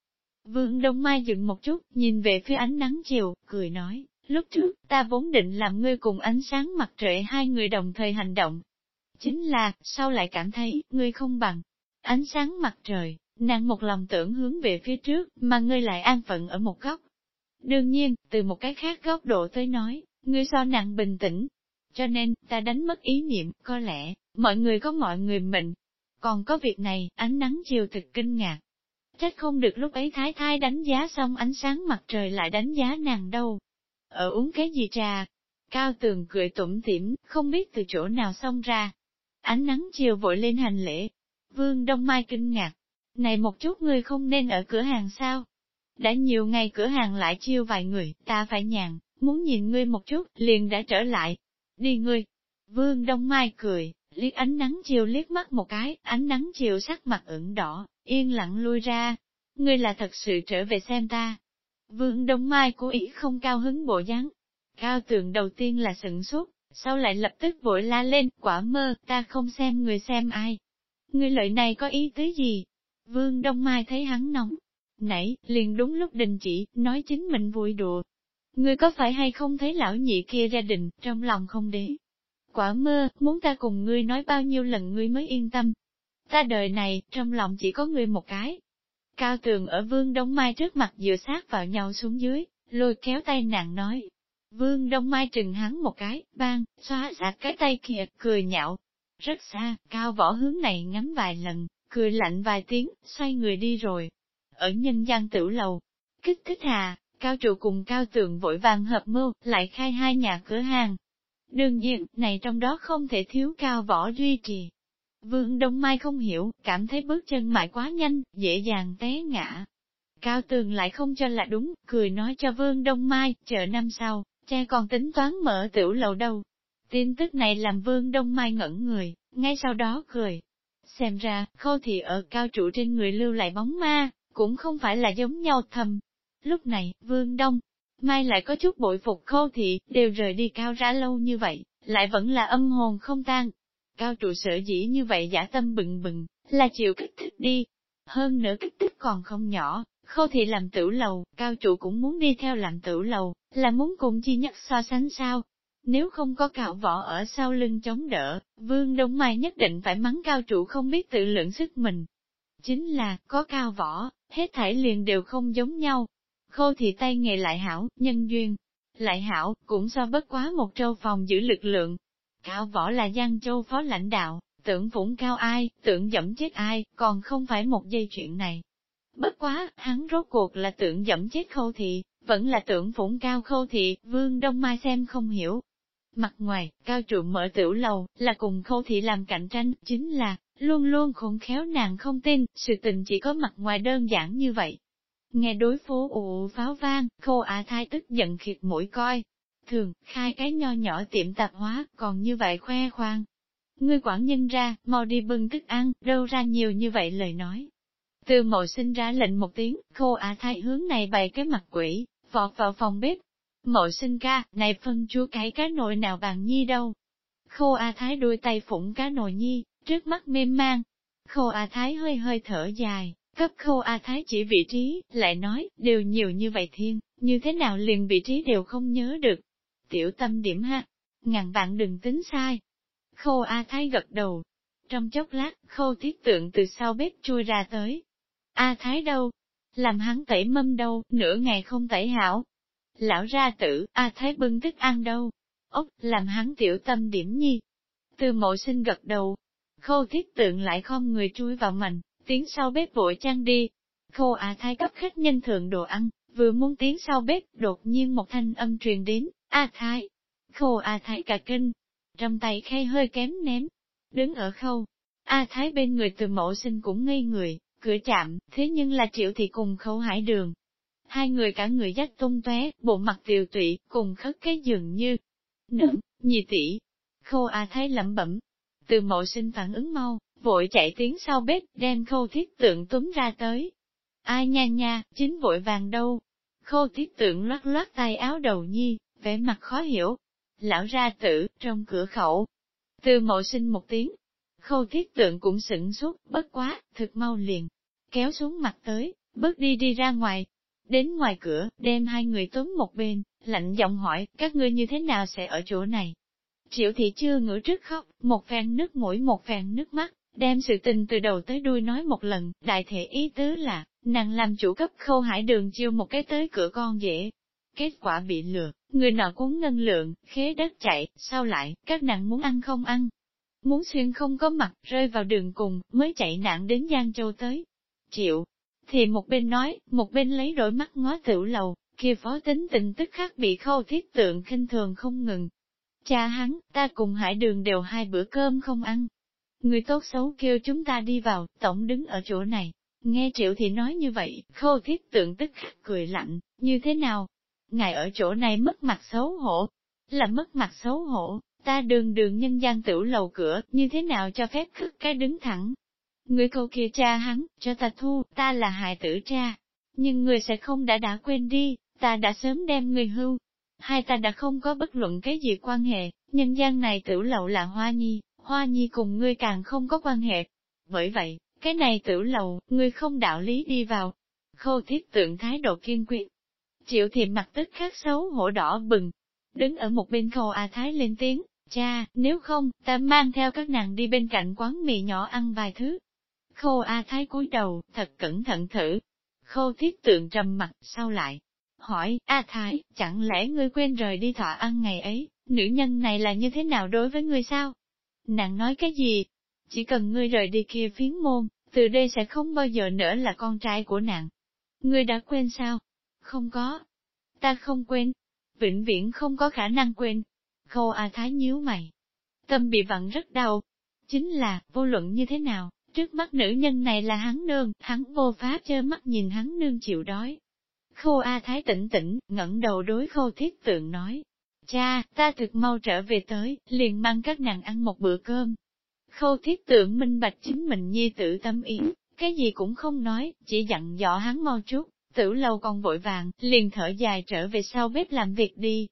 Vương Đông Mai dựng một chút, nhìn về phía ánh nắng chiều, cười nói, lúc trước, ta vốn định làm ngươi cùng ánh sáng mặt trời hai người đồng thời hành động, Chính là, sao lại cảm thấy, ngươi không bằng ánh sáng mặt trời, nàng một lòng tưởng hướng về phía trước, mà ngươi lại an phận ở một góc. Đương nhiên, từ một cái khác góc độ tới nói, ngươi so nàng bình tĩnh. Cho nên, ta đánh mất ý niệm, có lẽ, mọi người có mọi người mình. Còn có việc này, ánh nắng chiều thực kinh ngạc. Trách không được lúc ấy thái thái đánh giá xong ánh sáng mặt trời lại đánh giá nàng đâu. Ở uống cái gì trà? Cao tường cười tủm tỉm, không biết từ chỗ nào xông ra, Ánh nắng chiều vội lên hành lễ. Vương Đông Mai kinh ngạc. Này một chút ngươi không nên ở cửa hàng sao? Đã nhiều ngày cửa hàng lại chiêu vài người, ta phải nhàn, muốn nhìn ngươi một chút, liền đã trở lại. Đi ngươi. Vương Đông Mai cười, liếc ánh nắng chiều liếc mắt một cái, ánh nắng chiều sắc mặt ửng đỏ, yên lặng lui ra. Ngươi là thật sự trở về xem ta. Vương Đông Mai cố ý không cao hứng bộ dáng. Cao tường đầu tiên là sửng sốt, sau lại lập tức vội la lên, quả mơ, ta không xem người xem ai. ngươi lợi này có ý tứ gì? Vương Đông Mai thấy hắn nóng, nãy, liền đúng lúc đình chỉ, nói chính mình vui đùa. Ngươi có phải hay không thấy lão nhị kia gia đình, trong lòng không để. Quả mơ, muốn ta cùng ngươi nói bao nhiêu lần ngươi mới yên tâm. Ta đời này, trong lòng chỉ có ngươi một cái. Cao tường ở vương Đông Mai trước mặt dựa sát vào nhau xuống dưới, lôi kéo tay nàng nói, Vương Đông Mai trừng hắn một cái, bang, xóa sạch cái tay kia, cười nhạo. Rất xa, cao võ hướng này ngắm vài lần, cười lạnh vài tiếng, xoay người đi rồi. Ở nhân gian tử lầu, kích thích hà, cao trụ cùng cao tường vội vàng hợp mưu, lại khai hai nhà cửa hàng. Đương nhiên, này trong đó không thể thiếu cao võ duy trì. Vương Đông Mai không hiểu, cảm thấy bước chân mại quá nhanh, dễ dàng té ngã. Cao tường lại không cho là đúng, cười nói cho Vương Đông Mai, chờ năm sau, cha còn tính toán mở tiểu lầu đâu. Tin tức này làm vương đông mai ngẩn người, ngay sau đó cười. Xem ra, khâu thị ở cao trụ trên người lưu lại bóng ma, cũng không phải là giống nhau thầm. Lúc này, vương đông, mai lại có chút bội phục khâu thị, đều rời đi cao ra lâu như vậy, lại vẫn là âm hồn không tan. Cao trụ sở dĩ như vậy giả tâm bừng bừng, là chịu kích thích đi. Hơn nữa kích thích còn không nhỏ, khâu thị làm tử lầu, cao trụ cũng muốn đi theo làm tử lầu, là muốn cùng chi nhất so sánh sao? Nếu không có cạo võ ở sau lưng chống đỡ, vương đông mai nhất định phải mắng cao trụ không biết tự lượng sức mình. Chính là, có cao võ, hết thảy liền đều không giống nhau. Khô thì tay nghề lại hảo, nhân duyên, lại hảo, cũng so bất quá một trâu phòng giữ lực lượng. Cao võ là Giang Châu phó lãnh đạo, tưởng vũng cao ai, tưởng dẫm chết ai, còn không phải một dây chuyện này. Bất quá, hắn rốt cuộc là tưởng dẫm chết khâu thị, vẫn là tưởng phủng cao khâu thị, vương đông mai xem không hiểu. Mặt ngoài, cao trụ mở tiểu lầu, là cùng khâu thị làm cạnh tranh, chính là, luôn luôn khôn khéo nàng không tin, sự tình chỉ có mặt ngoài đơn giản như vậy. Nghe đối phố ụ pháo vang, khô ả thai tức giận khiệt mũi coi. Thường, khai cái nho nhỏ tiệm tạp hóa, còn như vậy khoe khoang. Ngươi quản nhân ra, mau đi bưng thức ăn, đâu ra nhiều như vậy lời nói. Từ mộ sinh ra lệnh một tiếng, khô ả thai hướng này bày cái mặt quỷ, vọt vào phòng bếp. Mộ sinh ca, này phân chúa cái cá nồi nào vàng nhi đâu. Khô A Thái đuôi tay phụng cá nồi nhi, trước mắt mềm mang. Khô A Thái hơi hơi thở dài, cấp khô A Thái chỉ vị trí, lại nói, đều nhiều như vậy thiên, như thế nào liền vị trí đều không nhớ được. Tiểu tâm điểm ha, ngàn bạn đừng tính sai. Khô A Thái gật đầu. Trong chốc lát, khô thiết tượng từ sau bếp chui ra tới. A Thái đâu? Làm hắn tẩy mâm đâu, nửa ngày không tẩy hảo. Lão ra tử, A Thái bưng thức ăn đâu? Ốc, làm hắn tiểu tâm điểm nhi. Từ mộ sinh gật đầu, Khâu thiết tượng lại không người chui vào mạnh, tiến sau bếp vội trang đi. Khô à thái cấp khách nhân thượng đồ ăn, vừa muốn tiến sau bếp, đột nhiên một thanh âm truyền đến, A thái. Khô A thái cả kinh, trong tay khay hơi kém ném, đứng ở khâu. A thái bên người từ mộ sinh cũng ngây người, cửa chạm, thế nhưng là triệu thị cùng khâu hải đường. Hai người cả người dắt tung tóe, bộ mặt tiều tụy, cùng khất cái dường như. Nữ, nhị tỷ. Khô A thái lẩm bẩm, từ mộ sinh phản ứng mau, vội chạy tiến sau bếp, đem khâu thiết tượng túm ra tới. Ai nha nha, chính vội vàng đâu. Khâu thiết tượng loát loát tay áo đầu nhi, vẻ mặt khó hiểu. Lão ra tử, trong cửa khẩu. Từ mộ sinh một tiếng. Khâu thiết tượng cũng sửng sốt, bất quá, thực mau liền. Kéo xuống mặt tới, bước đi đi ra ngoài. Đến ngoài cửa, đem hai người tốn một bên, lạnh giọng hỏi, các ngươi như thế nào sẽ ở chỗ này? Triệu thị chưa ngửa trước khóc, một phen nước mũi một phen nước mắt, đem sự tình từ đầu tới đuôi nói một lần, đại thể ý tứ là, nàng làm chủ cấp khâu hải đường chiêu một cái tới cửa con dễ. Kết quả bị lừa, người nọ cuốn ngân lượng, khế đất chạy, sao lại, các nàng muốn ăn không ăn. Muốn xuyên không có mặt, rơi vào đường cùng, mới chạy nạn đến Giang Châu tới. Triệu, thì một bên nói, một bên lấy đôi mắt ngó tiểu lầu, kia phó tính tình tức khắc bị khâu thiết tượng khinh thường không ngừng, Cha hắn, ta cùng hải đường đều hai bữa cơm không ăn. Người tốt xấu kêu chúng ta đi vào, tổng đứng ở chỗ này. Nghe triệu thì nói như vậy, khâu thiết tượng tức khắc cười lạnh, như thế nào? Ngài ở chỗ này mất mặt xấu hổ. Là mất mặt xấu hổ, ta đường đường nhân gian tiểu lầu cửa, như thế nào cho phép khức cái đứng thẳng? Người câu kia cha hắn, cho ta thu, ta là hài tử cha. Nhưng người sẽ không đã đã quên đi, ta đã sớm đem người hưu, hai ta đã không có bất luận cái gì quan hệ, nhân gian này tử lậu là Hoa Nhi, Hoa Nhi cùng ngươi càng không có quan hệ. Bởi vậy, cái này tử lậu, ngươi không đạo lý đi vào. Khâu thiết tượng thái độ kiên quyết. Triệu thì mặt tức khắc xấu hổ đỏ bừng. Đứng ở một bên khâu A Thái lên tiếng, cha, nếu không, ta mang theo các nàng đi bên cạnh quán mì nhỏ ăn vài thứ. Khâu A Thái cúi đầu, thật cẩn thận thử. Khâu thiết tượng trầm mặt, sau lại, hỏi, A Thái, chẳng lẽ ngươi quên rời đi thọ ăn ngày ấy, nữ nhân này là như thế nào đối với ngươi sao? Nàng nói cái gì? Chỉ cần ngươi rời đi kia phiến môn, từ đây sẽ không bao giờ nữa là con trai của nàng. Ngươi đã quên sao? Không có. Ta không quên. Vĩnh viễn không có khả năng quên. Khâu A Thái nhíu mày. Tâm bị vặn rất đau. Chính là, vô luận như thế nào, trước mắt nữ nhân này là hắn nương, hắn vô pháp chơ mắt nhìn hắn nương chịu đói. Khô A Thái tỉnh tỉnh, ngẩng đầu đối khô thiết tượng nói. Cha, ta thực mau trở về tới, liền mang các nàng ăn một bữa cơm. Khâu thiết tượng minh bạch chính mình nhi tử tâm ý, cái gì cũng không nói, chỉ dặn dò hắn mau chút, tử lâu còn vội vàng, liền thở dài trở về sau bếp làm việc đi.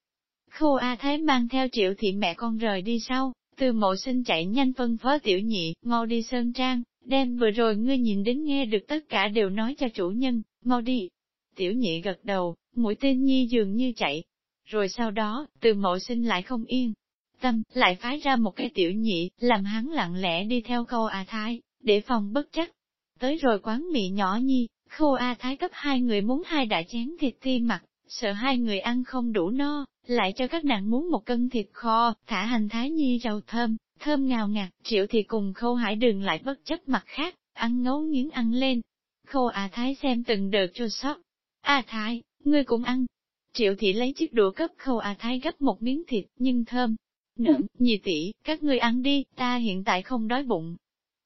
Khô A Thái mang theo triệu thị mẹ con rời đi sau, từ mộ sinh chạy nhanh phân phó tiểu nhị, mau đi sơn trang, đem vừa rồi ngươi nhìn đến nghe được tất cả đều nói cho chủ nhân, mau đi, Tiểu nhị gật đầu, mũi tên nhi dường như chạy. Rồi sau đó, từ mộ sinh lại không yên. Tâm, lại phái ra một cái tiểu nhị, làm hắn lặng lẽ đi theo khâu A Thái, để phòng bất chắc. Tới rồi quán mị nhỏ nhi, khô A Thái cấp hai người muốn hai đại chén thịt thi mặt, sợ hai người ăn không đủ no, lại cho các nàng muốn một cân thịt kho, thả hành thái nhi rau thơm, thơm ngào ngạt, triệu thì cùng khâu hải đường lại bất chấp mặt khác, ăn ngấu nghiến ăn lên. Khâu à thái xem từng đợt chua sót. À thái, ngươi cũng ăn. Triệu thị lấy chiếc đũa cấp khâu à thái gấp một miếng thịt, nhưng thơm. Nỡm, nhì tỷ, các ngươi ăn đi, ta hiện tại không đói bụng.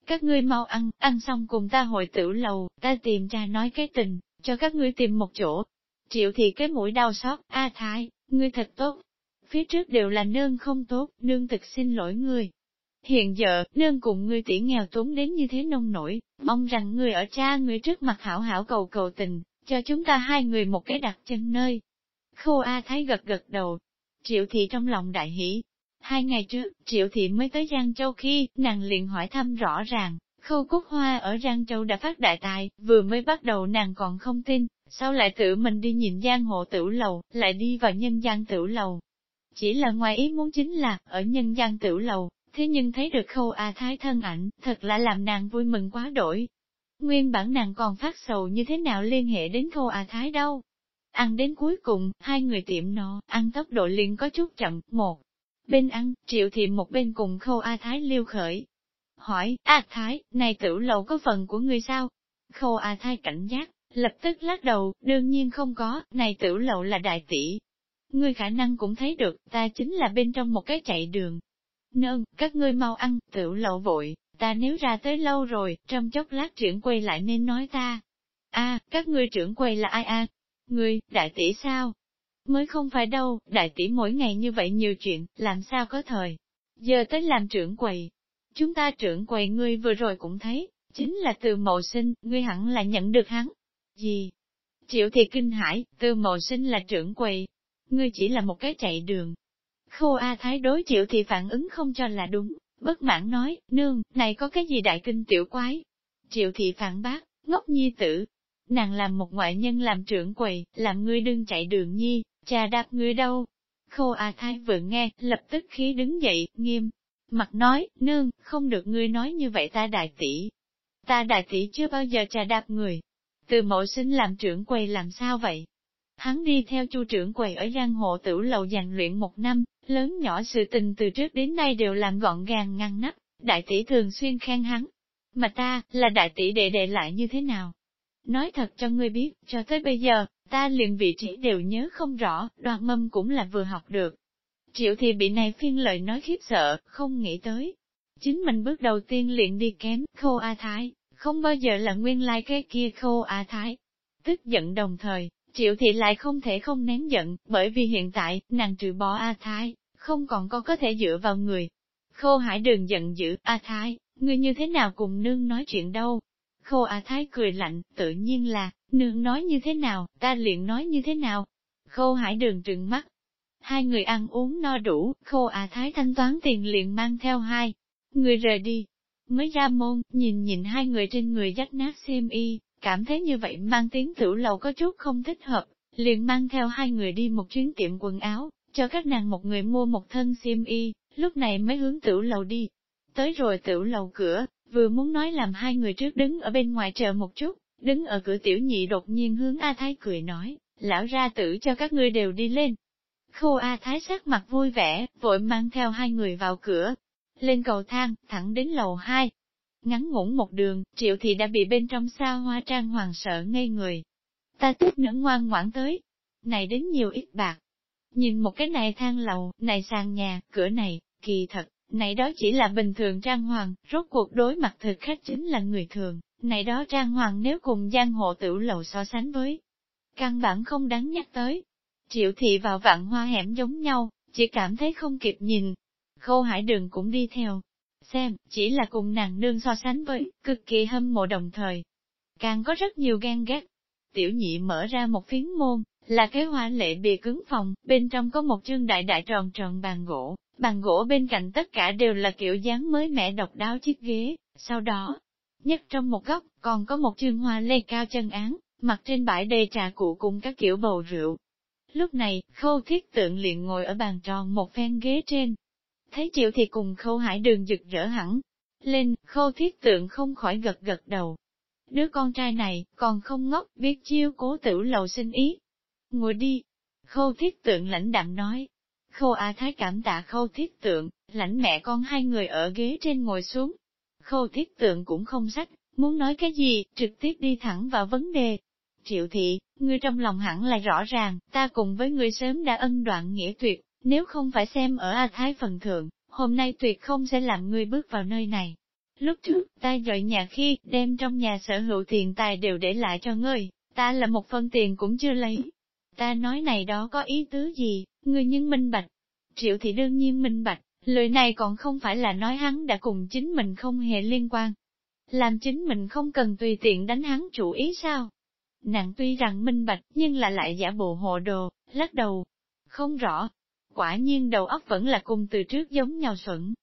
Các ngươi mau ăn, ăn xong cùng ta hội tử lầu, ta tìm cha nói cái tình, cho các ngươi tìm một chỗ. Triệu thị cái mũi đau xót, a thái, ngươi thật tốt. Phía trước đều là nương không tốt, nương thực xin lỗi ngươi. Hiện giờ, nương cùng ngươi tỷ nghèo tốn đến như thế nông nổi, mong rằng ngươi ở cha ngươi trước mặt hảo hảo cầu cầu tình, cho chúng ta hai người một cái đặt chân nơi. Khô A Thái gật gật đầu. Triệu thị trong lòng đại hỷ. Hai ngày trước, Triệu thị mới tới Giang Châu khi, nàng liền hỏi thăm rõ ràng, khâu cúc hoa ở Giang Châu đã phát đại tài, vừa mới bắt đầu nàng còn không tin, sau lại tự mình đi nhìn giang hộ tử lầu, lại đi vào nhân gian tử lầu. Chỉ là ngoài ý muốn chính là, ở nhân gian tử lầu, thế nhưng thấy được khâu A Thái thân ảnh, thật là làm nàng vui mừng quá đổi. Nguyên bản nàng còn phát sầu như thế nào liên hệ đến khâu A Thái đâu. Ăn đến cuối cùng, hai người tiệm nọ, ăn tốc độ liền có chút chậm, một. Bên ăn, triệu thì một bên cùng khâu A Thái liêu khởi. Hỏi, A Thái, này tử lầu có phần của người sao? Khâu A Thái cảnh giác, lập tức lắc đầu, đương nhiên không có, này tử lầu là đại tỷ. Ngươi khả năng cũng thấy được, ta chính là bên trong một cái chạy đường, Nương, các ngươi mau ăn, tiểu lậu vội, ta nếu ra tới lâu rồi, trong chốc lát trưởng quay lại nên nói ta. a các ngươi trưởng quay là ai a Ngươi, đại tỷ sao? Mới không phải đâu, đại tỷ mỗi ngày như vậy nhiều chuyện, làm sao có thời. Giờ tới làm trưởng quầy. Chúng ta trưởng quầy ngươi vừa rồi cũng thấy, chính là từ mậu sinh, ngươi hẳn là nhận được hắn. Gì? Triệu thì kinh hãi từ mậu sinh là trưởng quầy. Ngươi chỉ là một cái chạy đường, Khô A Thái đối triệu thì phản ứng không cho là đúng, bất mãn nói, nương, này có cái gì đại kinh tiểu quái? Triệu thị phản bác, ngốc nhi tử. Nàng làm một ngoại nhân làm trưởng quầy, làm ngươi đương chạy đường nhi, cha đạp ngươi đâu? Khô A Thái vừa nghe, lập tức khí đứng dậy, nghiêm. Mặt nói, nương, không được ngươi nói như vậy ta đại tỷ. Ta đại tỷ chưa bao giờ cha đạp người. Từ mẫu sinh làm trưởng quầy làm sao vậy? Hắn đi theo chu trưởng quầy ở giang hộ tử lầu giàn luyện một năm, lớn nhỏ sự tình từ trước đến nay đều làm gọn gàng ngăn nắp, đại tỷ thường xuyên khen hắn. Mà ta, là đại tỷ đệ đệ lại như thế nào? Nói thật cho ngươi biết, cho tới bây giờ, ta liền vị trí đều nhớ không rõ, đoạt mâm cũng là vừa học được. Triệu thì bị này phiên lời nói khiếp sợ, không nghĩ tới. Chính mình bước đầu tiên liền đi kém, khô A Thái, không bao giờ là nguyên lai like cái kia khô A Thái. Tức giận đồng thời, Triệu thị lại không thể không nén giận, bởi vì hiện tại, nàng trừ bỏ A Thái, không còn có có thể dựa vào người. Khô hải đường giận dữ, A Thái, ngươi như thế nào cùng nương nói chuyện đâu? Khô A Thái cười lạnh, tự nhiên là, nương nói như thế nào, ta liền nói như thế nào? Khô hải đường trừng mắt. Hai người ăn uống no đủ, khô A Thái thanh toán tiền liền mang theo hai. Người rời đi. Mới ra môn, nhìn nhìn hai người trên người dắt nát xem y, cảm thấy như vậy mang tiếng tiểu lầu có chút không thích hợp, liền mang theo hai người đi một chuyến tiệm quần áo, cho các nàng một người mua một thân xiêm y, lúc này mới hướng tiểu lầu đi. Tới rồi tiểu lầu cửa, vừa muốn nói làm hai người trước đứng ở bên ngoài chờ một chút, đứng ở cửa tiểu nhị đột nhiên hướng A Thái cười nói, lão ra tử cho các ngươi đều đi lên. Khô A Thái sắc mặt vui vẻ, vội mang theo hai người vào cửa, lên cầu thang, thẳng đến lầu hai, Ngắn ngủn một đường, triệu thị đã bị bên trong xa hoa trang hoàng sợ ngây người. Ta tiếp nữa ngoan ngoãn tới. Này đến nhiều ít bạc. Nhìn một cái này thang lầu, này sàn nhà, cửa này, kỳ thật, này đó chỉ là bình thường trang hoàng, rốt cuộc đối mặt thực khách chính là người thường, này đó trang hoàng nếu cùng giang hộ tiểu lầu so sánh với. Căn bản không đáng nhắc tới. Triệu thị vào vạn hoa hẻm giống nhau, chỉ cảm thấy không kịp nhìn. Khâu hải đường cũng đi theo, xem, chỉ là cùng nàng nương so sánh với, cực kỳ hâm mộ đồng thời. Càng có rất nhiều gan ghét. Tiểu nhị mở ra một phiến môn, là cái hoa lệ bìa cứng phòng, bên trong có một chương đại đại tròn tròn bàn gỗ, bàn gỗ bên cạnh tất cả đều là kiểu dáng mới mẻ độc đáo chiếc ghế, sau đó, nhất trong một góc, còn có một chương hoa lê cao chân án, mặt trên bãi đầy trà cụ cùng các kiểu bầu rượu. Lúc này, khâu thiết tượng liền ngồi ở bàn tròn một phen ghế trên, Thấy triệu thì cùng khâu hải đường rực rỡ hẳn. Lên, khâu thiết tượng không khỏi gật gật đầu. Đứa con trai này, còn không ngốc, biết chiêu cố tử lầu xin ý. Ngồi đi, Khâu thiết tượng lãnh đạm nói. Khâu A Thái cảm tạ khâu thiết tượng, lãnh mẹ con hai người ở ghế trên ngồi xuống. Khâu thiết tượng cũng không sách, muốn nói cái gì, trực tiếp đi thẳng vào vấn đề. Triệu thị, ngươi trong lòng hẳn là rõ ràng, ta cùng với ngươi sớm đã ân đoạn nghĩa tuyệt, nếu không phải xem ở A Thái phần thượng, hôm nay tuyệt không sẽ làm ngươi bước vào nơi này. Lúc trước, ta dọn nhà khi, đem trong nhà sở hữu tiền tài đều để lại cho ngươi, ta là một phân tiền cũng chưa lấy. Ta nói này đó có ý tứ gì, ngươi nhưng minh bạch. Triệu thị đương nhiên minh bạch, lời này còn không phải là nói hắn đã cùng chính mình không hề liên quan. Làm chính mình không cần tùy tiện đánh hắn chủ ý sao? Nàng tuy rằng minh bạch, nhưng là lại giả bộ hồ đồ, lắc đầu. Không rõ. Quả nhiên đầu óc vẫn là cùng từ trước giống nhau xuẩn.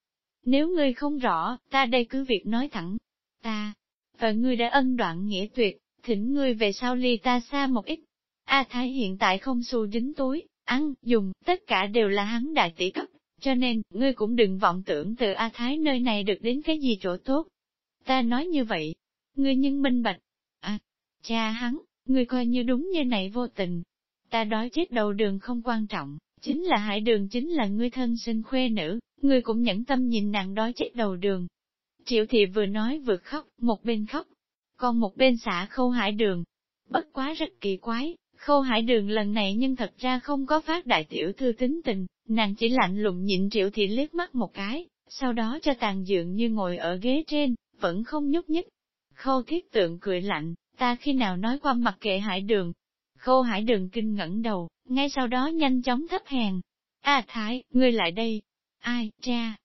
Nếu ngươi không rõ, ta đây cứ việc nói thẳng. Ta, và ngươi đã ân đoạn nghĩa tuyệt, thỉnh ngươi về sau ly ta xa một ít. A Thái hiện tại không xu dính túi, ăn, dùng, tất cả đều là hắn đại tỷ cấp, cho nên, ngươi cũng đừng vọng tưởng từ A Thái nơi này được đến cái gì chỗ tốt. Ta nói như vậy, ngươi nhưng minh bạch. À, cha hắn, ngươi coi như đúng như này vô tình. Ta đói chết đầu đường không quan trọng, chính là hải đường chính là ngươi thân sinh khuê nữ, ngươi cũng nhẫn tâm nhìn nàng đói chết đầu đường. Triệu thị vừa nói vừa khóc, một bên khóc, còn một bên xả khâu hải đường. Bất quá rất kỳ quái, khâu hải đường lần này nhưng thật ra không có phát đại tiểu thư tính tình, nàng chỉ lạnh lùng nhịn triệu thị liếc mắt một cái, sau đó cho tàn dượng như ngồi ở ghế trên, vẫn không nhúc nhích. Khâu thiết tượng cười lạnh, ta khi nào nói qua mặc kệ hải đường. Khâu hải đường kinh ngẩn đầu, ngay sau đó nhanh chóng thấp hèn. A Thái, ngươi lại đây. Ai, cha,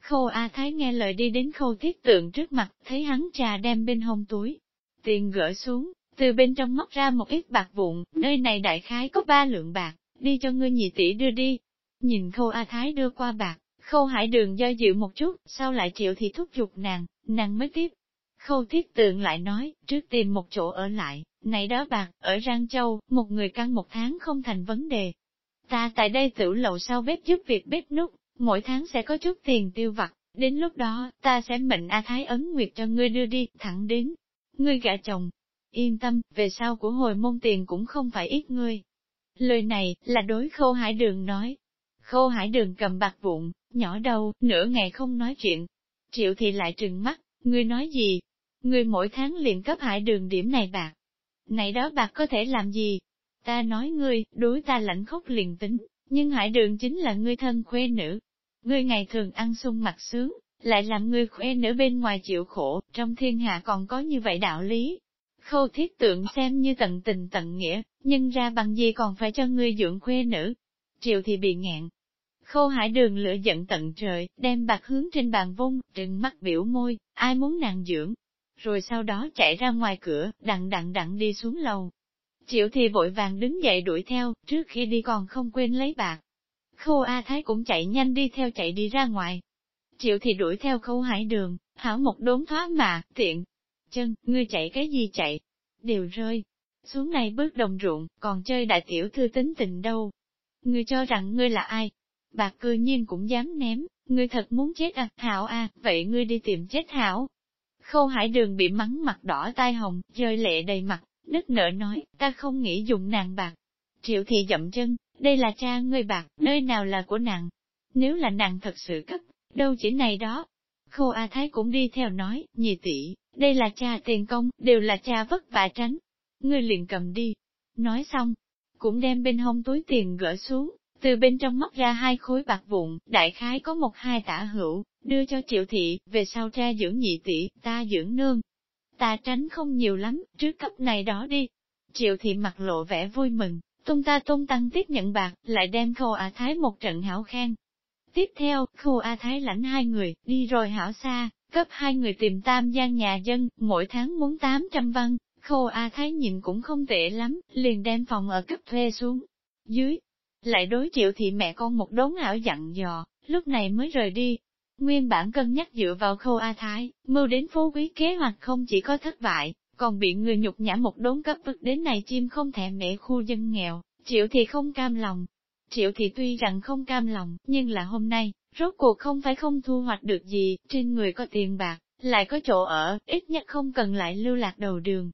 Khâu A Thái nghe lời đi đến khâu thiết tượng trước mặt, thấy hắn trà đem bên hông túi. Tiền gỡ xuống, từ bên trong móc ra một ít bạc vụn, nơi này đại khái có ba lượng bạc, đi cho ngươi nhị tỷ đưa đi. Nhìn khâu A Thái đưa qua bạc, khâu hải đường do dự một chút, sau lại chịu thì thúc giục nàng, nàng mới tiếp. Khâu thiết tượng lại nói, trước tìm một chỗ ở lại, này đó bạc, ở Rang Châu, một người căn một tháng không thành vấn đề. Ta tại đây tử lậu sau bếp giúp việc bếp nút, mỗi tháng sẽ có chút tiền tiêu vặt, đến lúc đó, ta sẽ mệnh A Thái Ấn Nguyệt cho ngươi đưa đi, thẳng đến. Ngươi gả chồng, yên tâm, về sau của hồi môn tiền cũng không phải ít ngươi. Lời này, là đối khâu hải đường nói. Khâu hải đường cầm bạc vụn, nhỏ đầu, nửa ngày không nói chuyện. Triệu thì lại trừng mắt, ngươi nói gì? Ngươi mỗi tháng liền cấp hải đường điểm này bạc. Này đó bạc có thể làm gì? Ta nói ngươi, đối ta lạnh khốc liền tính, nhưng hải đường chính là ngươi thân khuê nữ. Ngươi ngày thường ăn sung mặc sướng, lại làm ngươi khuê nữ bên ngoài chịu khổ, trong thiên hạ còn có như vậy đạo lý. Khâu thiết tượng xem như tận tình tận nghĩa, nhưng ra bằng gì còn phải cho ngươi dưỡng khuê nữ. Triệu thì bị ngẹn. Khâu hải đường lửa giận tận trời, đem bạc hướng trên bàn vung, trừng mắt biểu môi, ai muốn nàng dưỡng. Rồi sau đó chạy ra ngoài cửa, đặng đặng đặng đi xuống lầu, Triệu thì vội vàng đứng dậy đuổi theo, trước khi đi còn không quên lấy bạc. Khâu A Thái cũng chạy nhanh đi theo chạy đi ra ngoài. Triệu thì đuổi theo khâu hải đường, hảo một đốn thoát mà, tiện. Chân, ngươi chạy cái gì chạy? Đều rơi. Xuống này bước đồng ruộng, còn chơi đại tiểu thư tính tình đâu. Ngươi cho rằng ngươi là ai? Bạc cư nhiên cũng dám ném, ngươi thật muốn chết à, hảo à, vậy ngươi đi tìm chết hảo. Khâu hải đường bị mắng mặt đỏ tai hồng, rơi lệ đầy mặt, Nức nở nói, ta không nghĩ dùng nàng bạc. Triệu thị dậm chân, đây là cha ngươi bạc, nơi nào là của nàng. Nếu là nàng thật sự cấp, đâu chỉ này đó. Khô A Thái cũng đi theo nói, nhị tỷ, đây là cha tiền công, đều là cha vất vả tránh. Ngươi liền cầm đi. Nói xong, cũng đem bên hông túi tiền gỡ xuống, từ bên trong móc ra hai khối bạc vụn, đại khái có một hai tả hữu, đưa cho triệu thị, về sau cha dưỡng nhị tỷ, ta dưỡng nương, ta tránh không nhiều lắm, trước cấp này đó đi. Triệu thị mặt lộ vẻ vui mừng, tung ta tung tăng tiếp nhận bạc, lại đem khô A Thái một trận hảo khen. Tiếp theo, khô A Thái lãnh hai người, đi rồi hảo xa, cấp hai người tìm tam gian nhà dân, mỗi tháng muốn 800 văn, khô A Thái nhìn cũng không tệ lắm, liền đem phòng ở cấp thuê xuống. Dưới, lại đối triệu thị mẹ con một đốn ảo dặn dò, lúc này mới rời đi, Nguyên bản cân nhắc dựa vào khâu A Thái, mưu đến phú quý kế hoạch không chỉ có thất bại, còn bị người nhục nhã một đốn cấp bức đến này chim không thèm mẹ khu dân nghèo, triệu thì không cam lòng. Triệu thì tuy rằng không cam lòng, nhưng là hôm nay, rốt cuộc không phải không thu hoạch được gì, trên người có tiền bạc, lại có chỗ ở, ít nhất không cần lại lưu lạc đầu đường.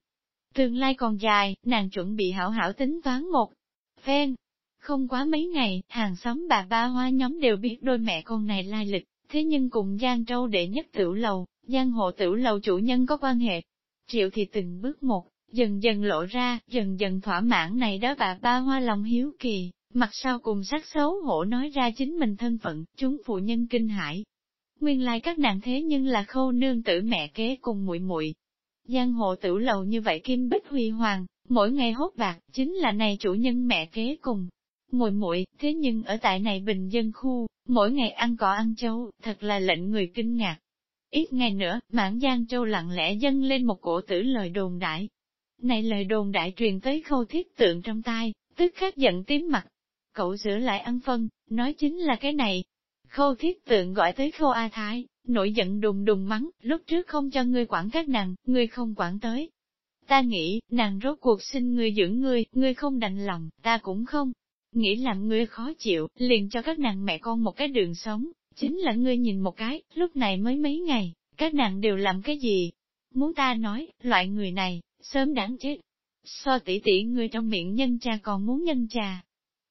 Tương lai còn dài, nàng chuẩn bị hảo hảo tính toán một phen. Không quá mấy ngày, hàng xóm bà ba hoa nhóm đều biết đôi mẹ con này lai lịch, thế nhưng cùng Giang Châu đệ nhất tiểu lầu, Giang hộ tiểu lầu chủ nhân có quan hệ. Triệu thì từng bước một, dần dần lộ ra, dần dần thỏa mãn này đó bà ba hoa lòng hiếu kỳ, mặt sau cùng sắc xấu hổ nói ra chính mình thân phận, chúng phụ nhân kinh hãi. Nguyên lai các nàng thế nhưng là khâu nương tử mẹ kế cùng muội muội Giang hộ tiểu lầu như vậy kim bích huy hoàng, mỗi ngày hốt bạc, chính là này chủ nhân mẹ kế cùng. Muội muội thế nhưng ở tại này bình dân khu, mỗi ngày ăn cỏ ăn châu, thật là lệnh người kinh ngạc. Ít ngày nữa, mãn Giang Châu lặng lẽ dâng lên một cổ tử lời đồn đại. Này lời đồn đại truyền tới khâu thiết tượng trong tai, tức khắc giận tím mặt. Cậu sửa lại ăn phân, nói chính là cái này. Khâu thiết tượng gọi tới khâu A Thái, nổi giận đùng đùng mắng, lúc trước không cho ngươi quản các nàng, ngươi không quản tới. Ta nghĩ, nàng rốt cuộc xin ngươi dưỡng ngươi, ngươi không đành lòng, ta cũng không. Nghĩ làm ngươi khó chịu, liền cho các nàng mẹ con một cái đường sống, chính là ngươi nhìn một cái, lúc này mới mấy ngày, các nàng đều làm cái gì? Muốn ta nói, loại người này, sớm đáng chết. So tỷ tỷ ngươi trong miệng nhân trà còn muốn nhân trà.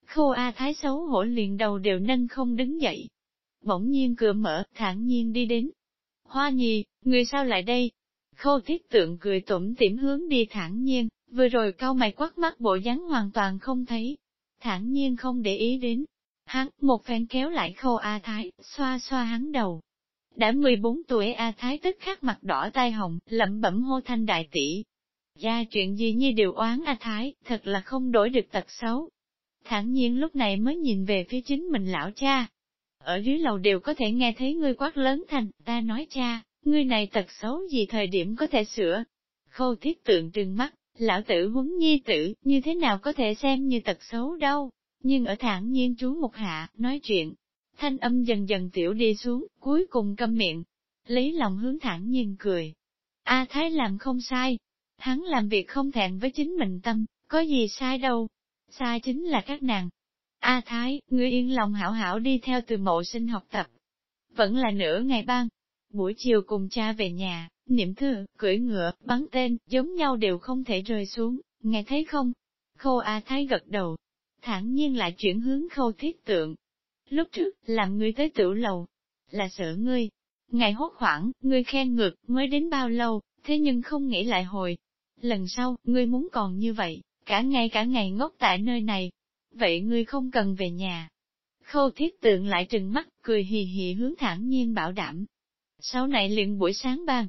Khô A Thái xấu hổ liền đầu đều nâng không đứng dậy, bỗng nhiên cửa mở, thản nhiên đi đến. Hoa nhi, người sao lại đây? Khâu thiết tượng cười tủm tỉm hướng đi thản nhiên, vừa rồi cao mày quát mắt bộ dáng hoàn toàn không thấy. Thản nhiên không để ý đến. Hắn, một phen kéo lại khâu A Thái, xoa xoa hắn đầu. Đã 14 tuổi A Thái tức khắc mặt đỏ tai hồng, lẩm bẩm hô thanh đại tỷ. Gia chuyện gì như điều oán A Thái, thật là không đổi được tật xấu. Thản nhiên lúc này mới nhìn về phía chính mình lão cha, ở dưới lầu đều có thể nghe thấy ngươi quát lớn thành, ta nói cha, ngươi này tật xấu gì thời điểm có thể sửa. Khâu thiết tượng trừng mắt, lão tử huấn nhi tử, như thế nào có thể xem như tật xấu đâu. Nhưng ở thản nhiên trú một hạ, nói chuyện, thanh âm dần dần tiểu đi xuống, cuối cùng câm miệng. Lấy lòng hướng thản nhiên cười. A Thái làm không sai. Hắn làm việc không thẹn với chính mình tâm, có gì sai đâu. Sai chính là các nàng, A Thái, ngươi yên lòng hảo hảo đi theo từ mộ sinh học tập. Vẫn là nửa ngày ban. Buổi chiều cùng cha về nhà, niệm thư, cưỡi ngựa, bắn tên, giống nhau đều không thể rơi xuống, nghe thấy không? Khâu A Thái gật đầu, thản nhiên lại chuyển hướng khâu thiết tượng. Lúc trước, làm ngươi tới tiểu lầu, là sợ ngươi. Ngày hốt hoảng, ngươi khen ngược, mới đến bao lâu, thế nhưng không nghĩ lại hồi. Lần sau, ngươi muốn còn như vậy, cả ngày cả ngày ngốc tại nơi này, vậy ngươi không cần về nhà. Khâu thiết tượng lại trừng mắt, cười hì hì hướng thẳng nhiên bảo đảm. Sau này liền buổi sáng ban,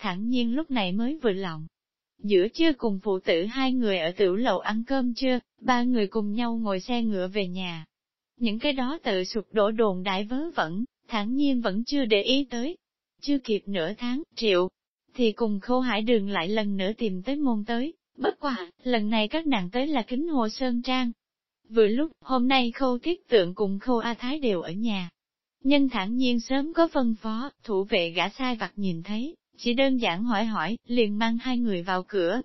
thẳng nhiên lúc này mới vừa lòng. Giữa trưa cùng phụ tử hai người ở tiểu lầu ăn cơm chưa, ba người cùng nhau ngồi xe ngựa về nhà. Những cái đó tự sụp đổ đồn đại vớ vẩn, thẳng nhiên vẫn chưa để ý tới. Chưa kịp nửa tháng, triệu, thì cùng khâu hải đường lại lần nữa tìm tới môn tới, bất quả, lần này các nàng tới là kính hồ sơn trang, Vừa lúc, hôm nay khâu thiết tượng cùng khâu A Thái đều ở nhà. Nhân thản nhiên sớm có phân phó, thủ vệ gã sai vặt nhìn thấy, chỉ đơn giản hỏi hỏi, liền mang hai người vào cửa.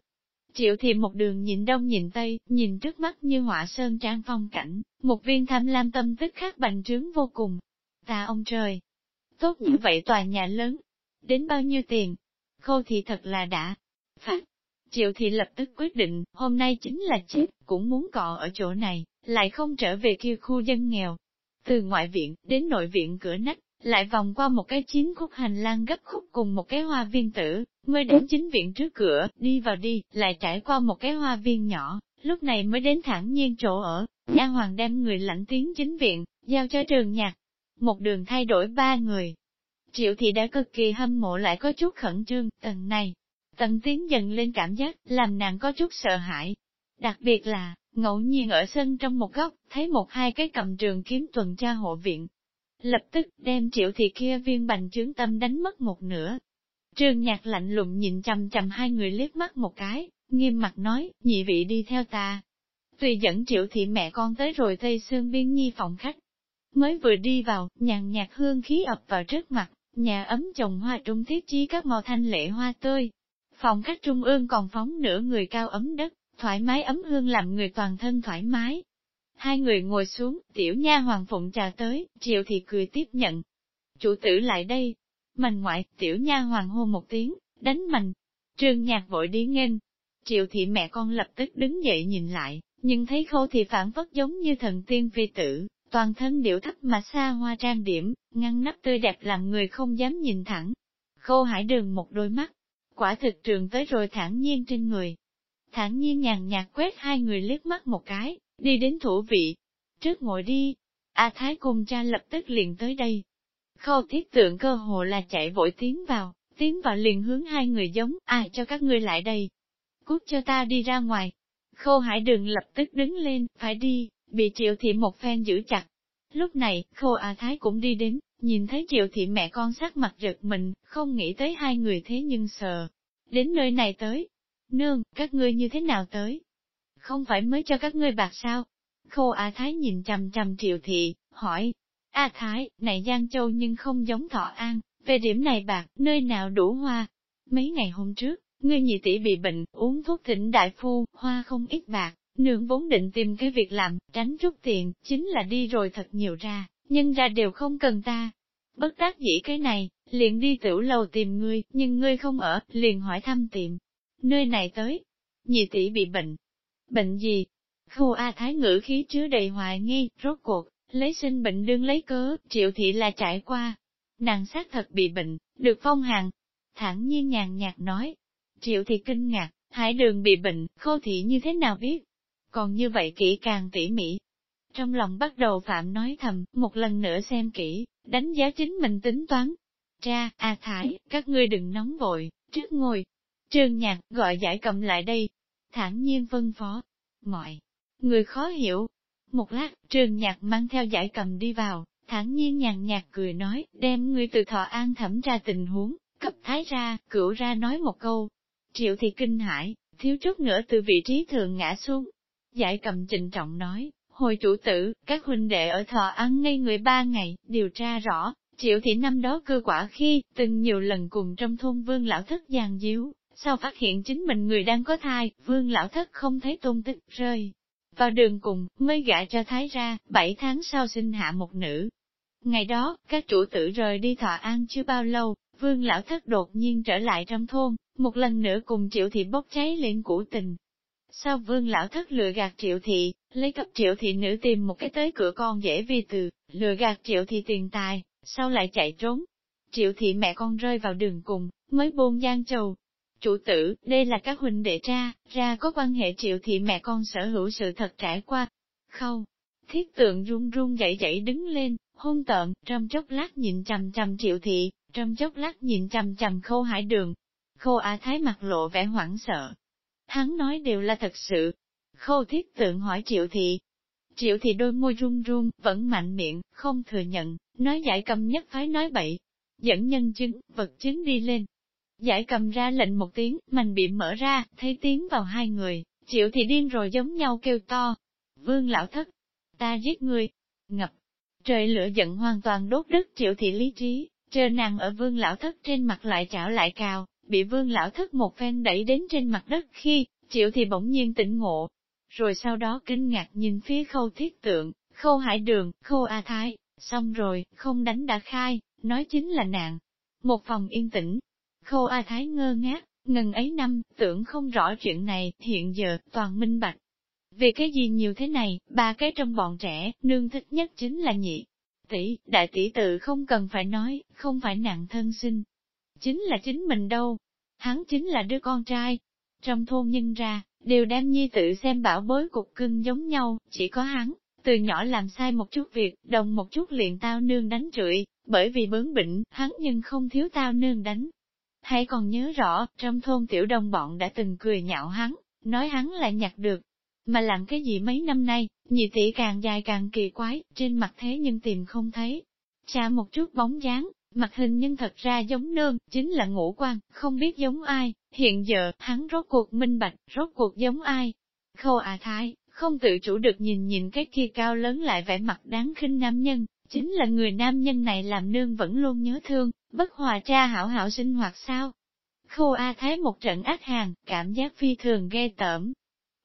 Triệu thì một đường nhìn đông nhìn tây, nhìn trước mắt như họa sơn trang phong cảnh, một viên tham lam tâm tức khắc bành trướng vô cùng. Ta ông trời! Tốt như vậy tòa nhà lớn, đến bao nhiêu tiền? Khâu thì thật là đã. Phát! Triệu thì lập tức quyết định, hôm nay chính là chết, cũng muốn cọ ở chỗ này lại không trở về kia khu dân nghèo. Từ ngoại viện đến nội viện cửa nách, lại vòng qua một cái chín khúc hành lang gấp khúc cùng một cái hoa viên tử, mới đến chính viện trước cửa, đi vào đi, lại trải qua một cái hoa viên nhỏ, lúc này mới đến thẳng nhiên chỗ ở, nha hoàng đem người lãnh tiếng chính viện, giao cho trường nhạc. Một đường thay đổi ba người. Triệu thị đã cực kỳ hâm mộ lại có chút khẩn trương, tầng này. Tầng tiến dần lên cảm giác, làm nàng có chút sợ hãi. Đặc biệt là, Ngẫu nhiên ở sân trong một góc, thấy một hai cái cầm trường kiếm tuần tra hộ viện. Lập tức đem triệu thị kia viên bành trướng tâm đánh mất một nửa. Trương nhạc lạnh lùng nhìn chầm chầm hai người liếc mắt một cái, nghiêm mặt nói, nhị vị đi theo ta. Tùy dẫn triệu thị mẹ con tới rồi Tây Sương Biên Nhi phòng khách. Mới vừa đi vào, nhàn nhạt hương khí ập vào trước mặt, nhà ấm trồng hoa trung thiết trí các màu thanh lệ hoa tươi. Phòng khách trung ương còn phóng nửa người cao ấm đất, thoải mái ấm hương làm người toàn thân thoải mái. Hai người ngồi xuống, tiểu nha hoàng phụng trà tới, triệu thì cười tiếp nhận. Chủ tử lại đây. Mạnh ngoại, tiểu nha hoàng hô một tiếng, đánh mạnh. Trương nhạc vội đi nghênh. Triệu thị mẹ con lập tức đứng dậy nhìn lại, nhưng thấy khô thì phản phất giống như thần tiên phi tử, toàn thân điệu thấp mà xa hoa trang điểm, ngăn nắp tươi đẹp làm người không dám nhìn thẳng. Khô hải đường một đôi mắt, quả thực trường tới rồi thản nhiên trên người. Thản nhiên nhàn nhạt quét hai người liếc mắt một cái, đi đến thủ vị. Trước ngồi đi, A Thái cùng cha lập tức liền tới đây. Khâu thiết tượng cơ hồ là chạy vội tiến vào, tiến vào liền hướng hai người giống, ai cho các ngươi lại đây. Cút cho ta đi ra ngoài. Khâu hải đường lập tức đứng lên, phải đi, bị triệu thị một phen giữ chặt. Lúc này, khô A Thái cũng đi đến, nhìn thấy triệu thị mẹ con sắc mặt rực mình, không nghĩ tới hai người thế nhưng sợ. Đến nơi này tới. Nương, các ngươi như thế nào tới? Không phải mới cho các ngươi bạc sao? Khô A Thái nhìn chằm chằm triệu thị, hỏi. A Thái, này Giang Châu nhưng không giống Thọ An, về điểm này bạc, nơi nào đủ hoa? Mấy ngày hôm trước, ngươi nhị tỷ bị bệnh, uống thuốc thỉnh đại phu, hoa không ít bạc, nương vốn định tìm cái việc làm, tránh rút tiền, chính là đi rồi thật nhiều ra, nhưng ra đều không cần ta. Bất đắc dĩ cái này, liền đi tiểu lầu tìm ngươi, nhưng ngươi không ở, liền hỏi thăm tiệm. Nơi này tới, nhị tỷ bị bệnh. Bệnh gì? Khu A Thái ngữ khí chứa đầy hoài nghi, rốt cuộc, lấy sinh bệnh đương lấy cớ, triệu thị là trải qua. Nàng xác thật bị bệnh, được phong hàn. Thẳng nhiên nhàn nhạt nói. Triệu thị kinh ngạc, hải đường bị bệnh, khô thị như thế nào biết? Còn như vậy kỹ càng tỉ mỉ. Trong lòng bắt đầu Phạm nói thầm, một lần nữa xem kỹ, đánh giá chính mình tính toán. Cha, A Thái, các ngươi đừng nóng vội, trước ngồi. Trương Nhạc gọi giải cầm lại đây. Thẳng nhiên phân phó. Mọi người khó hiểu. Một lát, trường Nhạc mang theo giải cầm đi vào, thản nhiên nhàn nhạt cười nói, đem người từ thọ an thẩm tra tình huống, cấp thái ra, cửu ra nói một câu. Triệu thì kinh hãi, thiếu chút nữa từ vị trí thường ngã xuống. Giải cầm trịnh trọng nói, hồi chủ tử, các huynh đệ ở thọ ăn ngay người ba ngày, điều tra rõ, triệu thị năm đó cư quả khi, từng nhiều lần cùng trong thôn vương lão thất giàn díu, sau phát hiện chính mình người đang có thai, vương lão thất không thấy tôn tích rơi. Vào đường cùng, mới gả cho thái ra, bảy tháng sau sinh hạ một nữ. Ngày đó, các chủ tử rời đi thọ an chưa bao lâu, vương lão thất đột nhiên trở lại trong thôn, một lần nữa cùng triệu thị bốc cháy lên cũ tình. Sau vương lão thất lừa gạt triệu thị, lấy cấp triệu thị nữ tìm một cái tới cửa con dễ vi từ, lừa gạt triệu thị tiền tài, sau lại chạy trốn. Triệu thị mẹ con rơi vào đường cùng, mới buông giang trầu. Chủ tử, đây là các huynh đệ ra, ra có quan hệ triệu thị mẹ con sở hữu sự thật trải qua. Khâu, thiết tượng run run dậy dậy đứng lên, hôn tợn, trong chốc lát nhìn chằm chằm triệu thị, trong chốc lát nhìn chằm chằm khâu hải đường. Khâu á thái mặt lộ vẻ hoảng sợ. Hắn nói đều là thật sự. Khâu thiết tượng hỏi triệu thị. Triệu thị đôi môi run run, vẫn mạnh miệng, không thừa nhận, nói giải cầm nhất phái nói bậy. Dẫn nhân chứng, vật chứng đi lên. Giải cầm ra lệnh một tiếng, mành bị mở ra, thấy tiếng vào hai người, triệu thị điên rồi giống nhau kêu to. Vương lão thất, ta giết người, ngập. Trời lửa giận hoàn toàn đốt đứt triệu thị lý trí, chờ nàng ở vương lão thất trên mặt lại chảo lại cào, bị vương lão thất một phen đẩy đến trên mặt đất khi, triệu thị bỗng nhiên tỉnh ngộ. Rồi sau đó kinh ngạc nhìn phía khâu thiết tượng, khâu hải đường, khâu A Thái, xong rồi, không đánh đã khai, nói chính là nàng Một phòng yên tĩnh, khâu A Thái ngơ ngác, ngần ấy năm, tưởng không rõ chuyện này, hiện giờ, toàn minh bạch. Vì cái gì nhiều thế này, ba cái trong bọn trẻ, nương thích nhất chính là nhị. Tỷ, đại tỷ tự không cần phải nói, không phải nặng thân sinh. Chính là chính mình đâu. Hắn chính là đứa con trai. Trong thôn nhân ra, đều đem nhi tự xem bảo bối cục cưng giống nhau, chỉ có hắn, từ nhỏ làm sai một chút việc, đồng một chút liền tao nương đánh chửi, bởi vì bướng bỉnh, hắn nhưng không thiếu tao nương đánh. Hay còn nhớ rõ, trong thôn tiểu đồng bọn đã từng cười nhạo hắn, nói hắn lại nhặt được, mà làm cái gì mấy năm nay, nhị tỷ càng dài càng kỳ quái, trên mặt thế nhưng tìm không thấy. Cha một chút bóng dáng, mặt hình nhưng thật ra giống nương, chính là ngũ quan, không biết giống ai, hiện giờ, hắn rốt cuộc minh bạch, rốt cuộc giống ai. Khâu à thái, không tự chủ được nhìn nhìn cái kia cao lớn lại vẻ mặt đáng khinh nam nhân, chính là người nam nhân này làm nương vẫn luôn nhớ thương, bất hòa cha hảo hảo sinh hoạt sao. Khô A Thái một trận ác hàng, cảm giác phi thường ghê tởm,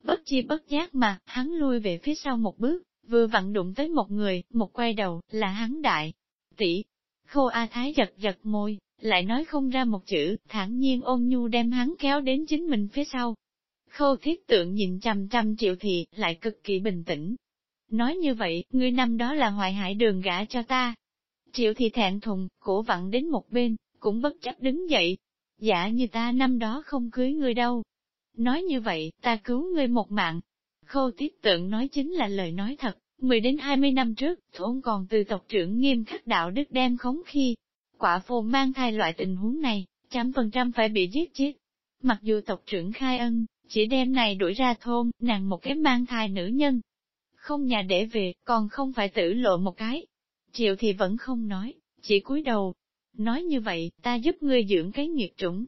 Bất chi bất giác mà, hắn lui về phía sau một bước, vừa vặn đụng tới một người, một quay đầu, là hắn đại. tỷ Khô A Thái giật giật môi, lại nói không ra một chữ, thản nhiên ôn nhu đem hắn kéo đến chính mình phía sau. Khô thiết tượng nhìn trăm trăm triệu thị, lại cực kỳ bình tĩnh. Nói như vậy, ngươi năm đó là hoài hại đường gã cho ta. Triệu thị thẹn thùng, cổ vặn đến một bên, cũng bất chấp đứng dậy. Dạ như ta năm đó không cưới ngươi đâu. Nói như vậy, ta cứu ngươi một mạng. Khâu tiết tượng nói chính là lời nói thật, 10 đến 20 năm trước, thôn còn từ tộc trưởng nghiêm khắc đạo đức đem khống khi. Quả phù mang thai loại tình huống này, trăm phần trăm phải bị giết chết. Mặc dù tộc trưởng khai ân, chỉ đem này đuổi ra thôn, nàng một cái mang thai nữ nhân. Không nhà để về, còn không phải tử lộ một cái. Triệu thì vẫn không nói, chỉ cúi đầu. Nói như vậy, ta giúp ngươi dưỡng cái nghiệt trũng.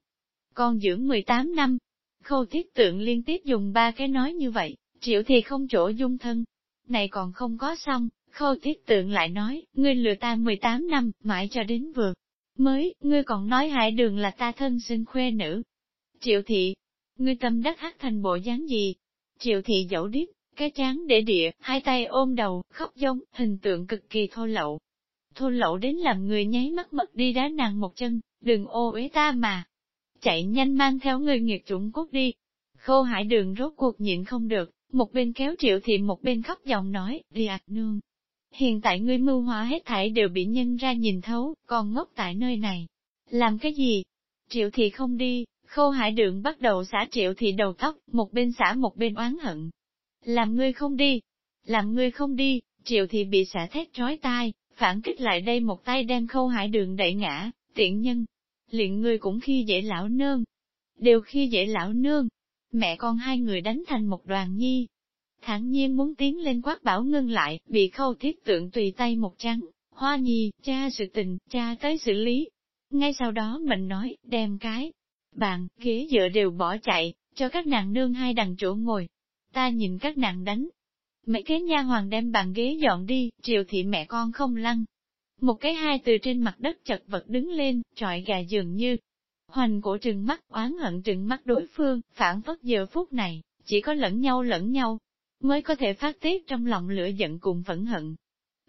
con dưỡng 18 năm. Khâu thiết tượng liên tiếp dùng ba cái nói như vậy, triệu thì không chỗ dung thân. Này còn không có xong, khâu thiết tượng lại nói, ngươi lừa ta 18 năm, mãi cho đến vượt. Mới, ngươi còn nói hại đường là ta thân sinh khuê nữ. Triệu thị, ngươi tâm đắc hát thành bộ dáng gì? Triệu thị dẫu điếc, cái chán để địa, hai tay ôm đầu, khóc giống, hình tượng cực kỳ thô lậu. Thô lậu đến làm người nháy mắt mật đi đá nàng một chân, đừng ô uế ta mà. Chạy nhanh mang theo người nghiệt chủng cốt đi. Khô hải đường rốt cuộc nhịn không được, một bên kéo triệu thị một bên khóc giọng nói, đi ạc nương. Hiện tại ngươi mưu hóa hết thảy đều bị nhân ra nhìn thấu, còn ngốc tại nơi này. Làm cái gì? Triệu thị không đi, khô hải đường bắt đầu xả triệu thì đầu tóc, một bên xả một bên oán hận. Làm ngươi không đi, làm ngươi không đi, triệu thì bị xả thét trói tai, phản kích lại đây một tay đem khâu hải đường đẩy ngã, tiện nhân. Liện ngươi cũng khi dễ lão nương, đều khi dễ lão nương. Mẹ con hai người đánh thành một đoàn nhi. Thẳng nhiên muốn tiến lên quát bảo ngưng lại, bị khâu thiết tượng tùy tay một trắng. Hoa nhi, cha sự tình, cha tới xử lý. Ngay sau đó mình nói, đem cái bàn, ghế dựa đều bỏ chạy, cho các nàng nương hai đằng chỗ ngồi. Ta nhìn các nàng đánh. Mấy cái nha hoàng đem bàn ghế dọn đi, triều thị mẹ con không lăn. Một cái hai từ trên mặt đất chật vật đứng lên, trọi gà dường như. Hoành cổ trừng mắt, oán hận trừng mắt đối phương, phản phất giờ phút này, chỉ có lẫn nhau lẫn nhau, mới có thể phát tiết trong lòng lửa giận cùng phẫn hận.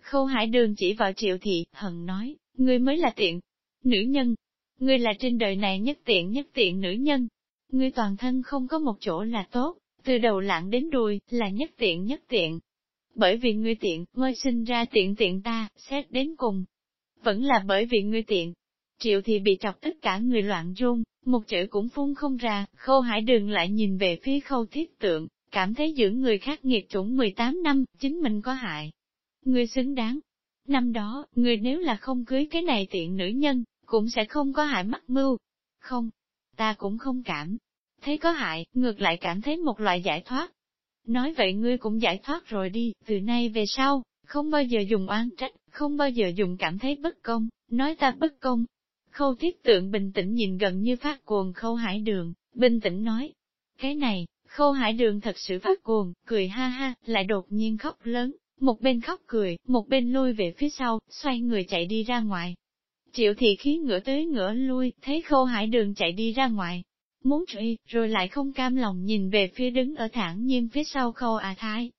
Khâu hải đường chỉ vào triệu thị, hận nói, ngươi mới là tiện. Nữ nhân, Ngươi là trên đời này nhất tiện nhất tiện nữ nhân. Ngươi toàn thân không có một chỗ là tốt, từ đầu lạng đến đuôi, là nhất tiện nhất tiện. Bởi vì ngươi tiện, ngươi sinh ra tiện tiện ta, xét đến cùng. Vẫn là bởi vì ngươi tiện. Triệu thì bị chọc tất cả người loạn run, một chữ cũng phun không ra, khâu hải đường lại nhìn về phía khâu thiết tượng, cảm thấy dưỡng người khác nghiệt chủng 18 năm, chính mình có hại. Ngươi xứng đáng. Năm đó, ngươi nếu là không cưới cái này tiện nữ nhân, cũng sẽ không có hại mắc mưu. Không, ta cũng không cảm. Thấy có hại, ngược lại cảm thấy một loại giải thoát. Nói vậy ngươi cũng giải thoát rồi đi, từ nay về sau, không bao giờ dùng oan trách, không bao giờ dùng cảm thấy bất công, nói ta bất công. Khâu thiết tượng bình tĩnh nhìn gần như phát cuồng khâu hải đường, bình tĩnh nói. Cái này, khâu hải đường thật sự phát cuồng, cười ha ha, lại đột nhiên khóc lớn, một bên khóc cười, một bên lui về phía sau, xoay người chạy đi ra ngoài. Triệu thị khí ngửa tới ngửa lui, thấy khâu hải đường chạy đi ra ngoài. Muốn truy, rồi lại không cam lòng nhìn về phía đứng ở thẳng nhiên phía sau khâu à thái.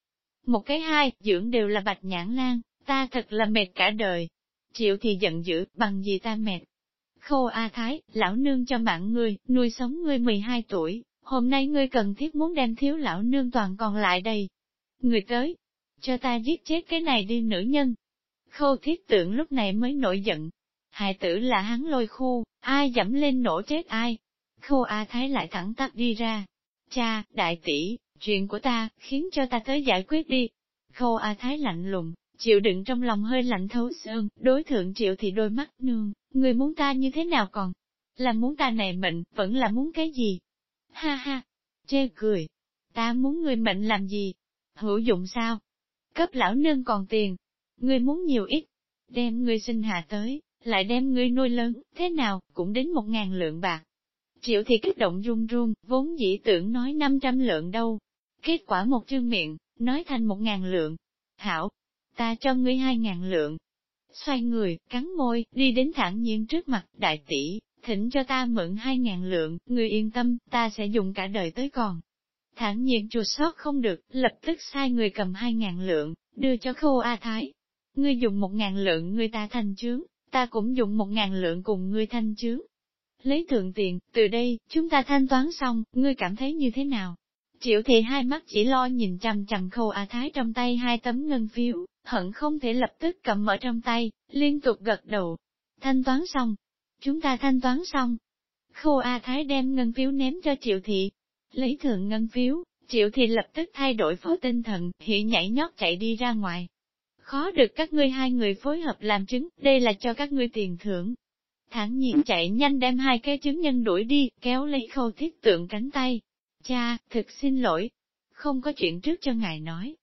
Một cái hai, dưỡng đều là bạch nhãn lan, ta thật là mệt cả đời. Triệu thì giận dữ, bằng gì ta mệt. Khâu A Thái, lão nương cho mạng ngươi, nuôi sống ngươi 12 tuổi, hôm nay ngươi cần thiết muốn đem thiếu lão nương toàn còn lại đây. Người tới, cho ta giết chết cái này đi nữ nhân. Khâu thiết tượng lúc này mới nổi giận, hài tử là hắn lôi khu, ai dẫm lên nổ chết ai. Khô A Thái lại thẳng tắp đi ra. Cha, đại tỷ, chuyện của ta, khiến cho ta tới giải quyết đi. Khô A Thái lạnh lùng, chịu đựng trong lòng hơi lạnh thấu xương, đối thượng triệu thì đôi mắt nương, người muốn ta như thế nào còn? Là muốn ta này mệnh, vẫn là muốn cái gì? Ha ha, chê cười, ta muốn người mệnh làm gì? Hữu dụng sao? Cấp lão nương còn tiền, người muốn nhiều ít, đem người sinh hạ tới, lại đem ngươi nuôi lớn, thế nào, cũng đến một ngàn lượng bạc. Triệu thì kích động run run, vốn dĩ tưởng nói 500 lượng đâu. Kết quả một chương miệng, nói thành một ngàn lượng. Hảo, ta cho ngươi hai ngàn lượng. Xoay người, cắn môi, đi đến thẳng nhiên trước mặt, đại tỷ, thỉnh cho ta mượn hai ngàn lượng, ngươi yên tâm, ta sẽ dùng cả đời tới còn. Thẳng nhiên chùa sót không được, lập tức sai người cầm hai ngàn lượng, đưa cho khô A Thái. Ngươi dùng một ngàn lượng người ta thành chướng, ta cũng dùng một ngàn lượng cùng ngươi thanh chướng. Lấy thượng tiền, từ đây, chúng ta thanh toán xong, ngươi cảm thấy như thế nào? Triệu thị hai mắt chỉ lo nhìn chằm chằm khâu A Thái trong tay hai tấm ngân phiếu, hận không thể lập tức cầm ở trong tay, liên tục gật đầu. Thanh toán xong. Chúng ta thanh toán xong. Khâu A Thái đem ngân phiếu ném cho Triệu thị. Lấy thượng ngân phiếu, Triệu thị lập tức thay đổi phó tinh thần, hiện nhảy nhót chạy đi ra ngoài. Khó được các ngươi hai người phối hợp làm chứng, đây là cho các ngươi tiền thưởng. Thẳng nhiên chạy nhanh đem hai cái chứng nhân đuổi đi, kéo lấy khâu thiết tượng cánh tay. Cha, thực xin lỗi. Không có chuyện trước cho ngài nói.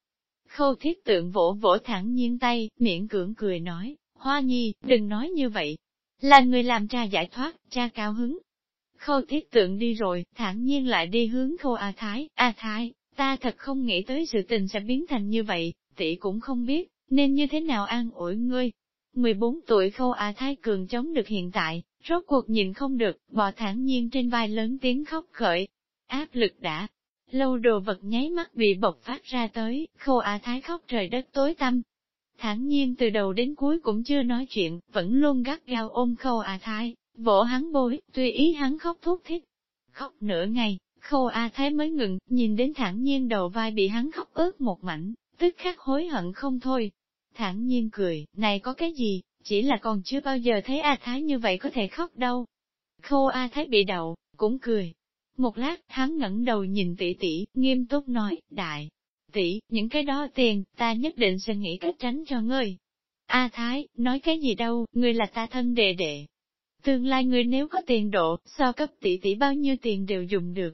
Khâu thiết tượng vỗ vỗ thẳng nhiên tay, miệng cưỡng cười nói, Hoa nhi, đừng nói như vậy. Là người làm cha giải thoát, cha cao hứng. Khâu thiết tượng đi rồi, thản nhiên lại đi hướng khâu A Thái, A Thái, ta thật không nghĩ tới sự tình sẽ biến thành như vậy, tỷ cũng không biết, nên như thế nào an ủi ngươi. 14 tuổi khâu A Thái cường chống được hiện tại, rốt cuộc nhìn không được, bò thản nhiên trên vai lớn tiếng khóc khởi. Áp lực đã, lâu đồ vật nháy mắt bị bộc phát ra tới, khâu A Thái khóc trời đất tối tăm. Thản nhiên từ đầu đến cuối cũng chưa nói chuyện, vẫn luôn gắt gao ôm khâu A Thái, vỗ hắn bối, tùy ý hắn khóc thúc thích. Khóc nửa ngày, khâu A Thái mới ngừng, nhìn đến thản nhiên đầu vai bị hắn khóc ướt một mảnh, tức khắc hối hận không thôi. Thản nhiên cười, này có cái gì, chỉ là còn chưa bao giờ thấy A Thái như vậy có thể khóc đâu. khô A Thái bị đậu, cũng cười. Một lát, hắn ngẩng đầu nhìn tỷ tỷ, nghiêm túc nói, đại, tỷ, những cái đó tiền, ta nhất định sẽ nghĩ cách tránh cho ngươi. A Thái, nói cái gì đâu, ngươi là ta thân đệ đệ. Tương lai ngươi nếu có tiền độ, so cấp tỷ tỷ bao nhiêu tiền đều dùng được.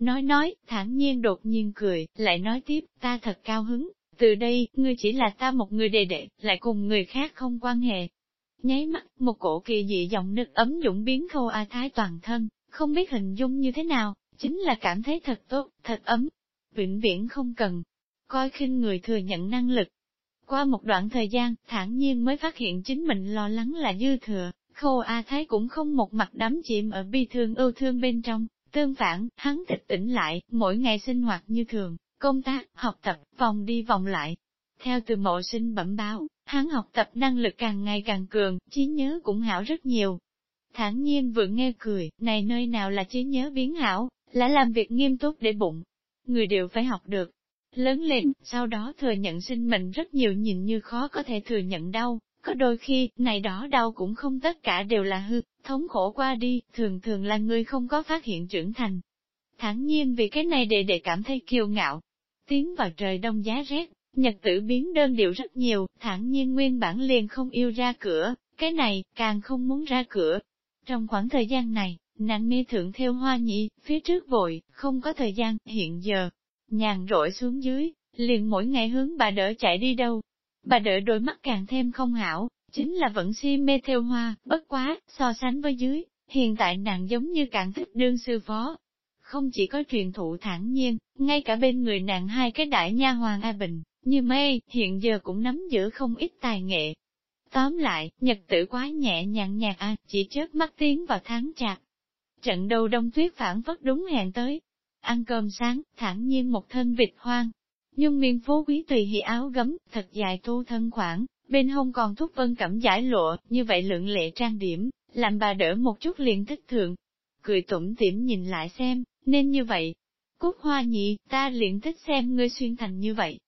Nói nói, thản nhiên đột nhiên cười, lại nói tiếp, ta thật cao hứng, từ đây, ngươi chỉ là ta một người đệ đệ, lại cùng người khác không quan hệ. Nháy mắt, một cổ kỳ dị dòng nước ấm dũng biến khâu A Thái toàn thân, không biết hình dung như thế nào, chính là cảm thấy thật tốt, thật ấm. Vĩnh viễn không cần, coi khinh người thừa nhận năng lực. Qua một đoạn thời gian, thản nhiên mới phát hiện chính mình lo lắng là dư thừa, khô A Thái cũng không một mặt đắm chìm ở bi thương ưu thương bên trong, tương phản, hắn tịch tỉnh lại, mỗi ngày sinh hoạt như thường, công tác, học tập, vòng đi vòng lại. Theo từ mộ sinh bẩm báo, hắn học tập năng lực càng ngày càng cường, trí nhớ cũng hảo rất nhiều. Thản nhiên vừa nghe cười, này nơi nào là trí nhớ biến hảo, là làm việc nghiêm túc để bụng. Người đều phải học được, lớn lên, sau đó thừa nhận sinh mệnh rất nhiều nhìn như khó có thể thừa nhận đau, có đôi khi, này đó đau cũng không tất cả đều là hư, thống khổ qua đi, thường thường là người không có phát hiện trưởng thành. Thẳng nhiên vì cái này đệ để cảm thấy kiêu ngạo. Tiến vào trời đông giá rét, nhật tử biến đơn điệu rất nhiều, thản nhiên nguyên bản liền không yêu ra cửa, cái này, càng không muốn ra cửa. Trong khoảng thời gian này, nàng mê thượng theo hoa nhị, phía trước vội, không có thời gian, hiện giờ, nhàn rỗi xuống dưới, liền mỗi ngày hướng bà đỡ chạy đi đâu. Bà đỡ đôi mắt càng thêm không hảo, chính là vẫn si mê theo hoa, bất quá, so sánh với dưới, hiện tại nàng giống như càng thích đương sư phó. Không chỉ có truyền thụ thản nhiên, ngay cả bên người nàng hai cái đại nha hoàng A Bình, như mây, hiện giờ cũng nắm giữ không ít tài nghệ. Tóm lại, nhật tử quá nhẹ nhàng nhạt a, chỉ chớp mắt tiến vào tháng chạp. Trận đầu đông tuyết phản phất đúng hẹn tới, Ăn cơm sáng, thản nhiên một thân vịt hoang. Nhưng miên phố quý tùy hỉ áo gấm, thật dài thu thân khoảng, bên hông còn thúc vân cẩm giải lụa, như vậy lượng lệ trang điểm, làm bà đỡ một chút liền thích thượng. Cười tủm tỉm nhìn lại xem, nên như vậy. Cúc hoa nhị, ta liền thích xem ngươi xuyên thành như vậy.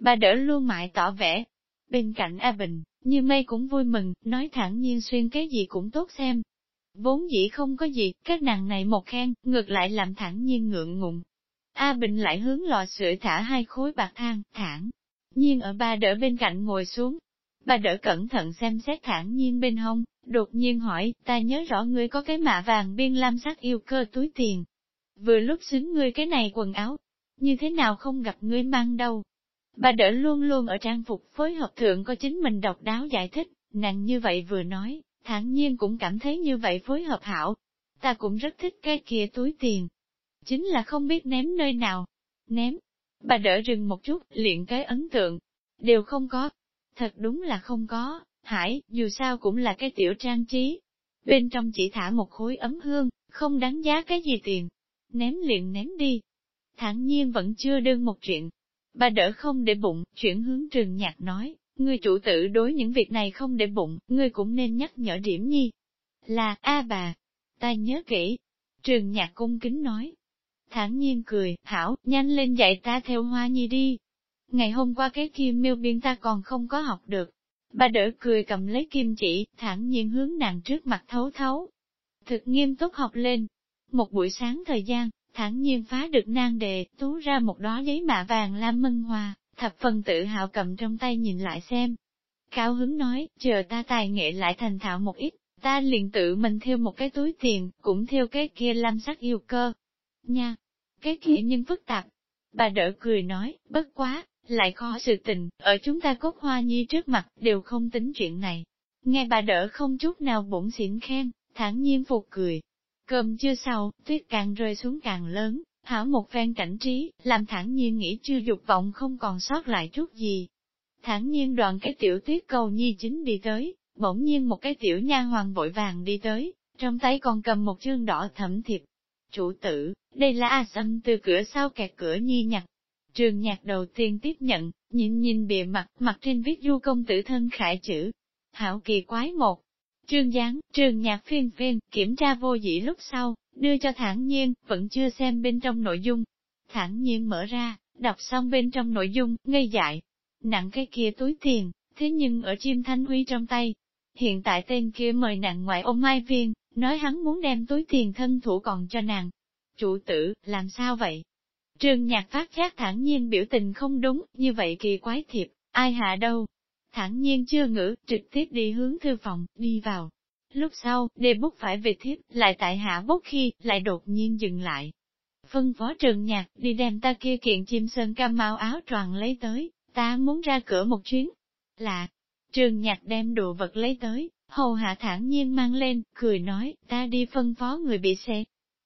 Bà đỡ luôn mãi tỏ vẻ. Bên cạnh A Bình, như mây cũng vui mừng, nói thẳng nhiên xuyên cái gì cũng tốt xem, Vốn dĩ không có gì, các nàng này một khen, ngược lại làm thẳng nhiên ngượng ngùng. A Bình lại hướng lò sưởi thả hai khối bạc than, thẳng. Nhiên ở ba đỡ bên cạnh ngồi xuống. Bà đỡ cẩn thận xem xét thẳng nhiên bên hông, đột nhiên hỏi, ta nhớ rõ ngươi có cái mạ vàng biên lam sắc yêu cơ túi tiền. Vừa lúc xứng ngươi cái này quần áo, như thế nào không gặp ngươi mang đâu. Bà đỡ luôn luôn ở trang phục phối hợp thượng có chính mình độc đáo giải thích, nàng như vậy vừa nói, thản nhiên cũng cảm thấy như vậy phối hợp hảo. Ta cũng rất thích cái kia túi tiền. Chính là không biết ném nơi nào. Ném. Bà đỡ rừng một chút, liền cái ấn tượng. Đều không có. Thật đúng là không có. Hải, dù sao cũng là cái tiểu trang trí. Bên trong chỉ thả một khối ấm hương, không đáng giá cái gì tiền. Ném liền ném đi. Thản nhiên vẫn chưa đương một chuyện. Bà đỡ không để bụng, chuyển hướng trường nhạc nói, Ngươi chủ tử đối những việc này không để bụng, ngươi cũng nên nhắc nhở điểm nhi. Là, a bà, ta nhớ kỹ. Trường nhạc cung kính nói. thản nhiên cười, hảo, nhanh lên dạy ta theo hoa nhi đi. Ngày hôm qua cái kim miêu biên ta còn không có học được. Bà đỡ cười cầm lấy kim chỉ, thản nhiên hướng nàng trước mặt thấu thấu. Thực nghiêm túc học lên. Một buổi sáng thời gian, thản nhiên phá được nan đề, tú ra một đó giấy mạ vàng lam mân hoa, thập phần tự hào cầm trong tay nhìn lại xem. Cao hứng nói, chờ ta tài nghệ lại thành thạo một ít, ta liền tự mình theo một cái túi tiền, cũng theo cái kia lam sắc yêu cơ. Nha, cái kia nhưng phức tạp. Bà đỡ cười nói, bất quá, lại khó sự tình, ở chúng ta cốt hoa nhi trước mặt, đều không tính chuyện này. Nghe bà đỡ không chút nào bụng xỉn khen, thản nhiên phục cười. Cơm chưa sau, tuyết càng rơi xuống càng lớn, hảo một phen cảnh trí, làm thản nhiên nghĩ chưa dục vọng không còn sót lại chút gì. Thản nhiên đoàn cái tiểu tuyết cầu nhi chính đi tới, bỗng nhiên một cái tiểu nha hoàng vội vàng đi tới, trong tay còn cầm một chương đỏ thẩm thiệp. Chủ tử, đây là A Sâm từ cửa sau kẹt cửa nhi nhặt. Trường nhạc đầu tiên tiếp nhận, nhìn nhìn bìa mặt, mặt trên viết du công tử thân khải chữ. Hảo kỳ quái một. Trương Giáng, Trương nhạc phiên phiên, kiểm tra vô dĩ lúc sau, đưa cho thản nhiên, vẫn chưa xem bên trong nội dung. Thản nhiên mở ra, đọc xong bên trong nội dung, ngây dại. Nặng cái kia túi tiền, thế nhưng ở chim thanh huy trong tay. Hiện tại tên kia mời nặng ngoại ôm mai viên, nói hắn muốn đem túi tiền thân thủ còn cho nàng. Chủ tử, làm sao vậy? Trương nhạc phát giác thản nhiên biểu tình không đúng, như vậy kỳ quái thiệp, ai hạ đâu? Thản nhiên chưa ngữ, trực tiếp đi hướng thư phòng, đi vào. Lúc sau, đề bút phải về thiếp, lại tại hạ bút khi, lại đột nhiên dừng lại. Phân phó trường nhạc, đi đem ta kia kiện chim sơn cam mau áo tròn lấy tới, ta muốn ra cửa một chuyến. Là, trường nhạc đem đồ vật lấy tới, hầu hạ thản nhiên mang lên, cười nói, ta đi phân phó người bị xe.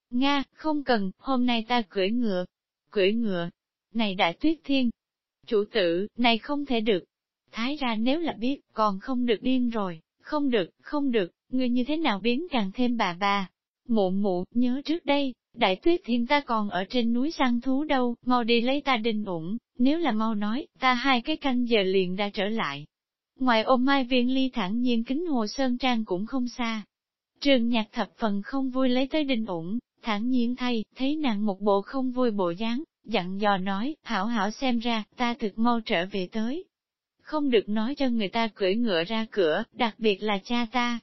Nga, không cần, hôm nay ta cưỡi ngựa. Cưỡi ngựa. Này đại tuyết thiên. Chủ tử, này không thể được. Thái ra nếu là biết, còn không được điên rồi, không được, không được, người như thế nào biến càng thêm bà bà. Mụ mụ, nhớ trước đây, đại tuyết thiên ta còn ở trên núi săn thú đâu, mau đi lấy ta đinh ủng, nếu là mau nói, ta hai cái canh giờ liền đã trở lại. Ngoài ôm mai viên ly thẳng nhiên kính hồ sơn trang cũng không xa. Trường nhạc thập phần không vui lấy tới đinh ủng, thẳng nhiên thay, thấy nàng một bộ không vui bộ dáng, dặn dò nói, hảo hảo xem ra, ta thực mau trở về tới. Không được nói cho người ta cưỡi ngựa ra cửa, đặc biệt là cha ta.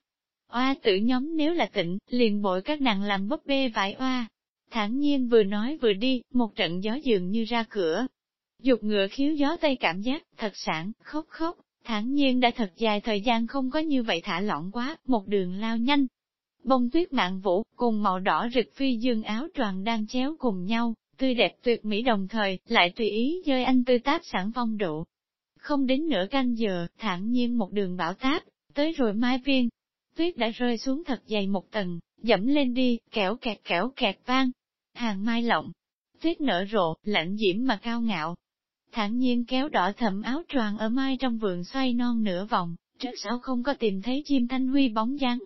Oa tử nhóm nếu là tịnh, liền bội các nàng làm búp bê vải oa. Thẳng nhiên vừa nói vừa đi, một trận gió dường như ra cửa. Dục ngựa khiếu gió tây cảm giác, thật sản, khóc khóc, thản nhiên đã thật dài thời gian không có như vậy thả lỏng quá, một đường lao nhanh. Bông tuyết mạng vũ, cùng màu đỏ rực phi dương áo tròn đang chéo cùng nhau, tươi đẹp tuyệt mỹ đồng thời, lại tùy ý rơi anh tư táp sản phong độ. Không đến nửa canh giờ, thản nhiên một đường bảo táp, tới rồi mai viên. Tuyết đã rơi xuống thật dày một tầng, dẫm lên đi, kẻo kẹt kẻo kẹt vang. Hàng mai lộng, tuyết nở rộ, lạnh diễm mà cao ngạo, thản nhiên kéo đỏ thẫm áo choàng ở mai trong vườn xoay non nửa vòng, trước sau không có tìm thấy chim thanh huy bóng dáng.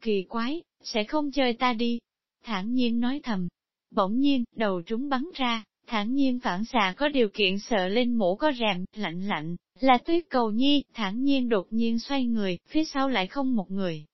Kỳ quái, sẽ không chơi ta đi. Thản nhiên nói thầm. Bỗng nhiên, đầu trúng bắn ra, thản nhiên phản xạ có điều kiện sợ lên mũ có rèm, lạnh lạnh, là tuyết cầu nhi, thản nhiên đột nhiên xoay người, phía sau lại không một người.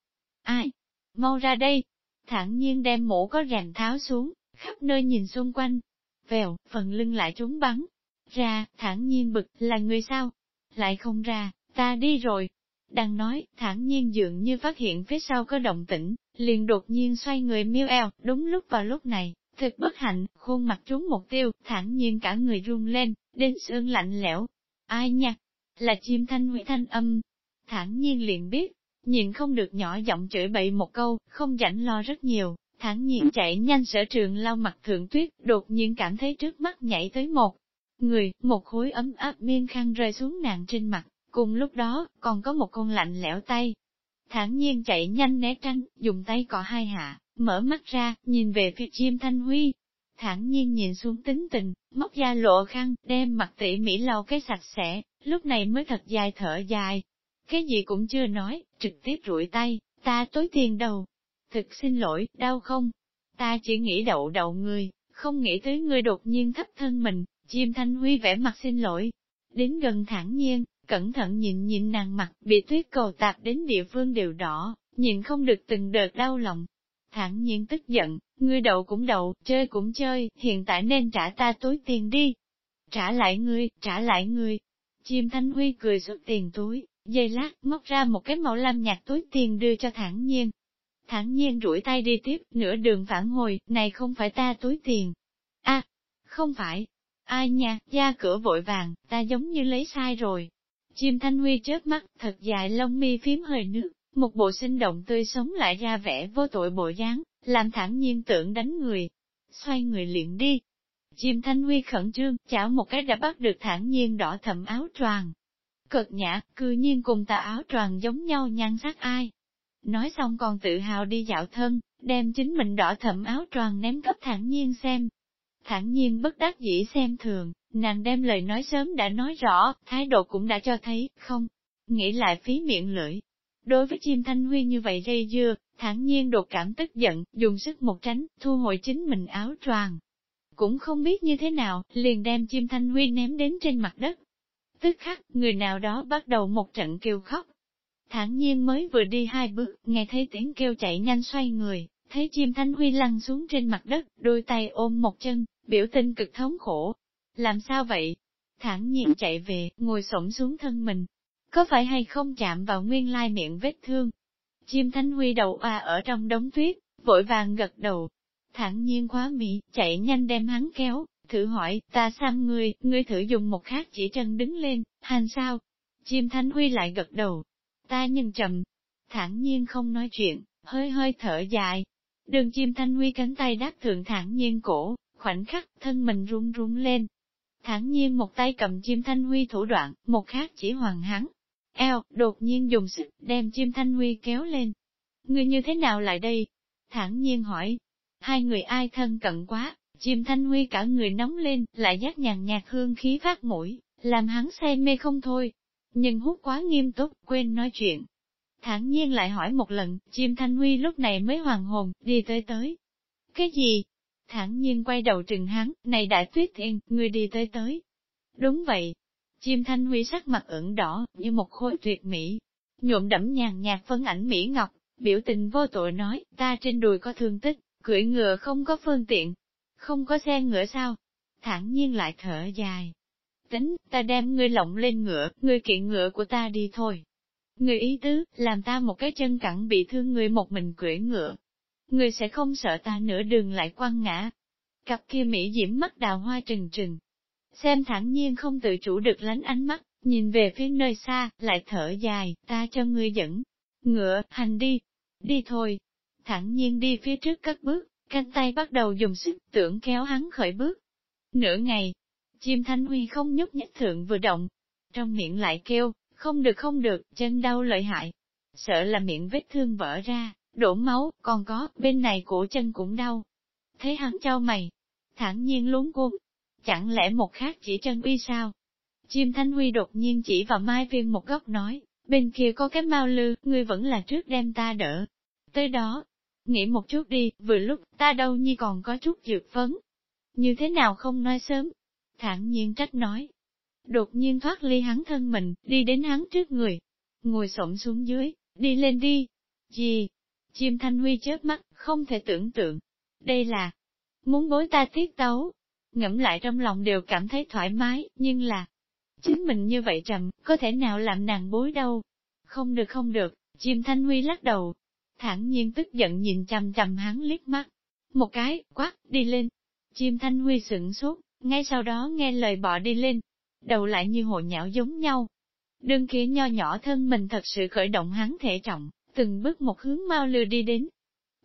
Ai? Mau ra đây! Thản nhiên đem mũ có rèm tháo xuống, khắp nơi nhìn xung quanh. Vèo, phần lưng lại trúng bắn, ra, thản nhiên bực, là người sao? Lại không ra, ta đi rồi. Đang nói, thản nhiên dường như phát hiện phía sau có động tĩnh, liền đột nhiên xoay người miêu eo, đúng lúc vào lúc này, thật bất hạnh, khuôn mặt trúng một tiêu, thẳng nhiên cả người run lên, đến xương lạnh lẽo. Ai nha? Là chim thanh huy thanh âm. Thẳng nhiên liền biết, nhìn không được nhỏ giọng chửi bậy một câu, không rảnh lo rất nhiều, Thẳng nhiên chạy nhanh sở trường lau mặt thượng tuyết, đột nhiên cảm thấy trước mắt nhảy tới một người, một khối ấm áp miên khăn rơi xuống nàng trên mặt, cùng lúc đó, còn có một con lạnh lẽo tay. Thản nhiên chạy nhanh né tránh, dùng tay cọ hai hạ, mở mắt ra, nhìn về phía chim thanh huy. Thản nhiên nhìn xuống tính tình, móc ra lộ khăn, đem mặt tỉ mỉ lau cái sạch sẽ, lúc này mới thật dài thở dài. Cái gì cũng chưa nói, trực tiếp rủi tay, ta tối tiền đầu. Thực xin lỗi, đau không? Ta chỉ nghĩ đậu đậu người, không nghĩ tới người đột nhiên thấp thân mình, Chim Thanh Huy vẻ mặt xin lỗi, đến gần thẳng nhiên, cẩn thận nhìn nhìn nàng mặt, bị tuyết cầu tạp đến địa phương đều đỏ, nhìn không được từng đợt đau lòng thẳng nhiên tức giận, ngươi đậu cũng đậu, chơi cũng chơi, hiện tại nên trả ta túi tiền đi. Trả lại ngươi, trả lại ngươi. Chim Thanh Huy cười xuất tiền túi, dây lát, móc ra một cái màu lam nhạt túi tiền đưa cho thẳng nhiên. Thẳng nhiên rủi tay đi tiếp, nửa đường phản hồi, này không phải ta túi tiền. a không phải. Ai nha, ra cửa vội vàng, ta giống như lấy sai rồi. Chim Thanh Huy chớp mắt, thật dài lông mi phím hơi nước, một bộ sinh động tươi sống lại ra vẻ vô tội bộ dáng, làm thản nhiên tưởng đánh người. Xoay người liền đi. Chim Thanh Huy khẩn trương, chảo một cái đã bắt được thản nhiên đỏ thầm áo choàng. Cực nhã, cư nhiên cùng tà áo choàng giống nhau nhan sắc ai. Nói xong còn tự hào đi dạo thân, đem chính mình đỏ thầm áo choàng ném cấp thản nhiên xem. thản nhiên bất đắc dĩ xem thường, nàng đem lời nói sớm đã nói rõ, thái độ cũng đã cho thấy, không, nghĩ lại phí miệng lưỡi, Đối với chim thanh huy như vậy dây dưa, thản nhiên đột cảm tức giận, dùng sức một tránh, thu hồi chính mình áo choàng. Cũng không biết như thế nào, liền đem chim thanh huy ném đến trên mặt đất. Tức khắc, người nào đó bắt đầu một trận kêu khóc. Thản nhiên mới vừa đi hai bước, nghe thấy tiếng kêu chạy nhanh xoay người, thấy chim thanh huy lăn xuống trên mặt đất, đôi tay ôm một chân, biểu tình cực thống khổ. Làm sao vậy? Thản nhiên chạy về, ngồi xổm xuống thân mình, có phải hay không chạm vào nguyên lai miệng vết thương? Chim Thánh Huy đầu oa ở trong đống tuyết, vội vàng gật đầu. Thẳng nhiên quá mỹ, chạy nhanh đem hắn kéo, thử hỏi, ta xăm ngươi, ngươi thử dùng một khác chỉ chân đứng lên, hành sao? Chim Thánh Huy lại gật đầu. Ta nhìn trầm, thẳng nhiên không nói chuyện, hơi hơi thở dài. Đường chim Thanh Huy cánh tay đáp thượng thẳng nhiên cổ, khoảnh khắc, thân mình run run lên. Thẳng nhiên một tay cầm chim Thanh Huy thủ đoạn, một khác chỉ hoàng hắn, eo, đột nhiên dùng sức, đem chim thanh huy kéo lên. Người như thế nào lại đây? Thẳng nhiên hỏi. Hai người ai thân cận quá, chim thanh huy cả người nóng lên, lại giác nhàn nhạt hương khí phát mũi, làm hắn say mê không thôi. Nhưng hút quá nghiêm túc, quên nói chuyện. Thẳng nhiên lại hỏi một lần, chim thanh huy lúc này mới hoàng hồn, đi tới tới. Cái gì? Thẳng nhiên quay đầu trừng hắn, này đại tuyết thiên, người đi tới tới. Đúng vậy, Chim thanh huy sắc mặt ửng đỏ, như một khối tuyệt mỹ, nhuộm đẫm nhàn nhạt phân ảnh Mỹ Ngọc, biểu tình vô tội nói, ta trên đùi có thương tích, cưỡi ngựa không có phương tiện, không có xe ngựa sao? Thẳng nhiên lại thở dài. Tính, ta đem ngươi lộng lên ngựa, ngươi kiện ngựa của ta đi thôi. Người ý tứ, làm ta một cái chân cẳng bị thương người một mình cưỡi ngựa. Người sẽ không sợ ta nửa đường lại quăng ngã. Cặp kia Mỹ diễm mắt đào hoa trừng trừng, xem thẳng nhiên không tự chủ được lánh ánh mắt, nhìn về phía nơi xa, lại thở dài, ta cho ngươi dẫn. Ngựa, hành đi, đi thôi. Thẳng nhiên đi phía trước cất bước, cánh tay bắt đầu dùng sức tưởng kéo hắn khởi bước. Nửa ngày, chim thanh huy không nhúc nhích thượng vừa động, trong miệng lại kêu, không được không được, chân đau lợi hại. Sợ là miệng vết thương vỡ ra, đổ máu, còn có, bên này cổ chân cũng đau. Thấy hắn trao mày, thẳng nhiên luống cuốn, chẳng lẽ một khác chỉ chân uy sao? Chim Thanh Huy đột nhiên chỉ vào Mai Viên một góc nói, bên kia có cái mau lư, ngươi vẫn là trước đem ta đỡ. Tới đó, nghĩ một chút đi, vừa lúc, ta đâu nhi còn có chút dược phấn. Như thế nào không nói sớm? Thản nhiên trách nói. Đột nhiên thoát ly hắn thân mình, đi đến hắn trước người. Ngồi xổm xuống dưới, đi lên đi. Gì? Chim Thanh Huy chớp mắt, không thể tưởng tượng. Đây là, muốn bối ta tiết tấu, ngẫm lại trong lòng đều cảm thấy thoải mái, nhưng là, chính mình như vậy trầm, có thể nào làm nàng bối đâu. Không được không được, chim thanh huy lắc đầu, thẳng nhiên tức giận nhìn chằm chằm hắn liếc mắt. Một cái, quát, đi lên. Chim thanh huy sửng sốt, ngay sau đó nghe lời bỏ đi lên. Đầu lại như hồ nhão giống nhau. Đương kia nho nhỏ thân mình thật sự khởi động hắn thể trọng, từng bước một hướng mau lừa đi đến.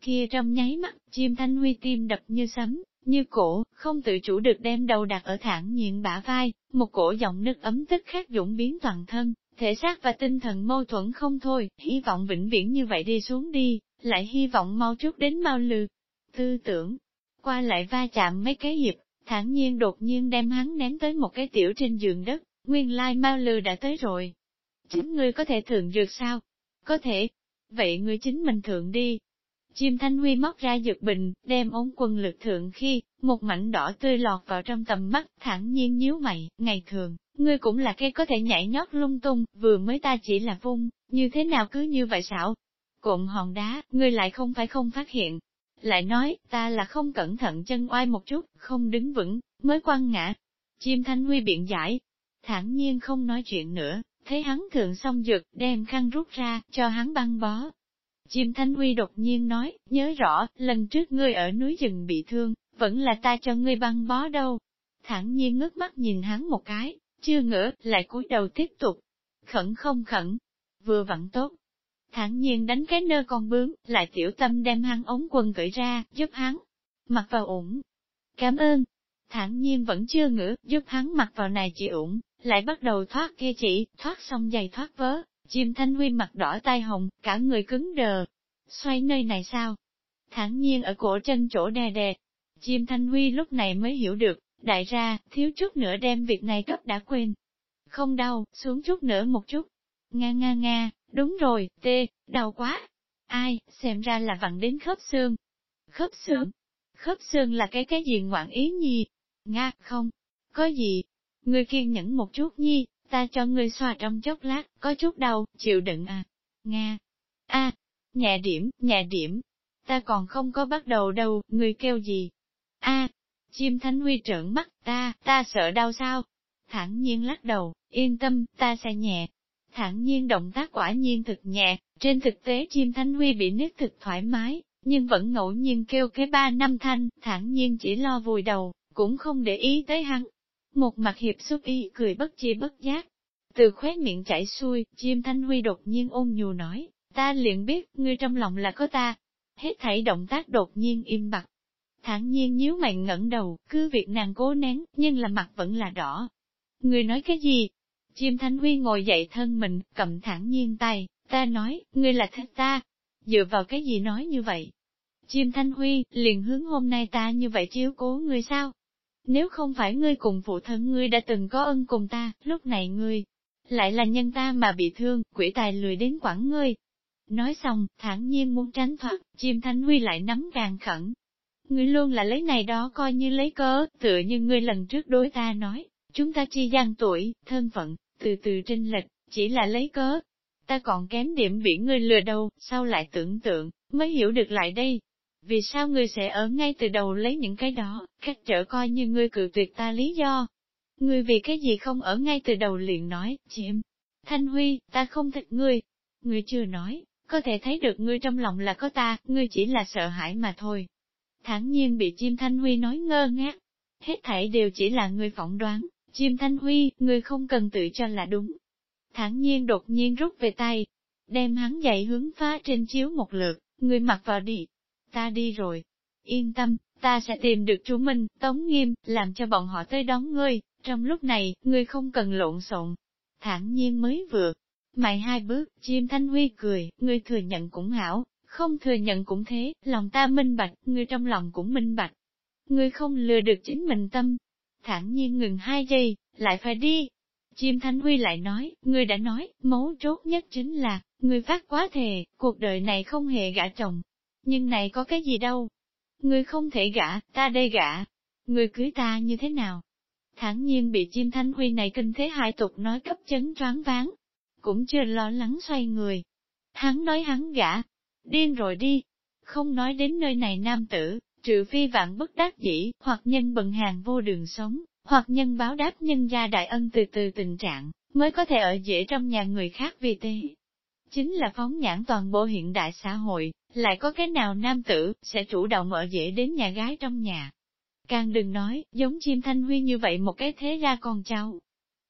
Kia trong nháy mắt, chim thanh huy tim đập như sấm, như cổ, không tự chủ được đem đầu đặt ở thẳng nhiên bả vai, một cổ giọng nước ấm tức khắc dũng biến toàn thân, thể xác và tinh thần mâu thuẫn không thôi, hy vọng vĩnh viễn như vậy đi xuống đi, lại hy vọng mau chút đến mau lừ. Tư tưởng, qua lại va chạm mấy cái hiệp, thản nhiên đột nhiên đem hắn ném tới một cái tiểu trên giường đất, nguyên lai mau lừ đã tới rồi. Chính ngươi có thể thượng dược sao? Có thể. Vậy ngươi chính mình thượng đi, Chim Thanh Huy móc ra dược bình, đem ống quần lực thượng khi, một mảnh đỏ tươi lọt vào trong tầm mắt, thẳng nhiên nhíu mày, ngày thường, ngươi cũng là cây có thể nhảy nhót lung tung, vừa mới ta chỉ là vung, như thế nào cứ như vậy xảo. Cụm hòn đá, ngươi lại không phải không phát hiện. lại nói, ta là không cẩn thận chân oai một chút, không đứng vững, mới quăng ngã. Chim Thanh Huy biện giải, thản nhiên không nói chuyện nữa, thấy hắn thượng xong dược, đem khăn rút ra, cho hắn băng bó. Chim Thanh Huy đột nhiên nói, nhớ rõ, lần trước ngươi ở núi rừng bị thương, vẫn là ta cho ngươi băng bó đâu. Thẳng nhiên ngước mắt nhìn hắn một cái, chưa ngỡ, lại cúi đầu tiếp tục. Khẩn không khẩn, vừa vặn tốt. Thẳng nhiên đánh cái nơ con bướm, lại tiểu tâm đem hắn ống quần cởi ra, giúp hắn mặc vào ủng. Cảm ơn. Thẳng nhiên vẫn chưa ngỡ, giúp hắn mặc vào này chỉ ủng, lại bắt đầu thoát kia chỉ, thoát xong giày thoát vớ, Diêm thanh huy mặt đỏ tai hồng, cả người cứng đờ. Xoay nơi này sao? Thẳng nhiên ở cổ chân chỗ đè đè. Diêm thanh huy lúc này mới hiểu được, đại ra, thiếu chút nữa đem việc này cấp đã quên. Không đau, xuống chút nữa một chút. Nga nga nga, đúng rồi, tê, đau quá. Ai, xem ra là vặn đến khớp xương. Khớp xương? Khớp xương là cái cái gì ngoạn ý nhi? Nga, không. Có gì? người kiên nhẫn một chút nhi, ta cho ngươi xoa trong chốc lát, có chút đau, chịu đựng à. Nga. a à, nhẹ điểm, nhẹ điểm. Ta còn không có bắt đầu đâu, ngươi kêu gì? a chim thánh huy trợn mắt, ta, ta sợ đau sao? Thẳng nhiên lắc đầu, yên tâm, ta sẽ nhẹ. Thẳng nhiên động tác quả nhiên thực nhẹ, trên thực tế chim thánh huy bị nứt thực thoải mái, nhưng vẫn ngẫu nhiên kêu cái ba năm thanh, thẳng nhiên chỉ lo vùi đầu, cũng không để ý tới hắn. Một mặt hiệp xúc y cười bất chi bất giác. Từ khóe miệng chảy xuôi, chim thanh huy đột nhiên ôn nhu nói, ta liền biết, ngươi trong lòng là có ta. Hết thảy động tác đột nhiên im bặt. Thản nhiên nhíu mày ngẩng đầu, cứ việc nàng cố nén, nhưng là mặt vẫn là đỏ. Ngươi nói cái gì? Chim thanh huy ngồi dậy thân mình, cầm thản nhiên tay, ta nói, ngươi là thích ta. Dựa vào cái gì nói như vậy? Chim thanh huy, liền hướng hôm nay ta như vậy chiếu cố ngươi sao? Nếu không phải ngươi cùng phụ thân ngươi đã từng có ân cùng ta, lúc này ngươi, lại là nhân ta mà bị thương, quỷ tài lười đến quản ngươi. Nói xong, thản nhiên muốn tránh thoát, chim thanh huy lại nắm càng khẩn. Ngươi luôn là lấy này đó coi như lấy cớ, tựa như ngươi lần trước đối ta nói, chúng ta chi gian tuổi, thân phận, từ từ trinh lệch, chỉ là lấy cớ. Ta còn kém điểm bị ngươi lừa đâu, sao lại tưởng tượng, mới hiểu được lại đây, vì sao ngươi sẽ ở ngay từ đầu lấy những cái đó, cách trở coi như ngươi cự tuyệt ta lý do? Ngươi vì cái gì không ở ngay từ đầu liền nói, chiếm. Thanh Huy, ta không thích ngươi. Ngươi chưa nói, có thể thấy được ngươi trong lòng là có ta, ngươi chỉ là sợ hãi mà thôi. Thẳng nhiên bị chim Thanh Huy nói ngơ ngác. Hết thảy đều chỉ là ngươi phỏng đoán, chim Thanh Huy, ngươi không cần tự cho là đúng. Thẳng nhiên đột nhiên rút về tay, đem hắn dậy hướng phá trên chiếu một lượt, ngươi mặc vào đi, ta đi rồi. Yên tâm, ta sẽ tìm được chú Minh, Tống Nghiêm, làm cho bọn họ tới đón ngươi, trong lúc này, ngươi không cần lộn xộn. Thản nhiên mới vừa, mày hai bước, chim thanh huy cười, ngươi thừa nhận cũng hảo, không thừa nhận cũng thế, lòng ta minh bạch, ngươi trong lòng cũng minh bạch. Ngươi không lừa được chính mình tâm. Thản nhiên ngừng hai giây, lại phải đi. Chim Thanh Huy lại nói, ngươi đã nói, mấu chốt nhất chính là, ngươi phát quá thề, cuộc đời này không hề gả chồng, nhưng này có cái gì đâu? người không thể gả, ta đây gả. người cưới ta như thế nào? Thẳng nhiên bị chim thanh huy này kinh thế hai tục nói cấp chấn choáng váng. Cũng chưa lo lắng xoay người. Hắn nói hắn gả. Điên rồi đi. Không nói đến nơi này nam tử, trừ phi vạn bất đắc dĩ, hoặc nhân bận hàng vô đường sống, hoặc nhân báo đáp nhân gia đại ân từ từ tình trạng, mới có thể ở dễ trong nhà người khác vì thế Chính là phóng nhãn toàn bộ hiện đại xã hội, lại có cái nào nam tử, sẽ chủ động ở dễ đến nhà gái trong nhà. Càng đừng nói, giống chim thanh huy như vậy một cái thế ra con cháu.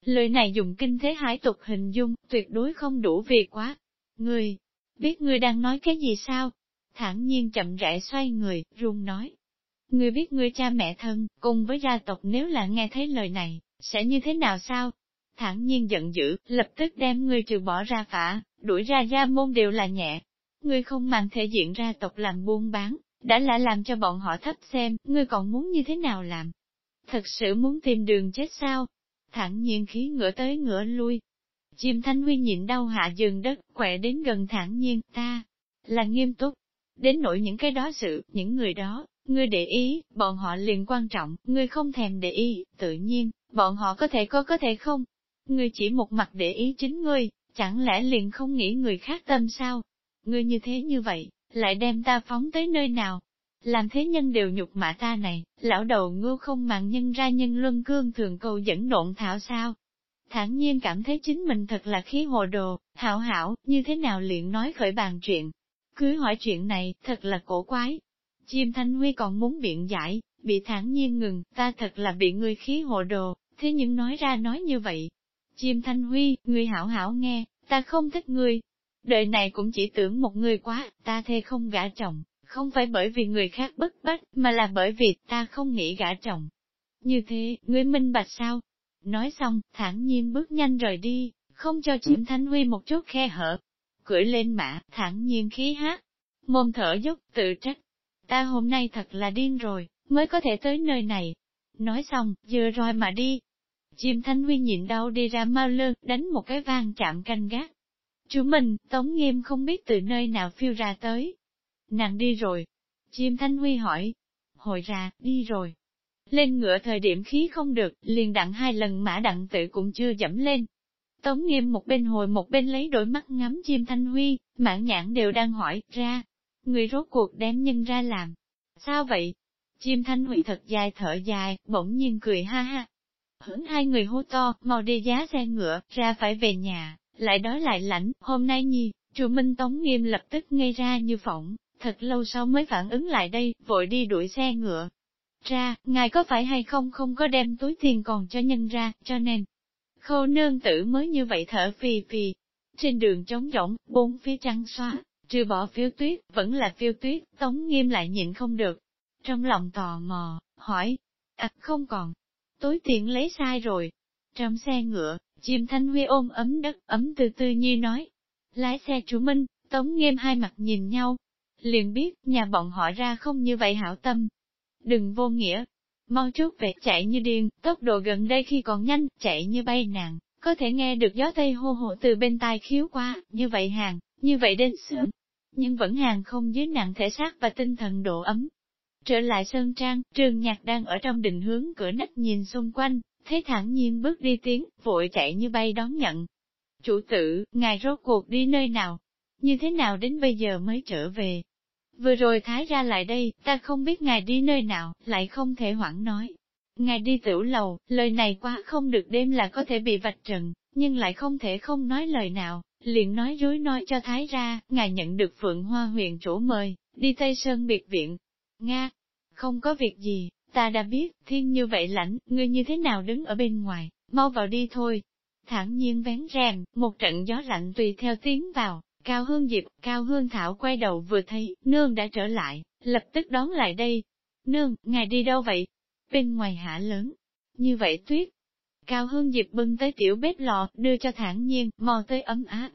Lời này dùng kinh thế hải tục hình dung, tuyệt đối không đủ việc quá. Ngươi, biết ngươi đang nói cái gì sao? Thẳng nhiên chậm rãi xoay người, run nói. Ngươi biết ngươi cha mẹ thân, cùng với gia tộc nếu là nghe thấy lời này, sẽ như thế nào sao? Thẳng nhiên giận dữ, lập tức đem ngươi trừ bỏ ra phả, đuổi ra gia môn đều là nhẹ, Ngươi không mang thể diện ra tộc làm buôn bán, đã là làm cho bọn họ thấp xem, ngươi còn muốn như thế nào làm? Thật sự muốn tìm đường chết sao? Thẳng nhiên khí ngửa tới ngửa lui. Chim thanh huy nhịn đau hạ dừng đất, quẹ đến gần thẳng nhiên, ta, là nghiêm túc. Đến nỗi những cái đó sự, những người đó, ngươi để ý, bọn họ liền quan trọng, ngươi không thèm để ý, tự nhiên, bọn họ có thể có có thể không. Ngươi chỉ một mặt để ý chính ngươi, chẳng lẽ liền không nghĩ người khác tâm sao? Ngươi như thế như vậy, lại đem ta phóng tới nơi nào? làm thế nhân đều nhục mạ ta này, lão đầu ngưu không màng nhân ra nhân luân cương thường cầu dẫn độn thảo sao. Thẳng nhiên cảm thấy chính mình thật là khí hồ đồ, hảo hảo, như thế nào liền nói khởi bàn chuyện. Cứ hỏi chuyện này, thật là cổ quái. Chim Thanh Huy còn muốn biện giải, bị thản nhiên ngừng, ta thật là bị ngươi khí hồ đồ, thế nhưng nói ra nói như vậy. Chim Thanh Huy, ngươi hảo hảo nghe, ta không thích ngươi. Đời này cũng chỉ tưởng một người quá, ta thê không gả chồng, không phải bởi vì người khác bức bách, mà là bởi vì ta không nghĩ gả chồng. Như thế, ngươi minh bạch sao? Nói xong, thản nhiên bước nhanh rời đi, không cho chiếm Thanh Huy một chút khe hở. Cưỡi lên mã, thản nhiên khí hát, mồm thở dốc, tự trách. Ta hôm nay thật là điên rồi, mới có thể tới nơi này. Nói xong, vừa rồi mà đi. Chim Thanh Huy nhịn đau đi ra mau lơ, đánh một cái vang chạm canh gác. Chú mình, Tống Nghiêm không biết từ nơi nào phiêu ra tới. Nàng đi rồi. Chim Thanh Huy hỏi. Hồi ra, đi rồi. Lên ngựa thời điểm khí không được, liền đặng hai lần mã đặng tự cũng chưa dẫm lên. Tống Nghiêm một bên hồi một bên lấy đôi mắt ngắm chim Thanh Huy, mãn nhãn đều đang hỏi, ra. Người rốt cuộc đem nhân ra làm. Sao vậy? Chim thanh huy thật dài thở dài, bỗng nhiên cười ha ha. Hưởng hai người hô to, mau đi giá xe ngựa, ra phải về nhà, lại đói lại lạnh, hôm nay nhi, trụ minh tống nghiêm lập tức ngây ra như phỏng, thật lâu sau mới phản ứng lại đây, vội đi đuổi xe ngựa. Ra, ngài có phải hay không không có đem túi tiền còn cho nhân ra, cho nên, khâu nương tử mới như vậy thở phì phì. Trên đường trống rỗng, bốn phía trăng xóa trừ bỏ phiêu tuyết, vẫn là phiêu tuyết, tống nghiêm lại nhịn không được, trong lòng tò mò, hỏi, à không còn, tối tiện lấy sai rồi. Trong xe ngựa, Diêm thanh huy ôm ấm đất ấm từ từ như nói. Lái xe chủ Minh, Tống Nghiêm hai mặt nhìn nhau. Liền biết, nhà bọn họ ra không như vậy hảo tâm. Đừng vô nghĩa. Mau chút về chạy như điên, tốc độ gần đây khi còn nhanh, chạy như bay nàng, có thể nghe được gió tây hô hộ từ bên tai khiếu qua, như vậy hàng, như vậy đến sớm. Nhưng vẫn hàng không dưới nặng thể xác và tinh thần độ ấm, Trở lại Sơn Trang, trường nhạc đang ở trong định hướng cửa nách nhìn xung quanh, thấy thẳng nhiên bước đi tiếng, vội chạy như bay đón nhận. Chủ tử, ngài rốt cuộc đi nơi nào? Như thế nào đến bây giờ mới trở về? Vừa rồi thái ra lại đây, ta không biết ngài đi nơi nào, lại không thể hoảng nói. Ngài đi tiểu lầu, lời này quá không được đêm là có thể bị vạch trần, nhưng lại không thể không nói lời nào, liền nói dối nói cho thái ra, ngài nhận được Phượng Hoa huyện chủ mời, đi Tây Sơn biệt viện, Nga, không có việc gì, ta đã biết, thiên như vậy lạnh, ngươi như thế nào đứng ở bên ngoài, mau vào đi thôi. Thẳng nhiên vén rèm, một trận gió lạnh tùy theo tiếng vào, Cao Hương Diệp, Cao Hương Thảo quay đầu vừa thấy, nương đã trở lại, lập tức đón lại đây. Nương, ngài đi đâu vậy? Bên ngoài hạ lớn. Như vậy tuyết. Cao Hương Diệp bưng tới tiểu bếp lò, đưa cho thản nhiên, mò tới ấm áp.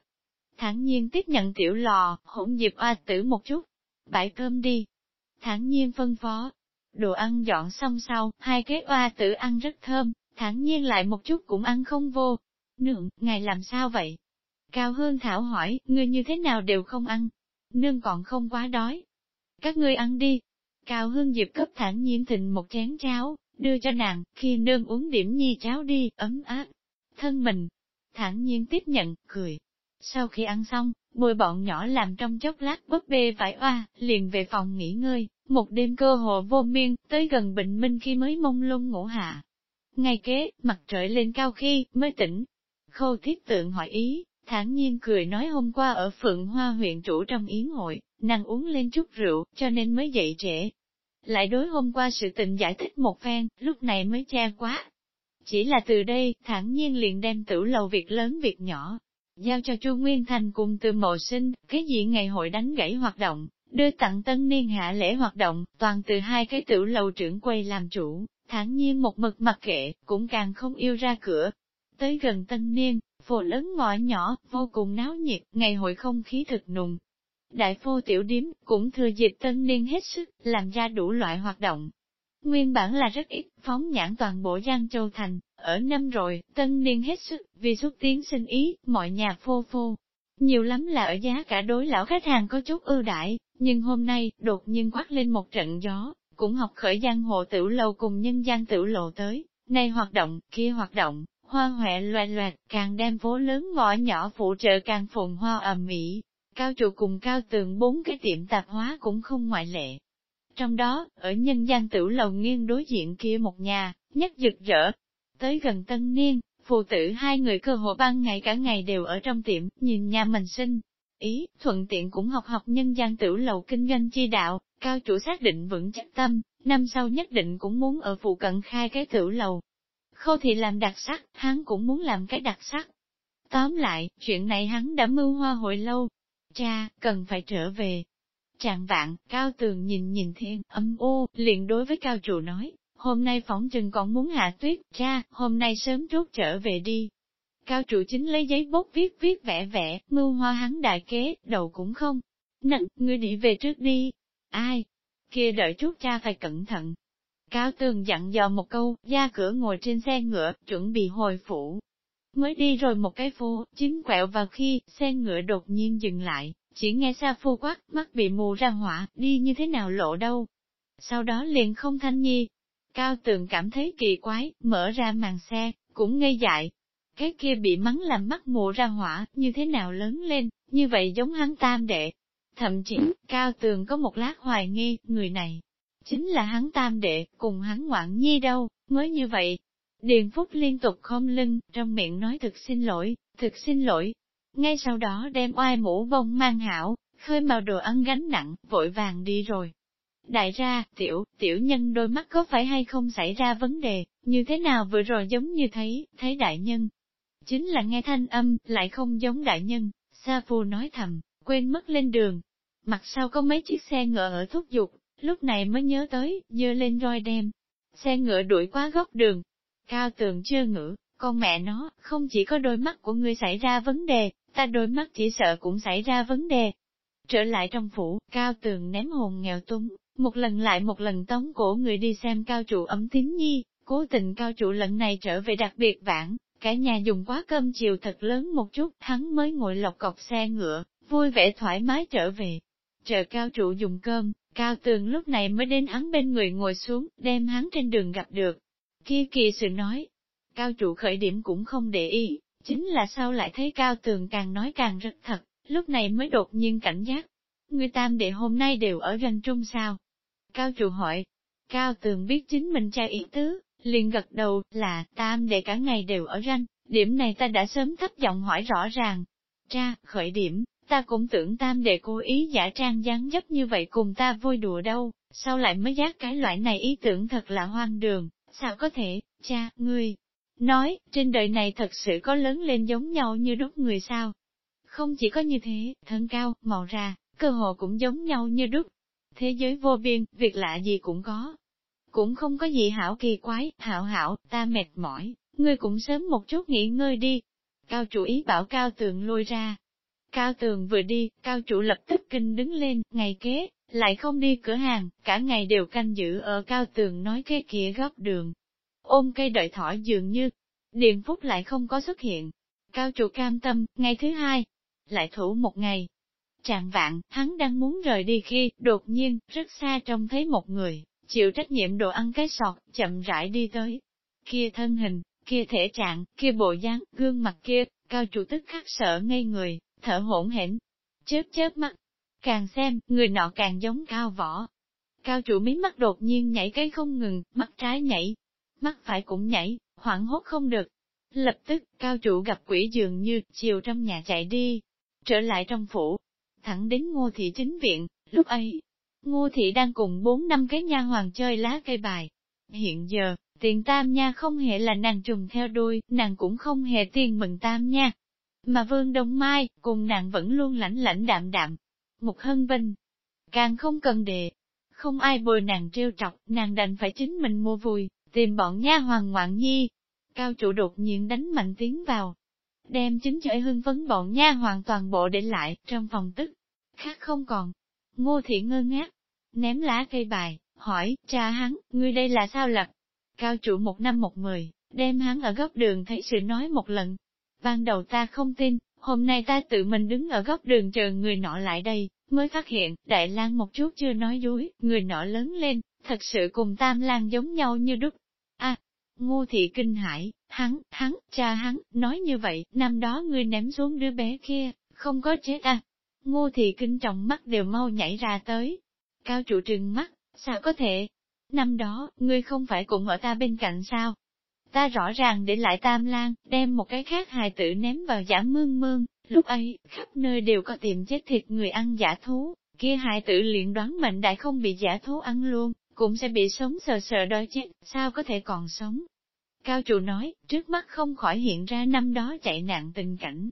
Thản nhiên tiếp nhận tiểu lò, hỗn Diệp oa tử một chút. Bãi cơm đi, thản nhiên phân phó. Đồ ăn dọn xong sau, hai cái oa tử ăn rất thơm, thản nhiên lại một chút cũng ăn không vô. Nương, ngài làm sao vậy? Cao Hương Thảo hỏi, ngươi như thế nào đều không ăn? Nương còn không quá đói. Các ngươi ăn đi. Cao Hương Diệp cấp thản nhiên thịnh một chén cháo, đưa cho nàng, khi nương uống điểm nhi cháo đi, ấm áp. Thân mình, thản nhiên tiếp nhận, cười. Sau khi ăn xong, bồi bọn nhỏ làm trong chốc lát búp bê vải oa, liền về phòng nghỉ ngơi, một đêm cơ hồ vô miên, tới gần bình minh khi mới mông lung ngủ hạ. Ngày kế, mặt trời lên cao khi, mới tỉnh. Khâu thiết tượng hỏi ý, thản nhiên cười nói hôm qua ở Phượng Hoa huyện chủ trong yến hội, nàng uống lên chút rượu, cho nên mới dậy trễ. Lại đối hôm qua sự tình giải thích một phen, lúc này mới che quá. Chỉ là từ đây, thản nhiên liền đem tử lầu việc lớn việc nhỏ, giao cho Chu Nguyên Thành cùng từ mộ sinh, cái gì ngày hội đánh gãy hoạt động, đưa tặng tân niên hạ lễ hoạt động, toàn từ hai cái tiểu lầu trưởng quay làm chủ, thản nhiên một mực mặc kệ, cũng càng không yêu ra cửa. Tới gần tân niên, phố lớn ngõ nhỏ, vô cùng náo nhiệt, ngày hội không khí thực nùng. Đại phô tiểu điếm, cũng thừa dịp tân niên hết sức, làm ra đủ loại hoạt động. Nguyên bản là rất ít, phóng nhãn toàn bộ Giang Châu Thành, ở năm rồi, tân niên hết sức, vì xuất tiến sinh ý, mọi nhà phô phô. Nhiều lắm là ở giá cả đối lão khách hàng có chút ưu đãi, nhưng hôm nay, đột nhiên quát lên một trận gió, cũng học khởi giang hồ tiểu lâu cùng nhân gian tiểu lộ tới, nay hoạt động, kia hoạt động, hoa hoẹ loẹt loạt, càng đem phố lớn ngõ nhỏ phụ trợ càng phồn hoa ầm ĩ. Cao trụ cùng cao tường bốn cái tiệm tạp hóa cũng không ngoại lệ. Trong đó, ở nhân gian tử lầu nghiêng đối diện kia một nhà, nhất rực rỡ. Tới gần tân niên, phụ tử hai người cơ hội ban ngày cả ngày đều ở trong tiệm, nhìn nhà mình sinh. Ý, thuận tiện cũng học học nhân gian tử lầu kinh doanh chi đạo, cao chủ xác định vững chắc tâm, năm sau nhất định cũng muốn ở phụ cận khai cái tử lầu. Khâu thì làm đặc sắc, hắn cũng muốn làm cái đặc sắc. Tóm lại, chuyện này hắn đã mưu hoa hồi lâu. Cha, cần phải trở về. Trạng vạn, cao tường nhìn nhìn thiên, âm u liền đối với cao trụ nói, hôm nay phỏng chừng còn muốn hạ tuyết, cha, hôm nay sớm rút trở về đi. Cao trụ chính lấy giấy bút viết viết vẽ vẽ, mưu hoa hắn đại kế, đầu cũng không. Nặng, ngươi đi về trước đi. Ai? Kia đợi chút cha phải cẩn thận. Cao tường dặn dò một câu, ra cửa ngồi trên xe ngựa, chuẩn bị hồi phủ. Mới đi rồi một cái phố, chính quẹo vào khi, xe ngựa đột nhiên dừng lại, chỉ nghe xa phu quát, mắt bị mù ra hỏa, đi như thế nào lộ đâu. Sau đó liền không thanh nhi, Cao tường cảm thấy kỳ quái, mở ra màn xe, cũng ngây dại. Cái kia bị mắng làm mắt mù ra hỏa, như thế nào lớn lên, như vậy giống hắn tam đệ. Thậm chí, cao tường có một lát hoài nghi, người này, chính là hắn tam đệ, cùng hắn ngoạn nhi đâu, mới như vậy. Điền Phúc liên tục khom lưng, trong miệng nói thực xin lỗi, thực xin lỗi. Ngay sau đó đem oai mũ vông mang hảo, khơi màu đồ ăn gánh nặng, vội vàng đi rồi. Đại ra, tiểu, tiểu nhân đôi mắt có phải hay không xảy ra vấn đề, như thế nào vừa rồi giống như thấy, thấy đại nhân. Chính là nghe thanh âm, lại không giống đại nhân, Sa Phu nói thầm, quên mất lên đường. Mặt sau có mấy chiếc xe ngựa ở thúc dục, lúc này mới nhớ tới, dơ lên roi đem. Xe ngựa đuổi qua góc đường. Cao tường chưa ngữ, con mẹ nó, không chỉ có đôi mắt của ngươi xảy ra vấn đề, ta đôi mắt chỉ sợ cũng xảy ra vấn đề. Trở lại trong phủ, cao tường ném hồn nghèo tung, một lần lại một lần tống cổ người đi xem cao trụ ấm tín nhi, cố tình cao trụ lần này trở về đặc biệt vãng. cả nhà dùng quá cơm chiều thật lớn một chút, hắn mới ngồi lọc cọc xe ngựa, vui vẻ thoải mái trở về. Chờ cao trụ dùng cơm, cao tường lúc này mới đến hắn bên người ngồi xuống, đem hắn trên đường gặp được. Kia kỳ sự nói, cao trụ khởi điểm cũng không để ý, chính là sao lại thấy cao tường càng nói càng rất thật, lúc này mới đột nhiên cảnh giác. Người tam đệ hôm nay đều ở ranh trung sao? Cao trụ hỏi. Cao tường biết chính mình cha ý tứ, liền gật đầu, là, tam đệ cả ngày đều ở ranh, điểm này ta đã sớm thấp giọng hỏi rõ ràng. Cha, khởi điểm, ta cũng tưởng tam đệ cố ý giả trang dáng dấp như vậy cùng ta vui đùa đâu, sao lại mới giác cái loại này ý tưởng thật là hoang đường, sao có thể, cha, ngươi. Nói, trên đời này thật sự có lớn lên giống nhau như đúc người sao? Không chỉ có như thế, thân cao, màu ra, cơ hồ cũng giống nhau như đúc, thế giới vô biên, việc lạ gì cũng có. Cũng không có gì hảo kỳ quái, hảo hảo, ta mệt mỏi, ngươi cũng sớm một chút nghỉ ngơi đi. Cao chủ ý bảo cao tường lôi ra. Cao tường vừa đi, cao chủ lập tức kinh đứng lên, ngày kế, lại không đi cửa hàng, cả ngày đều canh giữ ở cao tường nói cái kia góc đường. Ôm cây đợi thỏi dường như, Điền Phúc lại không có xuất hiện. Cao trụ cam tâm, ngày thứ hai, lại thủ một ngày, Trạng vạn, hắn đang muốn rời đi khi, đột nhiên, rất xa trông thấy một người, chịu trách nhiệm đồ ăn cái sọt, chậm rãi đi tới. Kia thân hình, kia thể trạng, kia bộ dáng, gương mặt kia, cao trụ tức khắc sợ ngây người, thở hỗn hển, chớp chớp mắt. Càng xem, người nọ càng giống cao võ. Cao trụ mí mắt đột nhiên nhảy cái không ngừng, mắt trái nhảy, mắt phải cũng nhảy, hoảng hốt không được. Lập tức, cao chủ gặp quỷ dường như, chiều trong nhà chạy đi, trở lại trong phủ, thẳng đến ngô thị chính viện, lúc ấy, ngô thị đang cùng bốn năm cái nha hoàng chơi lá cây bài. Hiện giờ, tiền tam nha không hề là nàng trùng theo đuôi, nàng cũng không hề tiền mừng tam nha. Mà vương đông mai, cùng nàng vẫn luôn lãnh lãnh đạm đạm. Một hân vinh, càng không cần đề, không ai bồi nàng trêu trọc, nàng đành phải chính mình mua vui, tìm bọn nha hoàng ngoạn nhi. Cao chủ đột nhiên đánh mạnh tiếng vào, đem chính chởi hưng phấn bọn nha hoàn toàn bộ để lại trong phòng tức. Khác không còn. Ngô thị ngơ ngác, ném lá cây bài, hỏi, cha hắn, ngươi đây là sao lập? Cao chủ một năm một mười, đem hắn ở góc đường thấy sự nói một lần. Ban đầu ta không tin, hôm nay ta tự mình đứng ở góc đường chờ người nọ lại đây, mới phát hiện, Đại lang một chút chưa nói dối, người nọ lớn lên, thật sự cùng Tam lang giống nhau như đúc. À, Ngô thị kinh hãi, hắn, hắn, cha hắn, nói như vậy, năm đó ngươi ném xuống đứa bé kia, không có chết à. Ngô thị kinh trọng mắt đều mau nhảy ra tới. Cao trụ trừng mắt, Sao có thể? Năm đó, ngươi không phải cũng ở ta bên cạnh sao? Ta rõ ràng để lại tam lan, đem một cái khác hài tử ném vào giả mương mương, lúc ấy, khắp nơi đều có tiệm chết thịt người ăn giả thú, kia hài tử liền đoán mệnh đại không bị giả thú ăn luôn, cũng sẽ bị sống sờ sờ đói chết, sao có thể còn sống? Cao trụ nói, trước mắt không khỏi hiện ra năm đó chạy nạn tình cảnh.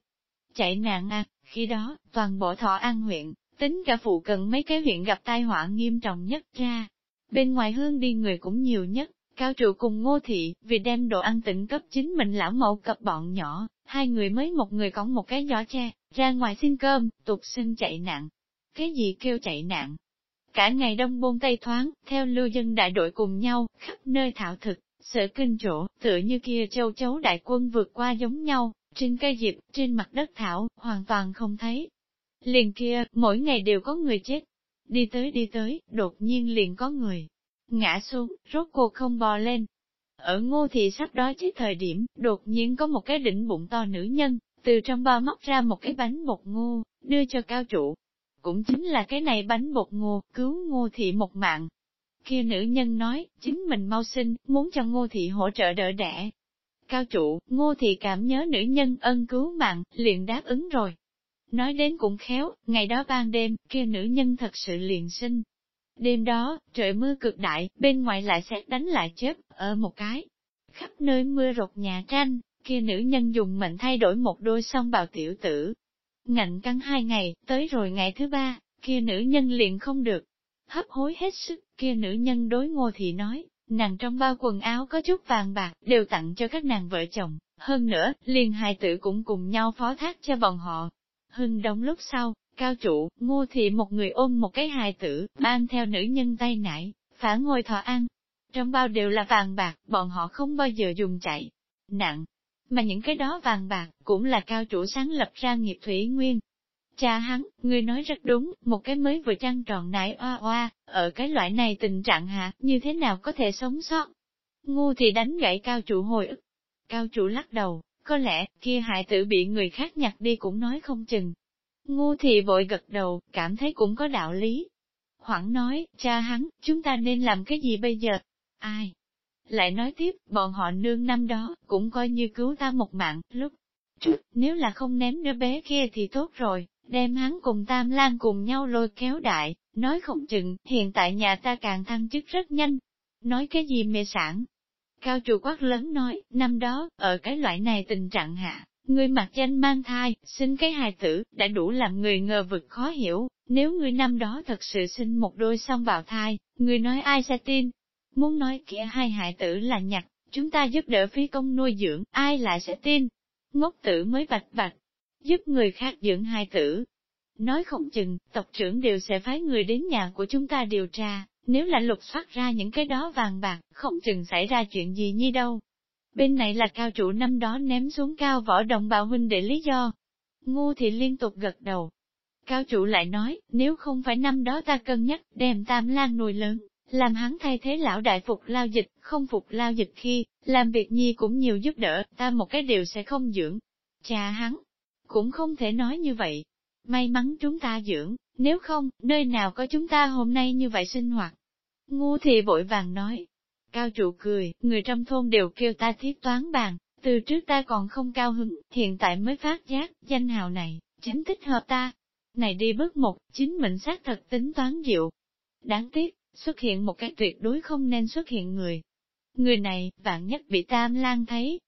Chạy nạn à, khi đó, toàn bộ thọ an huyện, tính cả phụ cận mấy cái huyện gặp tai họa nghiêm trọng nhất ra. Bên ngoài hương đi người cũng nhiều nhất, cao trụ cùng ngô thị, vì đem đồ ăn tỉnh cấp chính mình lão mẫu cập bọn nhỏ, hai người mới một người cõng một cái giỏ tre, ra ngoài xin cơm, tục xin chạy nạn. Cái gì kêu chạy nạn? Cả ngày đông buôn tây thoáng, theo lưu dân đại đội cùng nhau, khắp nơi thảo thực, sở kinh chỗ, tựa như kia châu chấu đại quân vượt qua giống nhau, trên cây diệp, trên mặt đất thảo, hoàn toàn không thấy. Liền kia, mỗi ngày đều có người chết. Đi tới đi tới, đột nhiên liền có người. Ngã xuống, rốt cuộc không bò lên. Ở ngô thị sắp đó chết thời điểm, đột nhiên có một cái đỉnh bụng to nữ nhân, từ trong bao móc ra một cái bánh bột ngô, đưa cho cao trụ. Cũng chính là cái này bánh bột ngô, cứu ngô thị một mạng, Kia nữ nhân nói, chính mình mau sinh, muốn cho ngô thị hỗ trợ đỡ đẻ. Cao trụ, ngô thị cảm nhớ nữ nhân ân cứu mạng, liền đáp ứng rồi. Nói đến cũng khéo, ngày đó ban đêm, kia nữ nhân thật sự liền sinh. Đêm đó, trời mưa cực đại, bên ngoài lại xét đánh lại chớp, ở một cái. Khắp nơi mưa rột nhà tranh, kia nữ nhân dùng mệnh thay đổi một đôi song bào tiểu tử. Ngạnh căng hai ngày, tới rồi ngày thứ ba, kia nữ nhân liền không được, hấp hối hết sức, kia nữ nhân đối ngô thị nói, nàng trong bao quần áo có chút vàng bạc, đều tặng cho các nàng vợ chồng, hơn nữa, liền hài tử cũng cùng nhau phó thác cho bọn họ. Hưng đông lúc sau, cao trụ, ngô thị một người ôm một cái hài tử, mang theo nữ nhân tay nải, phản ngồi thọ ăn. Trong bao đều là vàng bạc, bọn họ không bao giờ dùng chạy. Nặng, mà những cái đó vàng bạc, cũng là cao chủ sáng lập ra nghiệp thủy nguyên, Cha hắn, người nói rất đúng, một cái mới vừa trăng tròn nải oa oa, ở cái loại này tình trạng hạ, như thế nào có thể sống sót? Ngu thì đánh gãy cao chủ hồi ức. Cao chủ lắc đầu, có lẽ, kia hại tử bị người khác nhặt đi cũng nói không chừng. Ngu thì vội gật đầu, cảm thấy cũng có đạo lý. Hoảng nói, cha hắn, chúng ta nên làm cái gì bây giờ? Ai? Lại nói tiếp, bọn họ nương năm đó, cũng coi như cứu ta một mạng, lúc trước, nếu là không ném đứa bé kia thì tốt rồi, đem hắn cùng Tam Lan cùng nhau lôi kéo đại, nói không chừng, hiện tại nhà ta càng thăng chức rất nhanh. Nói cái gì mê sản? Cao trụ quát lớn nói, năm đó, ở cái loại này tình trạng hạ, người mặc danh mang thai, sinh cái hài tử, đã đủ làm người ngờ vực khó hiểu, nếu người năm đó thật sự sinh một đôi song bào thai, người nói ai sẽ tin? Muốn nói kia hai hại tử là nhặt, chúng ta giúp đỡ phí công nuôi dưỡng, ai lại sẽ tin? Ngốc tử mới bạch bạch, giúp người khác dưỡng hai tử. Nói không chừng, tộc trưởng đều sẽ phái người đến nhà của chúng ta điều tra, nếu là lục soát ra những cái đó vàng bạc, không chừng xảy ra chuyện gì như đâu. Bên này là cao chủ năm đó ném xuống cao võ đồng bào huynh để lý do. Ngu thì liên tục gật đầu. Cao chủ lại nói, nếu không phải năm đó ta cân nhắc đem tam lan nuôi lớn, làm hắn thay thế lão đại phục lao dịch, không phục lao dịch khi, làm việc nhi cũng nhiều giúp đỡ, ta một cái điều sẽ không dưỡng. Cha hắn, cũng không thể nói như vậy. May mắn chúng ta dưỡng, nếu không, nơi nào có chúng ta hôm nay như vậy sinh hoạt. Ngu thì vội vàng nói. Cao trụ cười, người trong thôn đều kêu ta thiết toán bàn, từ trước ta còn không cao hứng, hiện tại mới phát giác, danh hào này, chính thích hợp ta. Này đi bước một, chính mình xác thật tính toán diệu. Đáng tiếc, xuất hiện một cái tuyệt đối không nên xuất hiện người. Người này, vạn nhất bị tam lan thấy.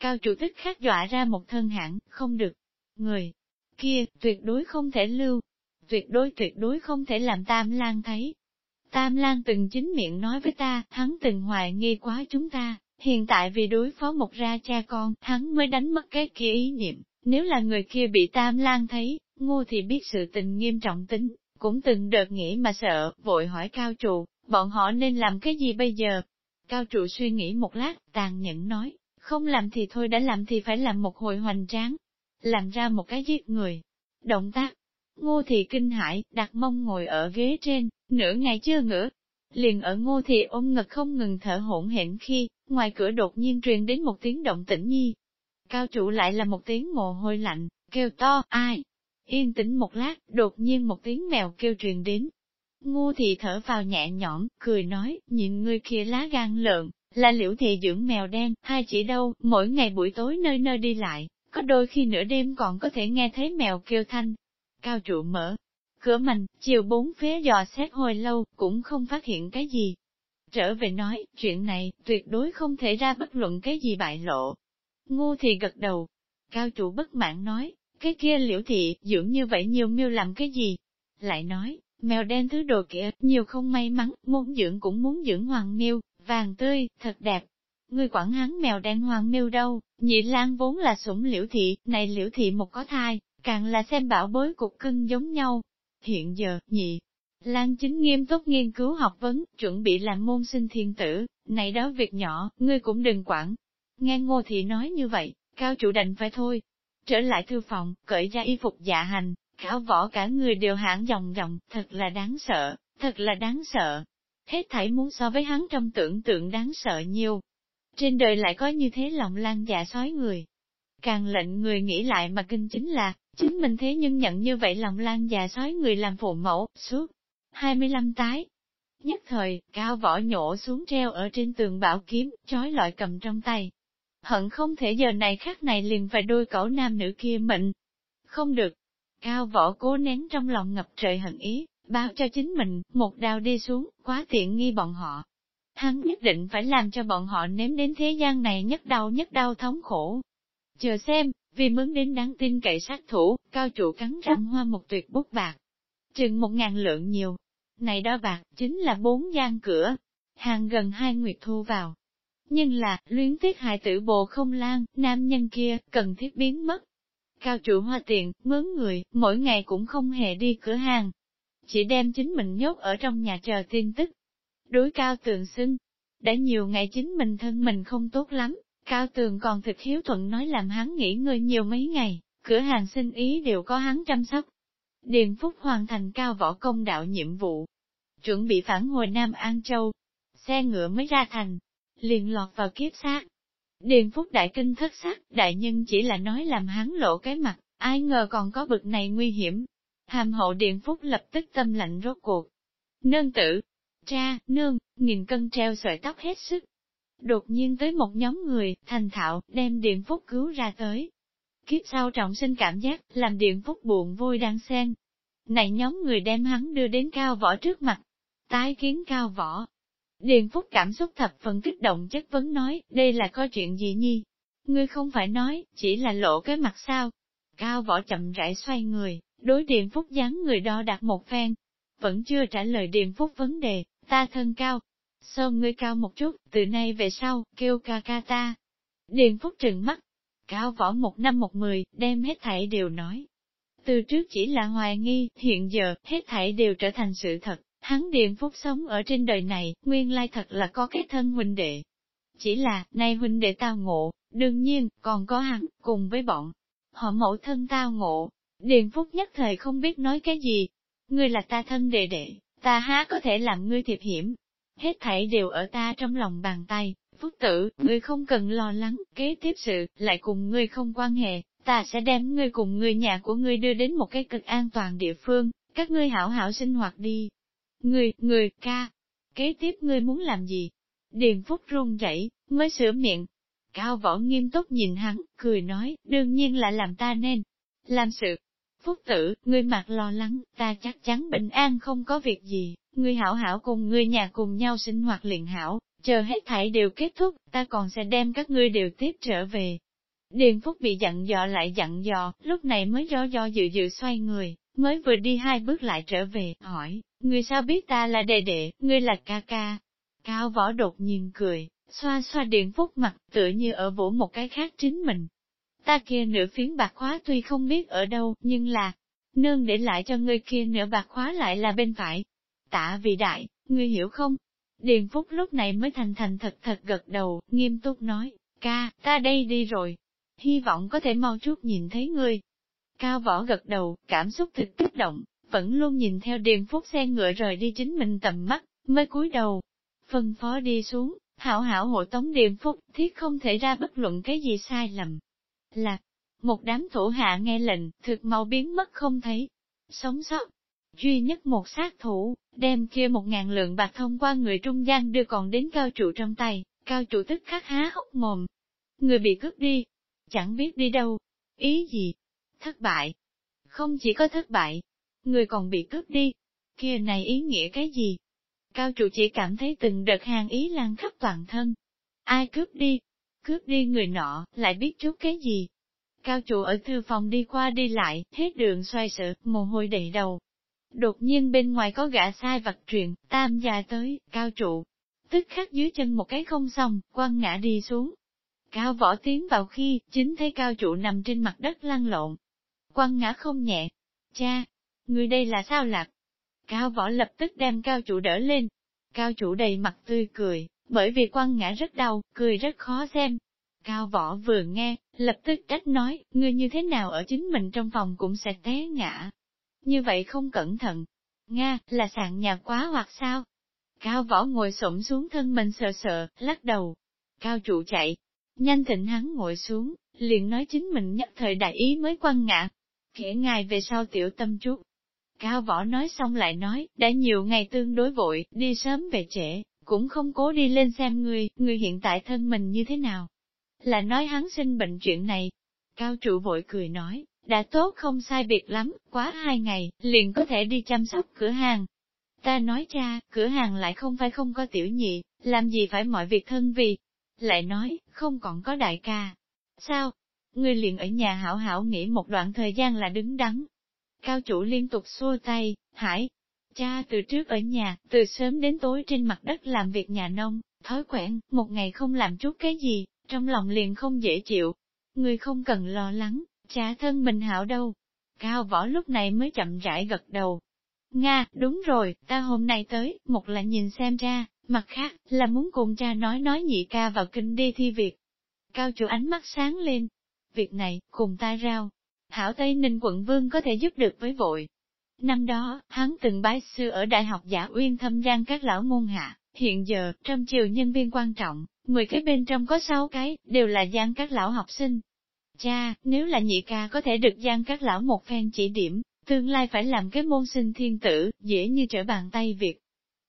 Cao chủ tức khắc dọa ra một thân hãng, không được, người kia, tuyệt đối không thể lưu, tuyệt đối tuyệt đối không thể làm Tam Lan thấy. Tam Lan từng chính miệng nói với ta, hắn từng hoài nghi quá chúng ta, hiện tại vì đối phó một ra cha con, hắn mới đánh mất cái kia ý niệm, nếu là người kia bị Tam Lan thấy, ngô thì biết sự tình nghiêm trọng tính, cũng từng đợt nghĩ mà sợ, vội hỏi cao trụ, bọn họ nên làm cái gì bây giờ? Cao trụ suy nghĩ một lát, tàn nhẫn nói, không làm thì thôi đã làm thì phải làm một hồi hoành tráng, làm ra một cái giết người. Động tác, ngô thị kinh hãi, đặt mông ngồi ở ghế trên, nửa ngày chưa ngửa. Liền ở ngô thị ôm ngực không ngừng thở hỗn hển khi, ngoài cửa đột nhiên truyền đến một tiếng động tĩnh nhi. Cao trụ lại là một tiếng mồ hôi lạnh, kêu to, ai? Yên tĩnh một lát, đột nhiên một tiếng mèo kêu truyền đến. Ngu thị thở vào nhẹ nhõm, cười nói, nhìn người kia lá gan lợn, là liễu thị dưỡng mèo đen, hai chỉ đâu, mỗi ngày buổi tối nơi nơi đi lại, có đôi khi nửa đêm còn có thể nghe thấy mèo kêu thanh. Cao trụ mở cửa mạnh, chiều bốn phía dò xét hồi lâu, cũng không phát hiện cái gì. Trở về nói, chuyện này, tuyệt đối không thể ra bất luận cái gì bại lộ. Ngu thì gật đầu. Cao trụ bất mãn nói, cái kia liễu thị, dưỡng như vậy nhiều miêu làm cái gì? Lại nói, mèo đen thứ đồ kia, nhiều không may mắn, muốn dưỡng cũng muốn dưỡng hoàng miêu, vàng tươi, thật đẹp. người quản hắn mèo đen hoàng miêu đâu, nhị lang vốn là sủng liễu thị, này liễu thị một có thai, càng là xem bảo bối cục cưng giống nhau. Hiện giờ, nhị, Lan chính nghiêm túc nghiên cứu học vấn, chuẩn bị làm môn sinh thiên tử, này đó việc nhỏ, ngươi cũng đừng quản. Nghe ngô thị nói như vậy, cao chủ đành phải thôi. Trở lại thư phòng, cởi ra y phục dạ hành, khảo võ cả người đều hãng dòng dòng, thật là đáng sợ, thật là đáng sợ hết thảy muốn so với hắn trong tưởng tượng đáng sợ nhiều. Trên đời lại có như thế lòng lan dạ sói người. Càng lệnh người nghĩ lại mà kinh chính là, chính mình thế nhưng nhận như vậy lòng lan dạ sói người làm phụ mẫu, suốt 25 tái. Nhất thời, cao võ nhổ xuống treo ở trên tường bảo kiếm, chói lọi cầm trong tay. Hận không thể giờ này khác này liền phải đôi cẩu nam nữ kia mệnh. Không được. Cao võ cố nén trong lòng ngập trời hận ý, bao cho chính mình, một đao đi xuống, quá tiện nghi bọn họ. Hắn nhất định phải làm cho bọn họ nếm đến thế gian này nhất đau nhất đau thống khổ. Chờ xem, vì mướn đến đáng tin cậy sát thủ, cao trụ cắn răng hoa một tuyệt bút bạc. Chừng một ngàn lượng nhiều. Này đó bạc, chính là bốn gian cửa, hàng gần hai nguyệt thu vào. Nhưng là, luyến tiếc hại tử bộ không lan, nam nhân kia, cần thiết biến mất. Cao trụ hoa tiền, mướn người, mỗi ngày cũng không hề đi cửa hàng, chỉ đem chính mình nhốt ở trong nhà chờ tin tức. Đối cao tường xưng, đã nhiều ngày chính mình thân mình không tốt lắm, cao tường còn thực hiếu thuận nói làm hắn nghỉ ngơi nhiều mấy ngày, cửa hàng sinh ý đều có hắn chăm sóc. Điền Phúc hoàn thành cao võ công đạo nhiệm vụ, chuẩn bị phản hồi Nam An Châu, xe ngựa mới ra thành, liền lọt vào kiếp xác. Điền Phúc đại kinh thất sắc, đại nhân chỉ là nói làm hắn lộ cái mặt, ai ngờ còn có bực này nguy hiểm, Hàm hậu điện phúc lập tức tâm lạnh rốt cuộc. Nương tử, cha, nương, nghìn cân treo sợi tóc hết sức. Đột nhiên tới một nhóm người, thành thạo, đem điện phúc cứu ra tới. Kiếp sau trọng sinh cảm giác, làm điện phúc buồn vui đang xen. Này nhóm người đem hắn đưa đến cao võ trước mặt. Tái kiến cao võ. Điền Phúc cảm xúc thập phần kích động chất vấn nói, đây là có chuyện gì nhi? Ngươi không phải nói, chỉ là lộ cái mặt sao? Cao võ chậm rãi xoay người, Đối Điền Phúc dáng người đo đặt một phen, vẫn chưa trả lời Điền Phúc vấn đề, ta thân cao, so ngươi cao một chút, từ nay về sau, kêu ca ca ta. Điền Phúc trừng mắt, cao võ một năm một mười, đem hết thảy đều nói. Từ trước chỉ là hoài nghi, hiện giờ, hết thảy đều trở thành sự thật, hắn Điền Phúc sống ở trên đời này, nguyên lai thật là có cái thân huynh đệ. Chỉ là, nay huynh đệ tao ngộ, đương nhiên, còn có hắn, cùng với bọn. Họ mẫu thân tao ngộ, Điền Phúc nhất thời không biết nói cái gì. Ngươi là ta thân đệ đệ, ta há có thể làm ngươi thiệp hiểm. Hết thảy đều ở ta trong lòng bàn tay, Phúc tử, ngươi không cần lo lắng, kế tiếp sự, lại cùng ngươi không quan hệ, ta sẽ đem ngươi cùng người nhà của ngươi đưa đến một cái cực an toàn địa phương, các ngươi hảo hảo sinh hoạt đi người người ca, kế tiếp ngươi muốn làm gì? Điền Phúc run rẩy, mới sửa miệng. Cao võ nghiêm túc nhìn hắn, cười nói, đương nhiên là làm ta nên làm sự. Phúc tử, ngươi mặt lo lắng, ta chắc chắn bình an không có việc gì, ngươi hảo hảo cùng ngươi nhà cùng nhau sinh hoạt liền hảo, chờ hết thảy đều kết thúc, ta còn sẽ đem các ngươi đều tiếp trở về. Điền Phúc bị dặn dò lại dặn dò, lúc này mới do do dự dự xoay người, mới vừa đi hai bước lại trở về, hỏi, ngươi sao biết ta là đệ đệ, ngươi là ca ca. Cao võ đột nhiên cười, xoa xoa điện Phúc mặt, tựa như ở vỗ một cái khác chính mình, Ta kia nửa phiến bạc khóa tuy không biết ở đâu, nhưng là, nương để lại cho ngươi kia nửa bạc khóa lại là bên phải. Tạ vị đại, ngươi hiểu không? Điền Phúc lúc này mới thành thành thật thật gật đầu, nghiêm túc nói, ca, ta đây đi rồi. Hy vọng có thể mau chút nhìn thấy ngươi. Cao võ gật đầu, cảm xúc thực kích động, vẫn luôn nhìn theo Điền Phúc xe ngựa rời đi chính mình tầm mắt, mới cúi đầu. Phân phó đi xuống, hảo hảo hộ tống Điền Phúc, thiết không thể ra bất luận cái gì sai lầm là một đám thủ hạ nghe lệnh, thực mau biến mất không thấy. Sống sót. duy nhất một sát thủ, đem kia một ngàn lượng bạc thông qua người trung gian đưa còn đến cao trụ trong tay, cao trụ tức khắc há hốc mồm. Người bị cướp đi, chẳng biết đi đâu, ý gì, thất bại. Không chỉ có thất bại, người còn bị cướp đi, kia này ý nghĩa cái gì? Cao trụ chỉ cảm thấy từng đợt hàng ý lan khắp toàn thân. Ai cướp đi? Cướp đi người nọ, lại biết chút cái gì? Cao trụ ở thư phòng đi qua đi lại, hết đường xoay sở, mồ hôi đầy đầu. Đột nhiên bên ngoài có gã sai vặt truyền, tam gia tới, cao trụ. Tức khắc dưới chân một cái không xong, quăng ngã đi xuống. Cao võ tiến vào khi, chính thấy cao trụ nằm trên mặt đất lăn lộn. Quăng ngã không nhẹ. Cha, người đây là sao lạc? Cao võ lập tức đem cao chủ đỡ lên. Cao chủ đầy mặt tươi cười, bởi vì quăng ngã rất đau, cười rất khó xem. Cao võ vừa nghe, lập tức trách nói, người như thế nào ở chính mình trong phòng cũng sẽ té ngã. Như vậy không cẩn thận. Nga, là sàn nhà quá hoặc sao? Cao võ ngồi xổm xuống thân mình sợ sợ, lắc đầu. Cao trụ chạy. Nhanh thịnh hắn ngồi xuống, liền nói chính mình nhất thời đại ý mới quăng ngã. Kể ngài về sau tiểu tâm chút, Cao võ nói xong lại nói, đã nhiều ngày tương đối vội, đi sớm về trễ, cũng không cố đi lên xem người, người hiện tại thân mình như thế nào. Là nói hắn sinh bệnh chuyện này. Cao trụ vội cười nói, đã tốt không sai biệt lắm, quá hai ngày, liền có thể đi chăm sóc cửa hàng. Ta nói cha, cửa hàng lại không phải không có tiểu nhị, làm gì phải mọi việc thân vì. Lại nói, không còn có đại ca. Sao? Ngươi liền ở nhà hảo hảo nghỉ một đoạn thời gian là đứng đắn, Cao chủ liên tục xua tay, hải. Cha từ trước ở nhà, từ sớm đến tối trên mặt đất làm việc nhà nông, thói quen, một ngày không làm chút cái gì, trong lòng liền không dễ chịu. Người không cần lo lắng, cha thân mình hảo đâu. Cao võ lúc này mới chậm rãi gật đầu. Nga, đúng rồi, ta hôm nay tới, một là nhìn xem cha, mặt khác, là muốn cùng cha nói nói nhị ca vào kinh đi thi việc. Cao chủ ánh mắt sáng lên. Việc này, cùng ta rao, Hảo Tây Ninh quận vương có thể giúp được với vội. Năm đó, hắn từng bái sư ở Đại học Giả Uyên thâm gian các lão môn hạ, hiện giờ, trong chiều nhân viên quan trọng, 10 cái bên trong có 6 cái, đều là gian các lão học sinh. Cha, nếu là nhị ca có thể được gian các lão một phen chỉ điểm, tương lai phải làm cái môn sinh thiên tử, dễ như trở bàn tay việc.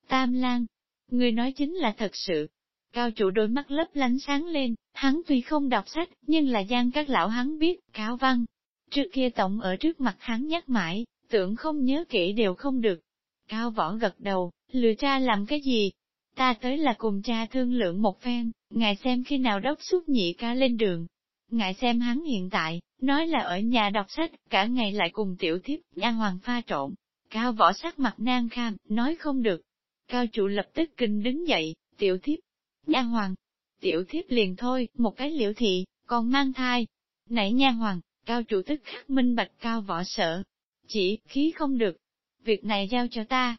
Tam Lan, người nói chính là thật sự. Cao chủ đôi mắt lấp lánh sáng lên, hắn tuy không đọc sách, nhưng là gian các lão hắn biết, cáo văn, Trước kia tổng ở trước mặt hắn nhắc mãi, tưởng không nhớ kỹ đều không được. Cao võ gật đầu, lừa cha làm cái gì? Ta tới là cùng cha thương lượng một phen, ngài xem khi nào đốc suốt nhị ca lên đường. Ngài xem hắn hiện tại, nói là ở nhà đọc sách, cả ngày lại cùng tiểu thiếp, nha hoàng pha trộn. Cao võ sắc mặt nan kham, nói không được. Cao chủ lập tức kinh đứng dậy, tiểu thiếp, nha hoàng, tiểu thiếp liền thôi, một cái liễu thị, còn mang thai. Nãy nha hoàng, Cao chủ tức khắc minh bạch cao võ sợ. Chỉ, khí không được. Việc này giao cho ta.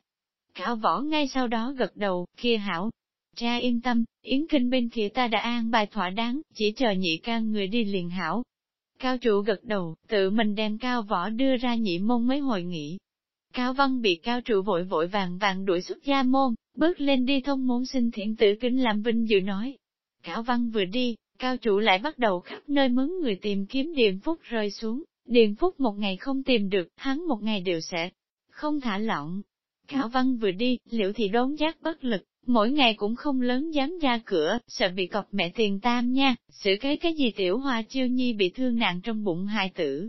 Cao võ ngay sau đó gật đầu, kia hảo. Cha yên tâm, yến kinh bên kia ta đã an bài thỏa đáng, chỉ chờ nhị ca người đi liền hảo. Cao chủ gật đầu, tự mình đem cao võ đưa ra nhị môn mấy hội nghị. Cao văn bị cao trụ vội vội vàng vàng đuổi xuất gia môn, bước lên đi thông môn xin thiện tử kính làm vinh dự nói. Cao văn vừa đi, Cao trụ lại bắt đầu khắp nơi mướn người tìm kiếm Điền Phúc rơi xuống, Điền Phúc một ngày không tìm được, hắn một ngày đều sẽ không thả lỏng. Cao văn vừa đi, liệu thì đốn giác bất lực, mỗi ngày cũng không lớn dám ra cửa, sợ bị cọc mẹ tiền tam nha, xử cái cái gì tiểu hoa chiêu nhi bị thương nặng trong bụng hài tử.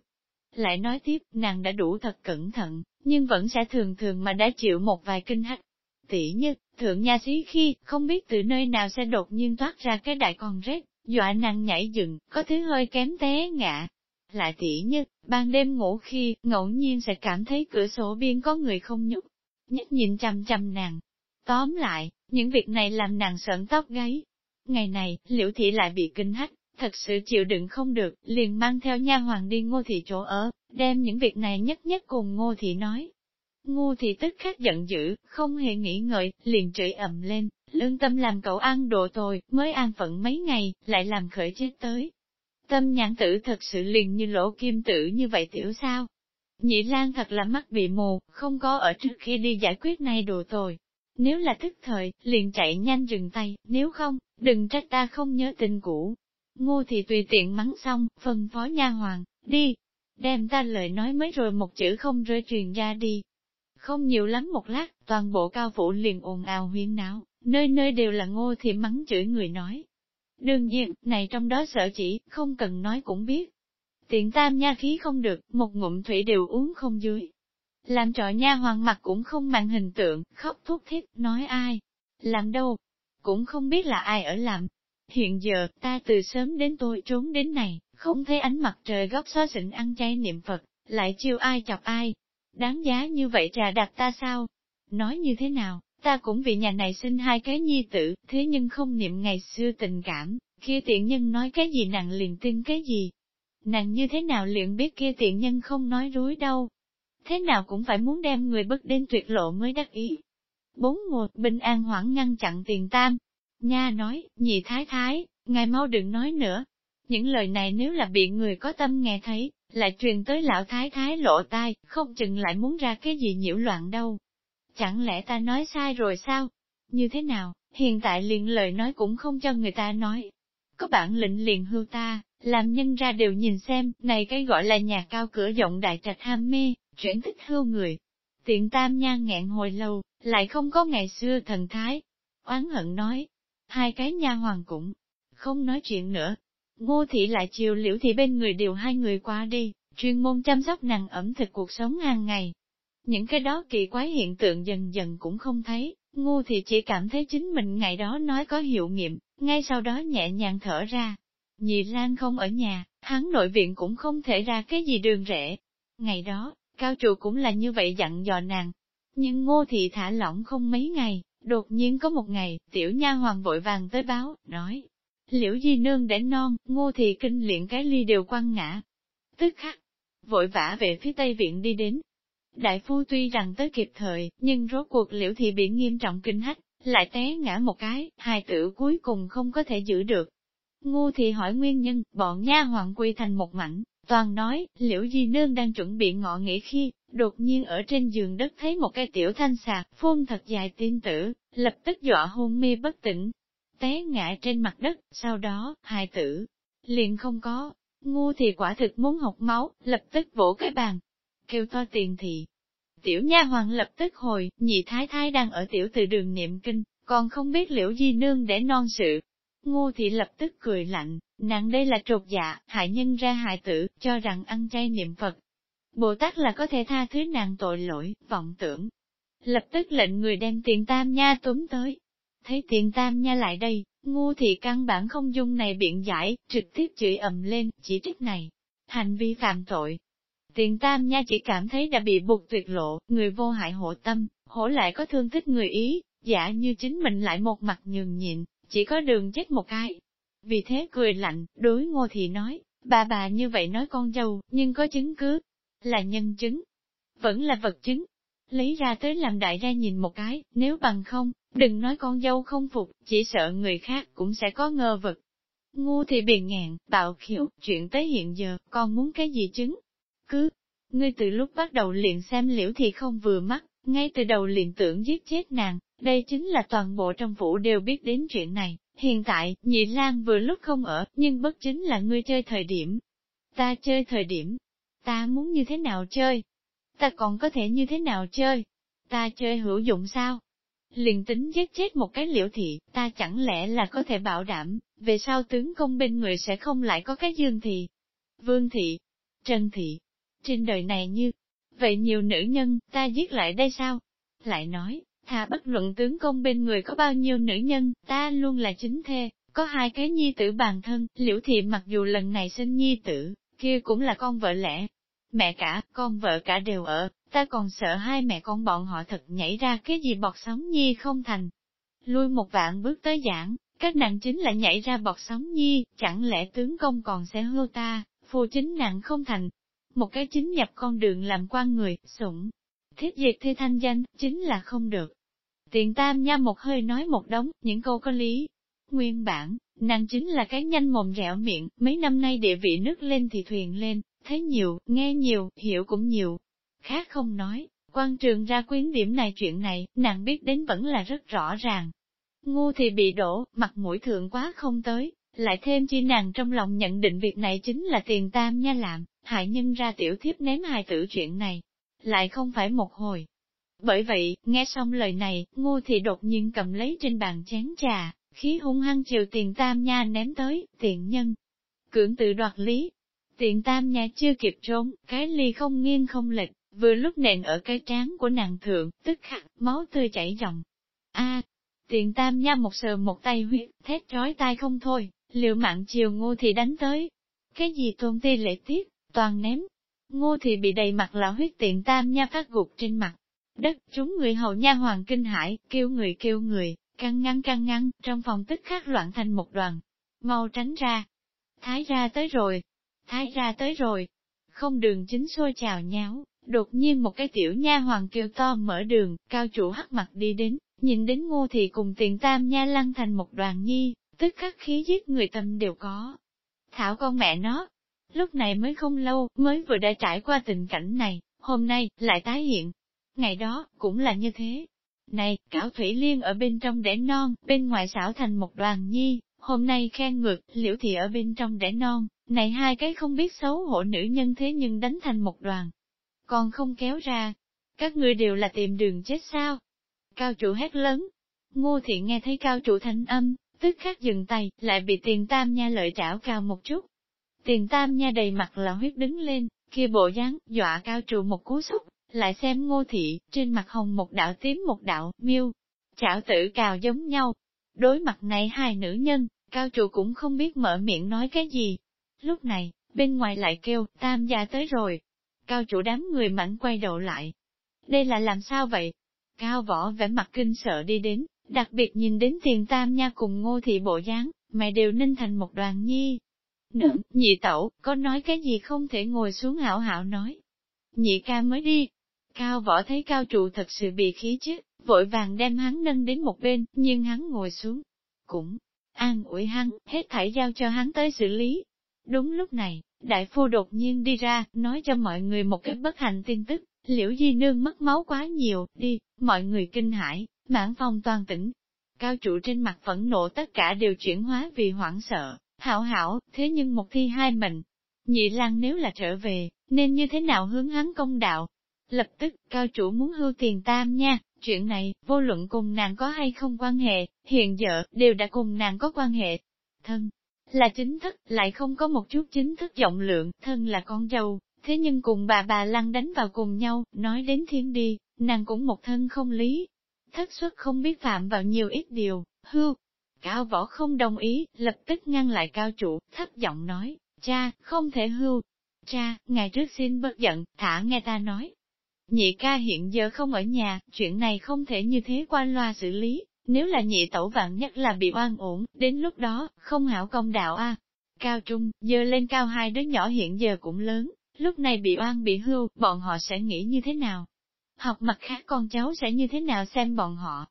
Lại nói tiếp, nàng đã đủ thật cẩn thận, nhưng vẫn sẽ thường thường mà đã chịu một vài kinh hách. Tỷ như, thượng nha sĩ khi, không biết từ nơi nào sẽ đột nhiên thoát ra cái đại con rết, dọa nàng nhảy dựng, có thứ hơi kém té ngã. Lại tỉ như, ban đêm ngủ khi, ngẫu nhiên sẽ cảm thấy cửa sổ biên có người không nhúc, nhất nhìn chăm chăm nàng. Tóm lại, những việc này làm nàng sợn tóc gáy. Ngày này, liễu thị lại bị kinh hách, thật sự chịu đựng không được, liền mang theo nha hoàng đi ngô thị chỗ ở, đem những việc này nhất nhất cùng ngô thị nói. Ngô thị tức khắc giận dữ, không hề nghĩ ngợi, liền chửi ầm lên, lương tâm làm cậu ăn đồ tồi, mới an phận mấy ngày, lại làm khởi chết tới. Tâm nhãn tử thật sự liền như lỗ kim tử như vậy tiểu sao. Nhị Lan thật là mắt bị mù, không có ở trước khi đi giải quyết này đồ tồi. Nếu là thức thời, liền chạy nhanh dừng tay, nếu không, đừng trách ta không nhớ tình cũ. Ngô thì tùy tiện mắng xong, phân phó nha hoàng, đi, đem ta lời nói mới rồi một chữ không rơi truyền ra đi. Không nhiều lắm một lát, toàn bộ cao phủ liền ồn ào huyên náo, nơi nơi đều là ngô thì mắng chửi người nói. Đương nhiên, này trong đó sợ chỉ, không cần nói cũng biết. Tiện tam nha khí không được, một ngụm thủy đều uống không dưới. Làm trọ nha hoàng mặt cũng không mặn hình tượng, khóc thúc thiết, nói ai. Làm đâu? Cũng không biết là ai ở làm. Hiện giờ, ta từ sớm đến tôi trốn đến này, không thấy ánh mặt trời góc xóa xịn ăn chay niệm Phật, lại chiêu ai chọc ai. Đáng giá như vậy trà đặt ta sao? Nói như thế nào, ta cũng vì nhà này sinh hai cái nhi tử, thế nhưng không niệm ngày xưa tình cảm, kia tiện nhân nói cái gì nặng liền tin cái gì. Nàng như thế nào liền biết kia tiện nhân không nói rối đâu. Thế nào cũng phải muốn đem người bước đến tuyệt lộ mới đắc ý. Bốn một bình an hoảng ngăn chặn tiền tam. Nha nói, nhị thái thái, ngài mau đừng nói nữa. Những lời này nếu là bị người có tâm nghe thấy, lại truyền tới lão thái thái lộ tai, không chừng lại muốn ra cái gì nhiễu loạn đâu. Chẳng lẽ ta nói sai rồi sao? Như thế nào, hiện tại liền lời nói cũng không cho người ta nói. Có bản lĩnh liền hưu ta, làm nhân ra đều nhìn xem, này cái gọi là nhà cao cửa rộng đại trạch ham mê, chuyển thích hưu người. Tiện tam nha nghẹn hồi lâu, lại không có ngày xưa thần thái. Oán hận nói, hai cái nha hoàng cũng không nói chuyện nữa. Ngô thị lại chiều liễu thị bên người điều hai người qua đi, chuyên môn chăm sóc nàng ẩm thực cuộc sống hàng ngày. Những cái đó kỳ quái hiện tượng dần dần cũng không thấy, ngu thì chỉ cảm thấy chính mình ngày đó nói có hiệu nghiệm, ngay sau đó nhẹ nhàng thở ra. Nhị Lan không ở nhà, hắn nội viện cũng không thể ra cái gì đường rẽ. Ngày đó, cao trụ cũng là như vậy dặn dò nàng. Nhưng ngô thị thả lỏng không mấy ngày, đột nhiên có một ngày, tiểu nha hoàng vội vàng tới báo, nói. Liễu di nương để non, ngô thị kinh liện cái ly đều quăng ngã. Tức khắc, vội vã về phía tây viện đi đến, Đại phu tuy rằng tới kịp thời, nhưng rốt cuộc liễu thị bị nghiêm trọng kinh hách, lại té ngã một cái, hài tử cuối cùng không có thể giữ được. Ngu thì hỏi nguyên nhân, bọn nha hoàng quy thành một mảnh, toàn nói, liễu di nương đang chuẩn bị ngọ nghỉ khi, đột nhiên ở trên giường đất thấy một cái tiểu thanh sạc, phun thật dài tin tử, lập tức dọa hôn mê bất tỉnh, té ngã trên mặt đất, sau đó, hài tử, liền không có. Ngu thì quả thực muốn học máu, lập tức vỗ cái bàn, kêu to tiền thị. Tiểu nha hoàng lập tức hồi, nhị thái thái đang ở tiểu từ đường niệm kinh, còn không biết liễu di nương để non sự. Ngô thị lập tức cười lạnh, nàng đây là trột dạ, hại nhân ra hại tử, cho rằng ăn chay niệm Phật. Bồ Tát là có thể tha thứ nàng tội lỗi, vọng tưởng. Lập tức lệnh người đem tiền tam nha túm tới. Thấy tiền tam nha lại đây, ngu thị căn bản không dung này biện giải, trực tiếp chửi ầm lên, chỉ trích này. Hành vi phạm tội, Tiền tam nha chỉ cảm thấy đã bị buộc tuyệt lộ, người vô hại hộ tâm, hổ lại có thương thích người ý, giả như chính mình lại một mặt nhường nhịn, chỉ có đường chết một cái. Vì thế cười lạnh, đối ngô thị nói, bà bà như vậy nói con dâu, nhưng có chứng cứ, là nhân chứng, vẫn là vật chứng. Lấy ra tới làm đại ra nhìn một cái, nếu bằng không, đừng nói con dâu không phục, chỉ sợ người khác cũng sẽ có ngơ vật. Ngu thì biền ngạn, bạo khiểu, chuyện tới hiện giờ, con muốn cái gì chứng? cứ. Ngươi từ lúc bắt đầu liền xem liễu thì không vừa mắt, ngay từ đầu liền tưởng giết chết nàng, đây chính là toàn bộ trong phủ đều biết đến chuyện này. Hiện tại, nhị lang vừa lúc không ở, nhưng bất chính là ngươi chơi thời điểm. Ta chơi thời điểm. Ta muốn như thế nào chơi? Ta còn có thể như thế nào chơi? Ta chơi hữu dụng sao? Liền tính giết chết một cái liễu thị, ta chẳng lẽ là có thể bảo đảm, về sau tướng công bên người sẽ không lại có cái dương thị, vương thị, trần thị, trên đời này như, vậy nhiều nữ nhân, ta giết lại đây sao? Lại nói, thà bất luận tướng công bên người có bao nhiêu nữ nhân, ta luôn là chính thê, có hai cái nhi tử bàn thân, liễu thị mặc dù lần này sinh nhi tử, kia cũng là con vợ lẽ. Mẹ cả, con vợ cả đều ở, ta còn sợ hai mẹ con bọn họ thật nhảy ra cái gì bọt sóng nhi không thành. Lui một vạn bước tới giảng, các nàng chính là nhảy ra bọt sóng nhi, chẳng lẽ tướng công còn sẽ hưu ta, phù chính nàng không thành, một cái chính nhập con đường làm quan người, sủng. Thiết diệt thi thanh danh, chính là không được. Tiện tam nha một hơi nói một đống, những câu có lý. Nguyên bản, nàng chính là cái nhanh mồm rẹo miệng, mấy năm nay địa vị nước lên thì thuyền lên, thấy nhiều, nghe nhiều, hiểu cũng nhiều. Khác không nói, quan trường ra quyến điểm này chuyện này, nàng biết đến vẫn là rất rõ ràng. Ngu thì bị đổ, mặt mũi thượng quá không tới, lại thêm chi nàng trong lòng nhận định việc này chính là tiền tam nha làm, hại nhân ra tiểu thiếp ném hài tử chuyện này, lại không phải một hồi. Bởi vậy, nghe xong lời này, ngô thị đột nhiên cầm lấy trên bàn chén trà, khí hung hăng chiều tiền tam nha ném tới, tiện nhân. Cưỡng tự đoạt lý. Tiện tam nha chưa kịp trốn, cái ly không nghiêng không lệch, vừa lúc nện ở cái trán của nàng thượng, tức khắc, máu tươi chảy dòng. A, tiện tam nha một sờ một tay huyết, thét trói tai không thôi, liệu mạng chiều ngô thì đánh tới. Cái gì tôn ti lệ tiết, toàn ném. Ngô thì bị đầy mặt là huyết tiện tam nha phát gục trên mặt. Đất, chúng người hầu nha hoàng kinh hải, kêu người kêu người, căng ngăn căng ngăn, trong phòng tức khắc loạn thành một đoàn. Mau tránh ra. Thái ra tới rồi. Thái ra tới rồi. Không đường chính xôi chào nháo, đột nhiên một cái tiểu nha hoàng kêu to mở đường, cao chủ hắc mặt đi đến, nhìn đến ngô thì cùng tiền tam nha lăn thành một đoàn nhi, tức khắc khí giết người tâm đều có. Thảo con mẹ nó, lúc này mới không lâu, mới vừa đã trải qua tình cảnh này, hôm nay, lại tái hiện. Ngày đó, cũng là như thế. Này, cảo thủy liên ở bên trong đẻ non, bên ngoài xảo thành một đoàn nhi, hôm nay khen ngược, liễu thị ở bên trong đẻ non, này hai cái không biết xấu hổ nữ nhân thế nhưng đánh thành một đoàn. Còn không kéo ra, các ngươi đều là tìm đường chết sao? Cao chủ hét lớn. Ngô thị nghe thấy cao chủ thanh âm, tức khắc dừng tay, lại bị tiền tam nha lợi trảo cao một chút. Tiền tam nha đầy mặt là huyết đứng lên, kia bộ dáng, dọa cao trụ một cú súc, lại xem ngô thị, trên mặt hồng một đạo tím một đạo, miêu, chảo tử cào giống nhau. Đối mặt này hai nữ nhân, cao trụ cũng không biết mở miệng nói cái gì. Lúc này, bên ngoài lại kêu, tam gia tới rồi. Cao chủ đám người mảnh quay đầu lại. Đây là làm sao vậy? Cao võ vẻ mặt kinh sợ đi đến, đặc biệt nhìn đến tiền tam nha cùng ngô thị bộ dáng, mẹ đều ninh thành một đoàn nhi. Nữ, nhị tẩu, có nói cái gì không thể ngồi xuống hảo hảo nói. Nhị ca mới đi. Cao võ thấy cao trụ thật sự bị khí chứ, vội vàng đem hắn nâng đến một bên, nhưng hắn ngồi xuống. Cũng, an ủi hắn, hết thảy giao cho hắn tới xử lý. Đúng lúc này, đại phu đột nhiên đi ra, nói cho mọi người một cái bất hạnh tin tức, liễu di nương mất máu quá nhiều, đi, mọi người kinh hãi, mãn phong toàn tỉnh. Cao trụ trên mặt phẫn nộ tất cả đều chuyển hóa vì hoảng sợ, hảo hảo, thế nhưng một thi hai mình. Nhị lang nếu là trở về, nên như thế nào hướng hắn công đạo? Lập tức, cao chủ muốn hưu tiền tam nha, chuyện này, vô luận cùng nàng có hay không quan hệ, hiện giờ, đều đã cùng nàng có quan hệ. Thân, là chính thức, lại không có một chút chính thức rộng lượng, thân là con dâu, thế nhưng cùng bà bà lăng đánh vào cùng nhau, nói đến thiên đi, nàng cũng một thân không lý. Thất xuất không biết phạm vào nhiều ít điều, hưu. Cao võ không đồng ý, lập tức ngăn lại cao chủ, thấp giọng nói, cha, không thể hưu. Cha, ngày trước xin bớt giận, thả nghe ta nói. Nhị ca hiện giờ không ở nhà, chuyện này không thể như thế qua loa xử lý, nếu là nhị tẩu vạn nhất là bị oan ổn, đến lúc đó, không hảo công đạo a. Cao trung, giờ lên cao hai đứa nhỏ hiện giờ cũng lớn, lúc này bị oan bị hưu, bọn họ sẽ nghĩ như thế nào? Học mặt khác con cháu sẽ như thế nào xem bọn họ?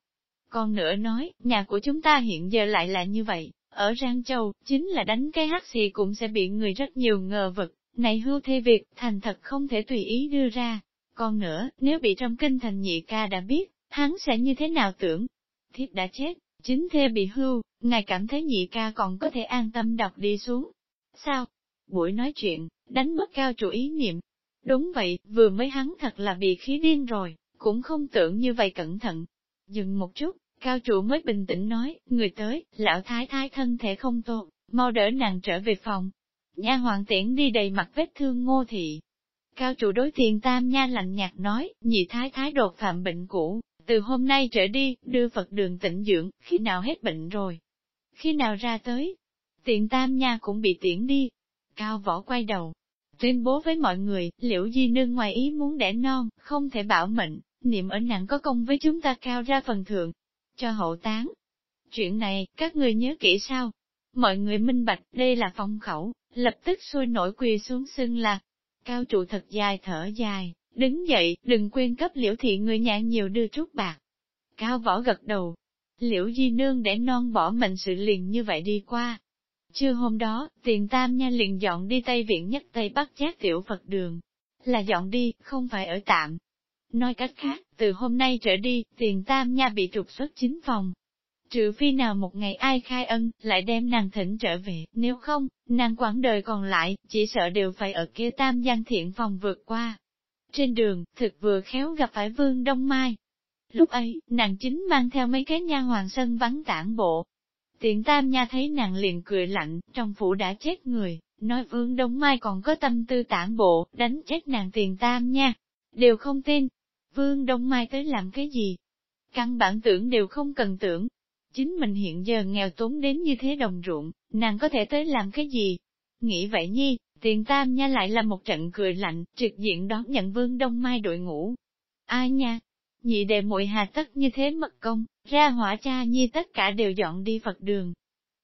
Còn nữa nói, nhà của chúng ta hiện giờ lại là như vậy, ở Giang Châu, chính là đánh cái hắc xì cũng sẽ bị người rất nhiều ngờ vực, này hưu thê việc, thành thật không thể tùy ý đưa ra. Còn nữa, nếu bị trong kinh thành nhị ca đã biết, hắn sẽ như thế nào tưởng? Thiếp đã chết, chính thê bị hưu, ngài cảm thấy nhị ca còn có thể an tâm đọc đi xuống. Sao? Buổi nói chuyện, đánh mất cao chủ ý niệm. Đúng vậy, vừa mới hắn thật là bị khí điên rồi, cũng không tưởng như vậy cẩn thận. Dừng một chút, cao trụ mới bình tĩnh nói, người tới, lão thái thái thân thể không tốt, mau đỡ nàng trở về phòng. Nha hoàng tiễn đi đầy mặt vết thương ngô thị. Cao trụ đối tiền tam nha lạnh nhạt nói, nhị thái thái đột phạm bệnh cũ, từ hôm nay trở đi, đưa Phật đường tĩnh dưỡng, khi nào hết bệnh rồi. Khi nào ra tới, tiện tam nha cũng bị tiễn đi. Cao võ quay đầu, tuyên bố với mọi người, liễu di nương ngoài ý muốn đẻ non, không thể bảo mệnh, niệm ở nặng có công với chúng ta cao ra phần thượng, cho hậu táng. Chuyện này, các người nhớ kỹ sao? Mọi người minh bạch, đây là phong khẩu, lập tức sôi nổi quỳ xuống xưng là, cao trụ thật dài thở dài, đứng dậy, đừng quên cấp liễu thị người nhà nhiều đưa chút bạc. Cao võ gật đầu, liễu di nương để non bỏ mệnh sự liền như vậy đi qua, Trưa hôm đó, tiền tam nha liền dọn đi Tây Viện nhất Tây Bắc giác tiểu Phật đường. Là dọn đi, không phải ở tạm. Nói cách khác, từ hôm nay trở đi, tiền tam nha bị trục xuất chính phòng. Trừ phi nào một ngày ai khai ân, lại đem nàng thỉnh trở về, nếu không, nàng quãng đời còn lại, chỉ sợ đều phải ở kia tam giang thiện phòng vượt qua. Trên đường, thực vừa khéo gặp phải Vương Đông Mai. Lúc ấy, nàng chính mang theo mấy cái nha hoàng sân vắng tản bộ. Tiện tam nha thấy nàng liền cười lạnh, trong phủ đã chết người, nói Vương Đông Mai còn có tâm tư tản bộ, đánh chết nàng tiền tam nha. Đều không tin. Vương Đông Mai tới làm cái gì? Căn bản tưởng đều không cần tưởng. Chính mình hiện giờ nghèo tốn đến như thế đồng ruộng, nàng có thể tới làm cái gì? Nghĩ vậy nhi, tiền tam nha lại là một trận cười lạnh, trực diện đón nhận Vương Đông Mai đội ngũ. Ai nha? Nhị đệ muội hà tất như thế mật công, ra hỏa cha nhi tất cả đều dọn đi Phật đường.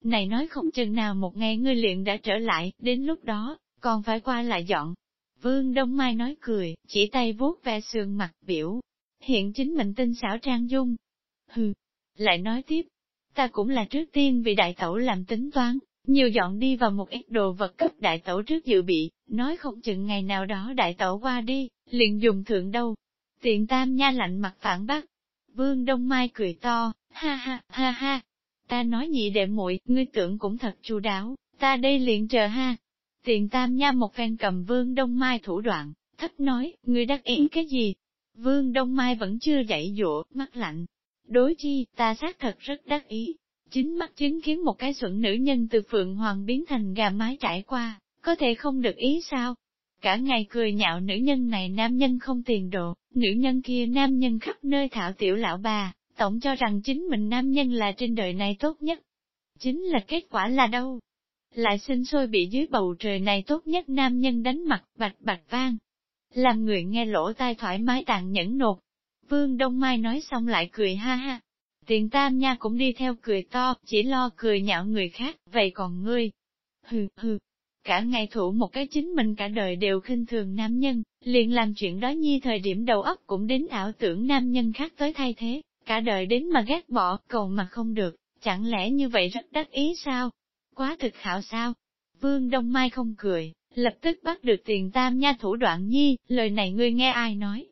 Này nói không chừng nào một ngày ngươi luyện đã trở lại, đến lúc đó, còn phải qua lại dọn. Vương Đông Mai nói cười, chỉ tay vuốt ve sườn mặt biểu, hiện chính mình tinh xảo trang dung. Hừ, lại nói tiếp, ta cũng là trước tiên vì đại tẩu làm tính toán, nhiều dọn đi vào một ít đồ vật cấp đại tẩu trước dự bị, nói không chừng ngày nào đó đại tẩu qua đi, liền dùng thượng đâu. Tiện tam nha lạnh mặt phản bác. Vương Đông Mai cười to, ha ha, ha ha. Ta nói nhị đệ muội, ngươi tưởng cũng thật chu đáo, ta đây liền chờ ha tiền tam nha một phen cầm Vương Đông Mai thủ đoạn, thấp nói, người đắc ý cái gì? Vương Đông Mai vẫn chưa dậy dụa, mắt lạnh. Đối chi, ta xác thật rất đắc ý. Chính mắt chứng kiến một cái xuẩn nữ nhân từ Phượng Hoàng biến thành gà mái trải qua, có thể không được ý sao? Cả ngày cười nhạo nữ nhân này nam nhân không tiền độ, nữ nhân kia nam nhân khắp nơi thảo tiểu lão bà, tổng cho rằng chính mình nam nhân là trên đời này tốt nhất. Chính là kết quả là đâu? Lại sinh sôi bị dưới bầu trời này tốt nhất nam nhân đánh mặt bạch bạch vang, làm người nghe lỗ tai thoải mái tàn nhẫn nột. Vương Đông Mai nói xong lại cười ha ha. Tiền tam nha cũng đi theo cười to, chỉ lo cười nhạo người khác, vậy còn ngươi? Hừ, hừ, cả ngày thủ một cái chính mình cả đời đều khinh thường nam nhân, liền làm chuyện đó nhi thời điểm đầu óc cũng đến ảo tưởng nam nhân khác tới thay thế, cả đời đến mà ghét bỏ, cầu mà không được, chẳng lẽ như vậy rất đắc ý sao? Quá thực hảo sao? Vương Đông Mai không cười, lập tức bắt được tiền tam nha thủ đoạn nhi, lời này ngươi nghe ai nói,